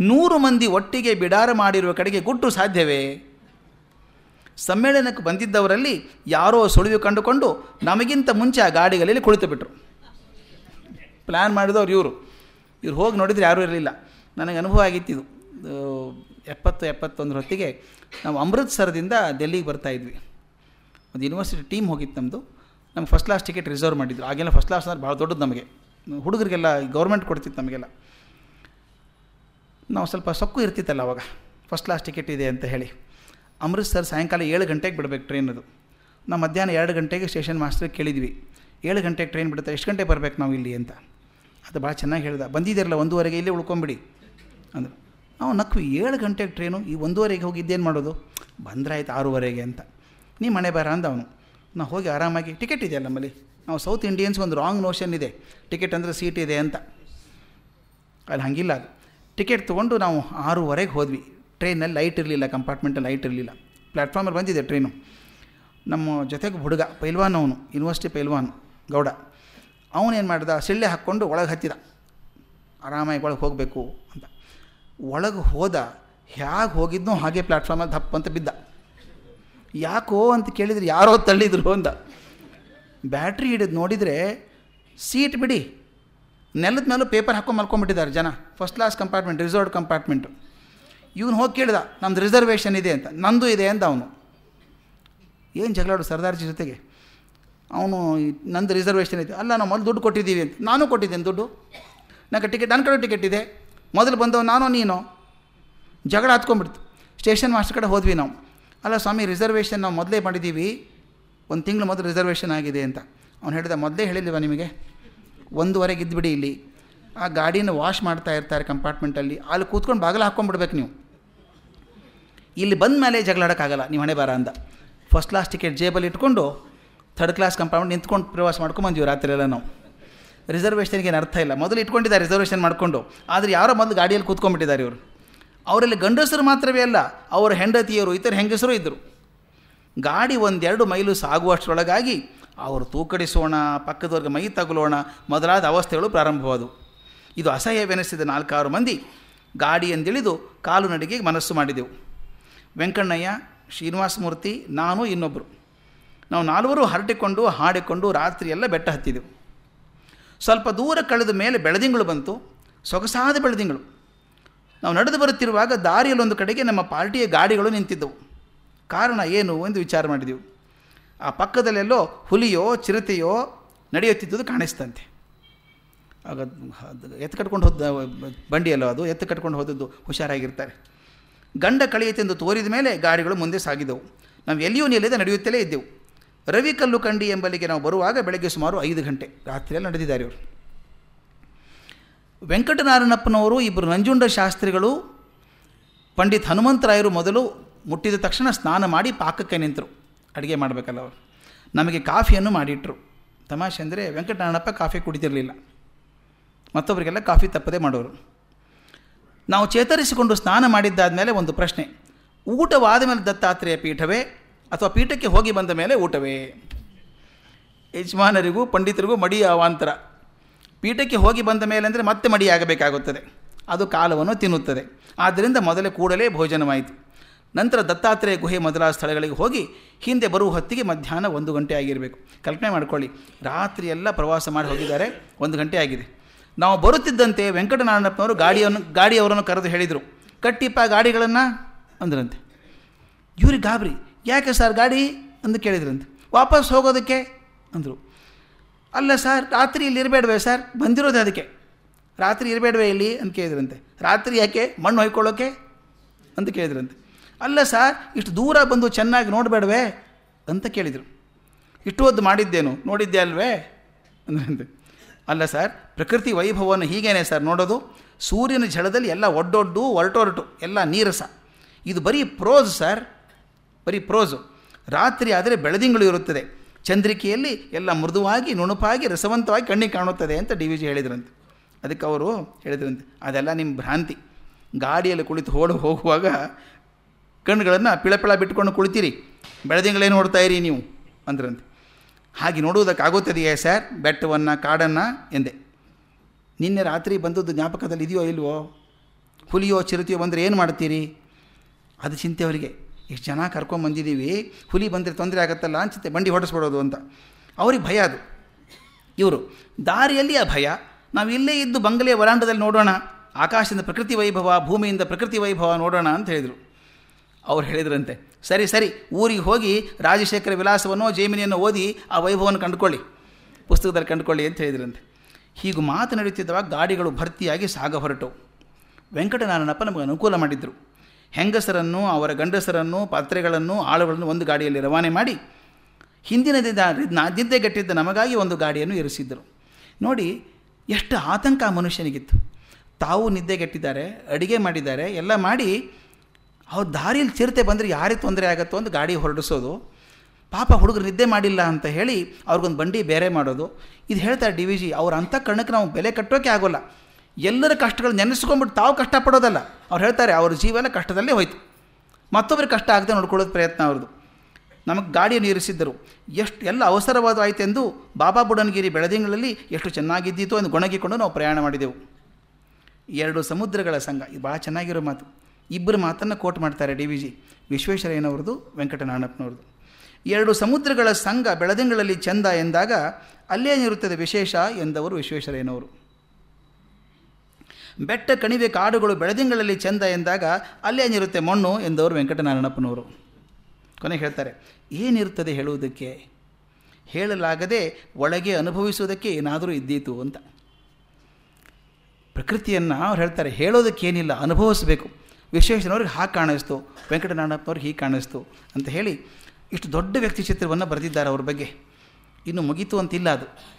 ನೂರು ಮಂದಿ ಒಟ್ಟಿಗೆ ಬಿಡಾರ ಮಾಡಿರುವ ಕಡೆಗೆ ಗುಟ್ಟು ಸಾಧ್ಯವೇ? ಸಮ್ಮೇಳನಕ್ಕೆ ಬಂದಿದ್ದವರಲ್ಲಿ ಯಾರೋ ಸುಳಿವು ಕಂಡುಕೊಂಡು ನಮಗಿಂತ ಮುಂಚೆ ಆ ಗಾಡಿಗಳಲ್ಲಿ ಕುಳಿತು ಬಿಟ್ಟರು ಪ್ಲ್ಯಾನ್ ಮಾಡಿದವ್ರು ಇವರು. ಇವ್ರು ಹೋಗಿ ನೋಡಿದರೆ ಯಾರೂ ಇರಲಿಲ್ಲ. ನನಗೆ ಅನುಭವ ಆಗಿತ್ತಿದು ಎಪ್ಪತ್ತು ಎಪ್ಪತ್ತೊಂದರ ಹೊತ್ತಿಗೆ ನಾವು ಅಮೃತ್ಸರದಿಂದ ಡೆಲ್ಲಿಗೆ ಬರ್ತಾಯಿದ್ವಿ ಒಂದು ಯೂನಿವರ್ಸಿಟಿ ಟೀಮ್ ಹೋಗಿತ್ತು ನಮ್ಮದು ನಮ್ಗೆ ಫಸ್ಟ್ ಕ್ಲಾಸ್ ಟಿಕೆಟ್ ರಿಸರ್ವ್ ಮಾಡಿದ್ರು. ಆಗೆಲ್ಲ ಫಸ್ಟ್ ಕ್ಲಾಸ್ ಅಂದ್ರೆ ಭಾಳ ದೊಡ್ಡದು ನಮಗೆ. ಹುಡುಗರಿಗೆಲ್ಲ ಗೌರ್ಮೆಂಟ್ ಕೊಡ್ತಿತ್ತು ನಮಗೆಲ್ಲ. ನಾವು ಸ್ವಲ್ಪ ಸೊಕ್ಕು ಇರ್ತಿತ್ತಲ್ಲ ಅವಾಗ. ಫಸ್ಟ್ ಕ್ಲಾಸ್ ಟಿಕೆಟ್ ಇದೆ ಅಂತ ಹೇಳಿ. ಅಮೃತ್ಸರ್ ಸಾಯಂಕಾಲ ಏಳು ಗಂಟೆಗೆ ಬಿಡಬೇಕು ಟ್ರೈನ್ ಅದು. ನಾವು ಮಧ್ಯಾಹ್ನ ಎರಡು ಗಂಟೆಗೆ ಸ್ಟೇಷನ್ ಮಾಸ್ಟ್ರಿಗೆ ಕೇಳಿದ್ವಿ. ಏಳು ಗಂಟೆಗೆ ಟ್ರೈನ್ ಬಿಡುತ್ತೆ, ಎಷ್ಟು ಗಂಟೆಗೆ ಬರಬೇಕು ನಾವು ಇಲ್ಲಿ ಅಂತ. ಅದು ಭಾಳ ಚೆನ್ನಾಗಿ ಹೇಳ್ದ. ಬಂದಿದ್ದೀರಲ್ಲ, ಒಂದೂವರೆಗೆ ಇಲ್ಲೇ ಉಳ್ಕೊಂಬಿಡಿ ಅಂದ್ರೆ. ನಾವು ನಕ್ವಿ ಏಳು ಗಂಟೆಗೆ ಟ್ರೈನು ಈ ಒಂದೂವರೆಗೆ ಹೋಗಿ ಇದ್ದೇನು ಮಾಡೋದು? ಬಂದ್ರಾಯ್ತು ಆರೂವರೆಗೆ ಅಂತ. ನೀ ಮನೆ ಬರ ಅಂದ ಅವನು ನಾವು ಹೋಗಿ ಆರಾಮಾಗಿ ಟಿಕೆಟ್ ಇದೆಯಲ್ಲ ನಮ್ಮಲ್ಲಿ? ನಾವು ಸೌತ್ ಇಂಡಿಯನ್ಸ್ ಒಂದು ರಾಂಗ್ ನೋಷನ್ ಇದೆ. ಟಿಕೆಟ್ ಅಂದರೆ ಸೀಟ್ ಇದೆ ಅಂತ. ಅಲ್ಲಿ ಹಂಗಿಲ್ಲ ಅದು. ಟಿಕೆಟ್ ತೊಗೊಂಡು ನಾವು ಆರೂವರೆಗೆ ಹೋದ್ವಿ. ಟ್ರೈನಲ್ಲಿ ಲೈಟ್ ಇರಲಿಲ್ಲ ಕಂಪಾರ್ಟ್ಮೆಂಟಲ್ಲಿ ಲೈಟ್ ಇರಲಿಲ್ಲ. ಪ್ಲ್ಯಾಟ್ಫಾರ್ಮಲ್ಲಿ ಬಂದಿದೆ ಟ್ರೈನು ನಮ್ಮ ಜೊತೆಗೆ ಹುಡುಗ, ಪೈಲ್ವಾನ್ ಅವನು ಯೂನಿವರ್ಸಿಟಿ ಪೈಲ್ವಾನ್, ಗೌಡ. ಅವನೇನು ಮಾಡ್ದ? ಸಿಳ್ಳೆ ಹಾಕ್ಕೊಂಡು ಒಳಗೆ ಹತ್ತಿದ. ಆರಾಮಾಗಿ ಒಳಗೆ ಹೋಗಬೇಕು ಅಂತ. ಒಳಗೆ ಹೋದ, ಹೇಗೆ ಹೋಗಿದ್ನೋ ಹಾಗೆ ಪ್ಲ್ಯಾಟ್ಫಾರ್ಮಲ್ಲಿ ದಪ್ಪ ಅಂತ ಬಿದ್ದ. ಯಾಕೋ ಅಂತ ಕೇಳಿದರೆ ಯಾರೋ ತಳ್ಳಿದ್ರು ಅಂದ. ಬ್ಯಾಟ್ರಿ ಹಿಡಿದು ನೋಡಿದರೆ ಸೀಟ್ ಬಿಡಿ. ನೆಲದ ಮೇಲೂ ಪೇಪರ್ ಹಾಕೊಂಡು ಮಲ್ಕೊಂಡ್ಬಿಟ್ಟಿದ್ದಾರೆ ಜನ. First class compartment reserved compartment ಇವನು ಹೋಗಿ ಕೇಳಿದ ನಮ್ಮದು ರಿಸರ್ವೇಷನ್ ಇದೆ ಅಂತ. ನಂದು ಇದೆ ಅಂತ ಅವನು. ಏನು ಜಗಳಾಡು ಸರ್ದಾರ್ಜಿ ಜೊತೆಗೆ? ಅವನು ನಂದು ರಿಸರ್ವೇಷನ್ ಇದೆ ಅಲ್ಲ, ನಾವು ಮೊದಲು ದುಡ್ಡು ಕೊಟ್ಟಿದ್ದೀವಿ ಅಂತ. ನಾನು ಕೊಟ್ಟಿದ್ದೇನೆ ದುಡ್ಡು? ನನಗೆ ಟಿಕೆಟ್ ನನ್ನ ಕಡೆ ಟಿಕೆಟ್ ಇದೆ. ಮೊದಲು ಬಂದವ ನಾನು, ನೀನು. ಜಗಳ ಹತ್ಕೊಂಡ್ಬಿಡ್ತು ಸ್ಟೇಷನ್ ಮಾಸ್ಟರ್ ಕಡೆ ಹೋದ್ವಿ ನಾವು. ಅಲ್ಲ ಸ್ವಾಮಿ ರಿಸರ್ವೇಷನ್ ನಾವು ಮೊದಲೇ ಮಾಡಿದ್ದೀವಿ. ಒಂದು ತಿಂಗಳು ಮೊದಲು ರಿಸರ್ವೇಷನ್ ಆಗಿದೆ ಅಂತ. ಅವ್ನು ಹೇಳಿದ, ಮೊದಲೇ ಹೇಳಿಲ್ವ ನಿಮಗೆ? ಒಂದುವರೆಗೆ ಇದ್ದುಬಿಡಿ ಇಲ್ಲಿ. ಆ ಗಾಡಿನ ವಾಶ್ ಮಾಡ್ತಾ ಇರ್ತಾರೆ ಕಂಪಾರ್ಟ್ಮೆಂಟಲ್ಲಿ ಅಲ್ಲಿ ಕೂತ್ಕೊಂಡು ಬಾಗಿಲು ಹಾಕ್ಕೊಂಡ್ಬಿಡ್ಬೇಕು ನೀವು. ಇಲ್ಲಿ ಬಂದ ಮೇಲೆ ಜಗಳಾಡೋಕ್ಕಾಗಲ್ಲ, ನೀವು ಹಣೆ ಬಾರ ಅಂದ ಫಸ್ಟ್ ಕ್ಲಾಸ್ ಟಿಕೆಟ್ ಜೇಬಲ್ಲಿ ಇಟ್ಕೊಂಡು ಥರ್ಡ್ ಕ್ಲಾಸ್ ಕಂಪಾರ್ಟ್ಮೆಂಟ್ ನಿಂತ್ಕೊಂಡು ಪ್ರವಾಸ ಮಾಡ್ಕೊಂಬಂದ್ವಿ ರಾತ್ರಿ ಎಲ್ಲ ನಾವು. ರಿಸರ್ವೇಷನ್ಗೆ ಏನು ಅರ್ಥ ಇಲ್ಲ. ಮೊದಲು ಇಟ್ಕೊಂಡಿದ್ದಾರೆ ರಿಸರ್ವೇಷನ್ ಮಾಡಿಕೊಂಡು. ಆದರೆ ಯಾರೋ ಮೊದಲು ಗಾಡಿಯಲ್ಲಿ ಕೂತ್ಕೊಂಡ್ಬಿಟ್ಟಿದ್ದಾರೆ ಇವರು. ಅವರಲ್ಲಿ ಗಂಡಸರು ಮಾತ್ರವೇ ಅಲ್ಲ, ಅವರ ಹೆಂಡತಿಯರು, ಇತರ ಹೆಂಗಸರು ಇದ್ದರು. ಗಾಡಿ ಒಂದೆರಡು ಮೈಲು ಸಾಗುವಷ್ಟರೊಳಗಾಗಿ ಅವರು ತೂಕಡಿಸೋಣ, ಪಕ್ಕದವ್ರಿಗೆ ಮೈ ತಗುಲೋಣ ಮೊದಲಾದ ಅವಸ್ಥೆಗಳು ಪ್ರಾರಂಭವಾದವು. ಇದು ಅಸಹ್ಯವೆನಿಸಿದ ನಾಲ್ಕಾರು ಮಂದಿ ಗಾಡಿಯಂದಿಳಿದು ಕಾಲು ನಡಿಗೆ ಮನಸ್ಸು ಮಾಡಿದೆವು. ವೆಂಕಣ್ಣಯ್ಯ, ಶ್ರೀನಿವಾಸ ಮೂರ್ತಿ, ನಾನು ಇನ್ನೊಬ್ಬರು ನಾವು ನಾಲ್ವರು ಹರಟಿಕೊಂಡು ಹಾಡಿಕೊಂಡು ರಾತ್ರಿಯೆಲ್ಲ ಬೆಟ್ಟ ಹತ್ತಿದೆವು. ಸ್ವಲ್ಪ ದೂರ ಕಳೆದ ಮೇಲೆ ಬೆಳದಿಂಗಳು ಬಂತು. ಸೊಗಸಾದ ಬೆಳದಿಂಗಳು. ನಾವು ನಡೆದು ಬರುತ್ತಿರುವಾಗ ದಾರಿಯಲ್ಲೊಂದು ಕಡೆಗೆ ನಮ್ಮ ಪಾರ್ಟಿಯ ಗಾಡಿಗಳು ನಿಂತಿದ್ದವು. ಕಾರಣ ಏನು ಎಂದು ವಿಚಾರ ಮಾಡಿದೆವು. ಆ ಪಕ್ಕದಲ್ಲೆಲ್ಲೋ ಹುಲಿಯೋ, ಚಿರತೆಯೋ ನಡೆಯುತ್ತಿದ್ದುದು ಕಾಣಿಸ್ತಂತೆ. ಆಗ ಎತ್ತು ಕಟ್ಕೊಂಡು ಹೋದ ಬಂಡಿಯಲ್ಲೋ ಅದು ಎತ್ತು ಕಟ್ಕೊಂಡು ಹೋದದ್ದು ಹುಷಾರಾಗಿರ್ತಾರೆ. ಗಂಡ ಕಳೆಯಿತೆಂದು ತೋರಿದ ಮೇಲೆ ಗಾಡಿಗಳು ಮುಂದೆ ಸಾಗಿದವು. ನಾವು ಎಲ್ಲಿಯೂ ನಿಲ್ಲದೆ ನಡೆಯುತ್ತಲೇ ಇದ್ದೆವು. ರವಿ ಕಲ್ಲು ಕಂಡಿ ಎಂಬಲ್ಲಿಗೆ ನಾವು ಬರುವಾಗ ಬೆಳಗ್ಗೆ ಸುಮಾರು ಐದು ಗಂಟೆ ರಾತ್ರಿಯಲ್ಲಿ ನಡೆದಿದ್ದಾರೆ ಇವರು. ವೆಂಕಟನಾರಾಯಣಪ್ಪನವರು ಇಬ್ಬರು ನಂಜುಂಡ ಶಾಸ್ತ್ರಿಗಳು, ಪಂಡಿತ್ ಹನುಮಂತರಾಯರು ಮೊದಲು ಮುಟ್ಟಿದ ತಕ್ಷಣ ಸ್ನಾನ ಮಾಡಿ ಪಾಕಕ್ಕೆ ನಿಂತರು. ಅಡುಗೆ ಮಾಡಬೇಕಲ್ಲ ಅವರು. ನಮಗೆ ಕಾಫಿಯನ್ನು ಮಾಡಿಟ್ರು. ತಮಾಷೆ ಅಂದರೆ ವೆಂಕಟನಾರಾಯಣಪ್ಪ ಕಾಫಿ ಕುಡಿದಿರಲಿಲ್ಲ. ಮತ್ತೊಬ್ಬರಿಗೆಲ್ಲ ಕಾಫಿ ತಪ್ಪದೆ ಮಾಡೋರು. ನಾವು ಚೇತರಿಸಿಕೊಂಡು ಸ್ನಾನ ಮಾಡಿದ್ದಾದ ಮೇಲೆ ಒಂದು ಪ್ರಶ್ನೆ. ಊಟವಾದ ಮೇಲೆ ದತ್ತಾತ್ರೇಯ ಪೀಠವೇ ಅಥವಾ ಪೀಠಕ್ಕೆ ಹೋಗಿ ಬಂದ ಮೇಲೆ ಊಟವೇ? ಯಜಮಾನರಿಗೂ ಪಂಡಿತರಿಗೂ ಮಡಿ ಅವಾಂತರ. ಪೀಠಕ್ಕೆ ಹೋಗಿ ಬಂದ ಮೇಲೆ ಅಂದರೆ ಮತ್ತೆ ಮಡಿಯಾಗಬೇಕಾಗುತ್ತದೆ. ಅದು ಕಾಲವನ್ನು ತಿನ್ನುತ್ತದೆ. ಆದ್ದರಿಂದ ಮೊದಲೇ ಕೂಡಲೇ ಭೋಜನವಾಯಿತು. ನಂತರ ದತ್ತಾತ್ರೇಯ ಗುಹೆ ಮೊದಲಾದ ಸ್ಥಳಗಳಿಗೆ ಹೋಗಿ ಹಿಂದೆ ಬರುವ ಹೊತ್ತಿಗೆ ಮಧ್ಯಾಹ್ನ ಒಂದು ಗಂಟೆ ಆಗಿರಬೇಕು. ಕಲ್ಪನೆ ಮಾಡಿಕೊಳ್ಳಿ. ರಾತ್ರಿಯೆಲ್ಲ ಪ್ರವಾಸ ಮಾಡಿ ಹೋಗಿದ್ದಾರೆ. ಒಂದು ಗಂಟೆ ಆಗಿದೆ. ನಾವು ಬರುತ್ತಿದ್ದಂತೆ ವೆಂಕಟನಾರಾಯಣಪ್ಪನವರು ಗಾಡಿಯನ್ನು, ಗಾಡಿಯವರನ್ನು ಕರೆದು ಹೇಳಿದರು. ಕಟ್ಟಿಪ್ಪ, ಗಾಡಿಗಳನ್ನು? ಅಂದ್ರಂತೆ. ಇವ್ರಿಗೆ ಗಾಬರಿ. ಯಾಕೆ ಸರ್ ಗಾಡಿ? ಅಂದು ಕೇಳಿದ್ರಂತೆ. ವಾಪಸ್ ಹೋಗೋದಕ್ಕೆ? ಅಂದರು. ಅಲ್ಲ ಸರ್, ರಾತ್ರಿ ಇಲ್ಲಿ ಇರಬೇಡವೇ ಸರ್? ಬಂದಿರೋದು ಅದಕ್ಕೆ. ರಾತ್ರಿ ಇರಬೇಡವೇ ಇಲ್ಲಿ? ಅಂತ ಕೇಳಿದ್ರಂತೆ. ರಾತ್ರಿ ಯಾಕೆ? ಮಣ್ಣು ಹೊಯ್ಕೊಳ್ಳೋಕೆ? ಅಂತ ಕೇಳಿದ್ರಂತೆ. ಅಲ್ಲ ಸರ್, ಇಷ್ಟು ದೂರ ಬಂದು ಚೆನ್ನಾಗಿ ನೋಡಬೇಡವೇ? ಅಂತ ಕೇಳಿದರು. ಇಷ್ಟು ಹೊತ್ತು ಮಾಡಿದ್ದೇನು? ನೋಡಿದ್ದೆ ಅಲ್ವೇ? ಅಂದ್ರಂತೆ. ಅಲ್ಲ ಸರ್, ಪ್ರಕೃತಿ ವೈಭವವನ್ನು ಹೀಗೇನೆ ಸರ್ ನೋಡೋದು. ಸೂರ್ಯನ ಝಳದಲ್ಲಿ ಎಲ್ಲ ಒಡ್ಡೊಡ್ಡು ಹೊರಟೊರಟು ಎಲ್ಲ ನೀರಸ. ಇದು ಬರೀ ಪ್ರೋಸ್ ಸರ್. ಬರೀ ಪ್ರೋಸು ರಾತ್ರಿ ಆದರೆ ಬೆಳದಿಂಗಳು ಇರುತ್ತದೆ. ಚಂದ್ರಿಕೆಯಲ್ಲಿ ಎಲ್ಲ ಮೃದುವಾಗಿ, ನುಣುಪಾಗಿ, ರಸವಂತವಾಗಿ ಕಣ್ಣಿಗೆ ಕಾಣುತ್ತದೆ ಅಂತ ಡಿ ವಿ ಜಿ ಹೇಳಿದ್ರಂತೆ. ಅದಕ್ಕೆ ಅವರು ಹೇಳಿದ್ರಂತೆ, ಅದೆಲ್ಲ ನಿಮ್ಮ ಭ್ರಾಂತಿ. ಗಾಡಿಯಲ್ಲಿ ಕುಳಿತು ಓಡಿ ಹೋಗುವಾಗ ಕಣ್ಣುಗಳನ್ನು ಪಿಳಪಿಳ ಬಿಟ್ಕೊಂಡು ಕುಳಿತೀರಿ. ಬೆಳೆದಿಂಗಳೇ ಇರಿ ನೀವು, ಅಂದ್ರಂತೆ. ಹಾಗೆ ನೋಡುವುದಕ್ಕಾಗುತ್ತದೆಯೇ ಸರ್? ಬೆಟ್ಟವನ್ನು, ಕಾಡನ್ನು, ಎಂದೆ. ನಿನ್ನೆ ರಾತ್ರಿ ಬಂದದ್ದು ಜ್ಞಾಪಕದಲ್ಲಿ ಇದೆಯೋ ಇಲ್ವೋ? ಹುಲಿಯೋ, ಚಿರತೆಯೋ ಬಂದರೆ ಏನು ಮಾಡ್ತೀರಿ? ಅದು ಚಿಂತೆ ಅವರಿಗೆ. ಎಷ್ಟು ಜನ ಕರ್ಕೊಂಬಂದಿದ್ದೀವಿ ಹುಲಿ ಬಂದರೆ ತೊಂದರೆ ಆಗುತ್ತಲ್ಲ ಅನ್ಸುತ್ತೆ ಬಂಡಿ ಹೊಡೆಸ್ಬಿಡೋದು ಅಂತ. ಅವ್ರಿಗೆ ಭಯ ಅದು. ಇವರು ದಾರಿಯಲ್ಲಿ ಆ ಭಯ. ನಾವು ಇಲ್ಲೇ ಇದ್ದು ಬಂಗಲೆಯ ವರಾಂಡದಲ್ಲಿ ನೋಡೋಣ, ಆಕಾಶದಿಂದ ಪ್ರಕೃತಿ ವೈಭವ, ಭೂಮಿಯಿಂದ ಪ್ರಕೃತಿ ವೈಭವ ನೋಡೋಣ ಅಂತ ಹೇಳಿದರು. ಅವ್ರು ಹೇಳಿದ್ರಂತೆ, ಸರಿ ಸರಿ, ಊರಿಗೆ ಹೋಗಿ ರಾಜಶೇಖರ ವಿಲಾಸವನ್ನು, ಜೈಮಿನಿಯನ್ನು ಓದಿ ಆ ವೈಭವವನ್ನು ಕಂಡುಕೊಳ್ಳಿ, ಪುಸ್ತಕದಲ್ಲಿ ಕಂಡುಕೊಳ್ಳಿ ಅಂತ ಹೇಳಿದ್ರಂತೆ. ಹೀಗೆ ಮಾತನಾಡುತ್ತಿದ್ದವಾಗ ಗಾಡಿಗಳು ಭರ್ತಿಯಾಗಿ ಸಾಗ ಹೊರಟು ವೆಂಕಟನಾರಾಯಣಪ್ಪ ನಮಗೆ ಅನುಕೂಲ ಮಾಡಿದ್ದರು ಹೆಂಗಸರನ್ನು, ಅವರ ಗಂಡಸರನ್ನು, ಪಾತ್ರೆಗಳನ್ನು, ಆಳುಗಳನ್ನು ಒಂದು ಗಾಡಿಯಲ್ಲಿ ರವಾನೆ ಮಾಡಿ ಹಿಂದಿನ ದಿನ ನಿದ್ದೆಗೆಟ್ಟಿದ್ದ ನಮಗಾಗಿ ಒಂದು ಗಾಡಿಯನ್ನು ಇರಿಸಿದ್ದರು. ನೋಡಿ, ಎಷ್ಟು ಆತಂಕ ಮನುಷ್ಯನಿಗಿತ್ತು. ತಾವು ನಿದ್ದೆಗೆಟ್ಟಿದ್ದಾರೆ, ಅಡುಗೆ ಮಾಡಿದ್ದಾರೆ, ಎಲ್ಲ ಮಾಡಿ ಅವ್ರ ದಾರಿಯಲ್ಲಿ ಚಿರತೆ ಬಂದರೆ ಯಾರಿಗೆ ತೊಂದರೆ ಆಗುತ್ತೋ ಅಂತ ಗಾಡಿ ಹೊರಡಿಸೋದು. ಪಾಪ ಹುಡುಗರು ನಿದ್ದೆ ಮಾಡಿಲ್ಲ ಅಂತ ಹೇಳಿ ಅವ್ರಿಗೊಂದು ಬಂಡಿ ಬೇರೆ ಮಾಡೋದು. ಇದು ಹೇಳ್ತಾರೆ ಡಿ ವಿ ಜಿ, ಅವ್ರ ಅಂಥ ಕಣಕ್ಕೆ ನಾವು ಬೆಲೆ ಕಟ್ಟೋಕೆ ಆಗೋಲ್ಲ. ಎಲ್ಲರ ಕಷ್ಟಗಳು ನೆನೆಸ್ಕೊಂಡ್ಬಿಟ್ಟು ತಾವು ಕಷ್ಟಪಡೋದಲ್ಲ. ಅವ್ರು ಹೇಳ್ತಾರೆ, ಅವ್ರ ಜೀವನ ಕಷ್ಟದಲ್ಲೇ ಹೋಯ್ತು. ಮತ್ತೊಬ್ಬರಿಗೆ ಕಷ್ಟ ಆಗದೆ ನೋಡ್ಕೊಳ್ಳೋದು ಪ್ರಯತ್ನ ಅವ್ರದ್ದು. ನಮಗೆ ಗಾಡಿಯನ್ನು ಇರಿಸಿದ್ದರು. ಎಷ್ಟು, ಎಲ್ಲ ಅವಸರವಾದಾಯಿತೆಂದು ಬಾಬಾ ಬುಡನ್ಗಿರಿ ಬೆಳದಿಂಗಳಲ್ಲಿ ಎಷ್ಟು ಚೆನ್ನಾಗಿದ್ದೀತು ಎಂದು ಗೊಣಗಿಕೊಂಡು ನಾವು ಪ್ರಯಾಣ ಮಾಡಿದೆವು. ಎರಡು ಸಮುದ್ರಗಳ ಸಂಘ, ಇದು ಭಾಳ ಚೆನ್ನಾಗಿರೋ ಮಾತು. ಇಬ್ಬರು ಮಾತನ್ನು ಕೋಟ್ ಮಾಡ್ತಾರೆ ಡಿ ವಿ ಜಿ, ವಿಶ್ವೇಶ್ವರಯ್ಯನವ್ರದ್ದು ವೆಂಕಟನಾರಾಯಣಪ್ಪನವ್ರದ್ದು ಎರಡು ಸಮುದ್ರಗಳ ಸಂಘ ಬೆಳದಿಂಗಳಲ್ಲಿ ಚೆಂದ ಎಂದಾಗ ಅಲ್ಲೇನಿರುತ್ತದೆ ವಿಶೇಷ ಎಂದವರು ವಿಶ್ವೇಶ್ವರಯ್ಯನವರು. ಬೆಟ್ಟ ಕಣಿವೆ ಕಾಡುಗಳು ಬೆಳದಿಂಗಳಲ್ಲಿ ಚೆಂದ ಎಂದಾಗ ಅಲ್ಲೇನಿರುತ್ತೆ ಮಣ್ಣು ಎಂದವರು ವೆಂಕಟನಾರಾಯಣಪ್ಪನವರು. ಕೊನೆಗೆ ಹೇಳ್ತಾರೆ, ಏನಿರುತ್ತದೆ ಹೇಳುವುದಕ್ಕೆ? ಹೇಳಲಾಗದೆ ಒಳಗೆ ಅನುಭವಿಸುವುದಕ್ಕೆ ಏನಾದರೂ ಇದ್ದೀತು ಅಂತ. ಪ್ರಕೃತಿಯನ್ನು ಅವ್ರು ಹೇಳ್ತಾರೆ, ಹೇಳೋದಕ್ಕೇನಿಲ್ಲ, ಅನುಭವಿಸಬೇಕು. ವಿಶ್ವೇಶ್ವರವ್ರಿಗೆ ಹಾಗೆ ಕಾಣಿಸ್ತು, ವೆಂಕಟನಾರಾಯಣಪ್ಪನವ್ರಿಗೆ ಹೀಗೆ ಕಾಣಿಸ್ತು ಅಂತ ಹೇಳಿ ಇಷ್ಟು ದೊಡ್ಡ ವ್ಯಕ್ತಿ ಚಿತ್ರವನ್ನು ಬರೆದಿದ್ದಾರೆ ಅವ್ರ ಬಗ್ಗೆ. ಇನ್ನು ಮುಗೀತು ಅಂತಿಲ್ಲ ಅದು.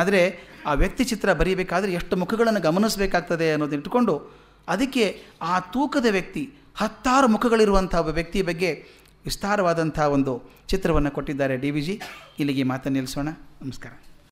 ಆದರೆ ಆ ವ್ಯಕ್ತಿ ಚಿತ್ರ ಬರೀಬೇಕಾದ್ರೆ ಎಷ್ಟು ಮುಖಗಳನ್ನು ಗಮನಿಸಬೇಕಾಗ್ತದೆ ಅನ್ನೋದು ಇಟ್ಕೊಂಡು ಅದಕ್ಕೆ ಆ ತೂಕದ ವ್ಯಕ್ತಿ, ಹತ್ತಾರು ಮುಖಗಳಿರುವಂಥ ಒಬ್ಬ ವ್ಯಕ್ತಿಯ ಬಗ್ಗೆ ವಿಸ್ತಾರವಾದಂಥ ಒಂದು ಚಿತ್ರವನ್ನು ಕೊಟ್ಟಿದ್ದಾರೆ ಡಿ ವಿ ಜಿ. ಇಲ್ಲಿಗೆ ಮಾತನ್ನು ನಿಲ್ಲಿಸೋಣ. ನಮಸ್ಕಾರ.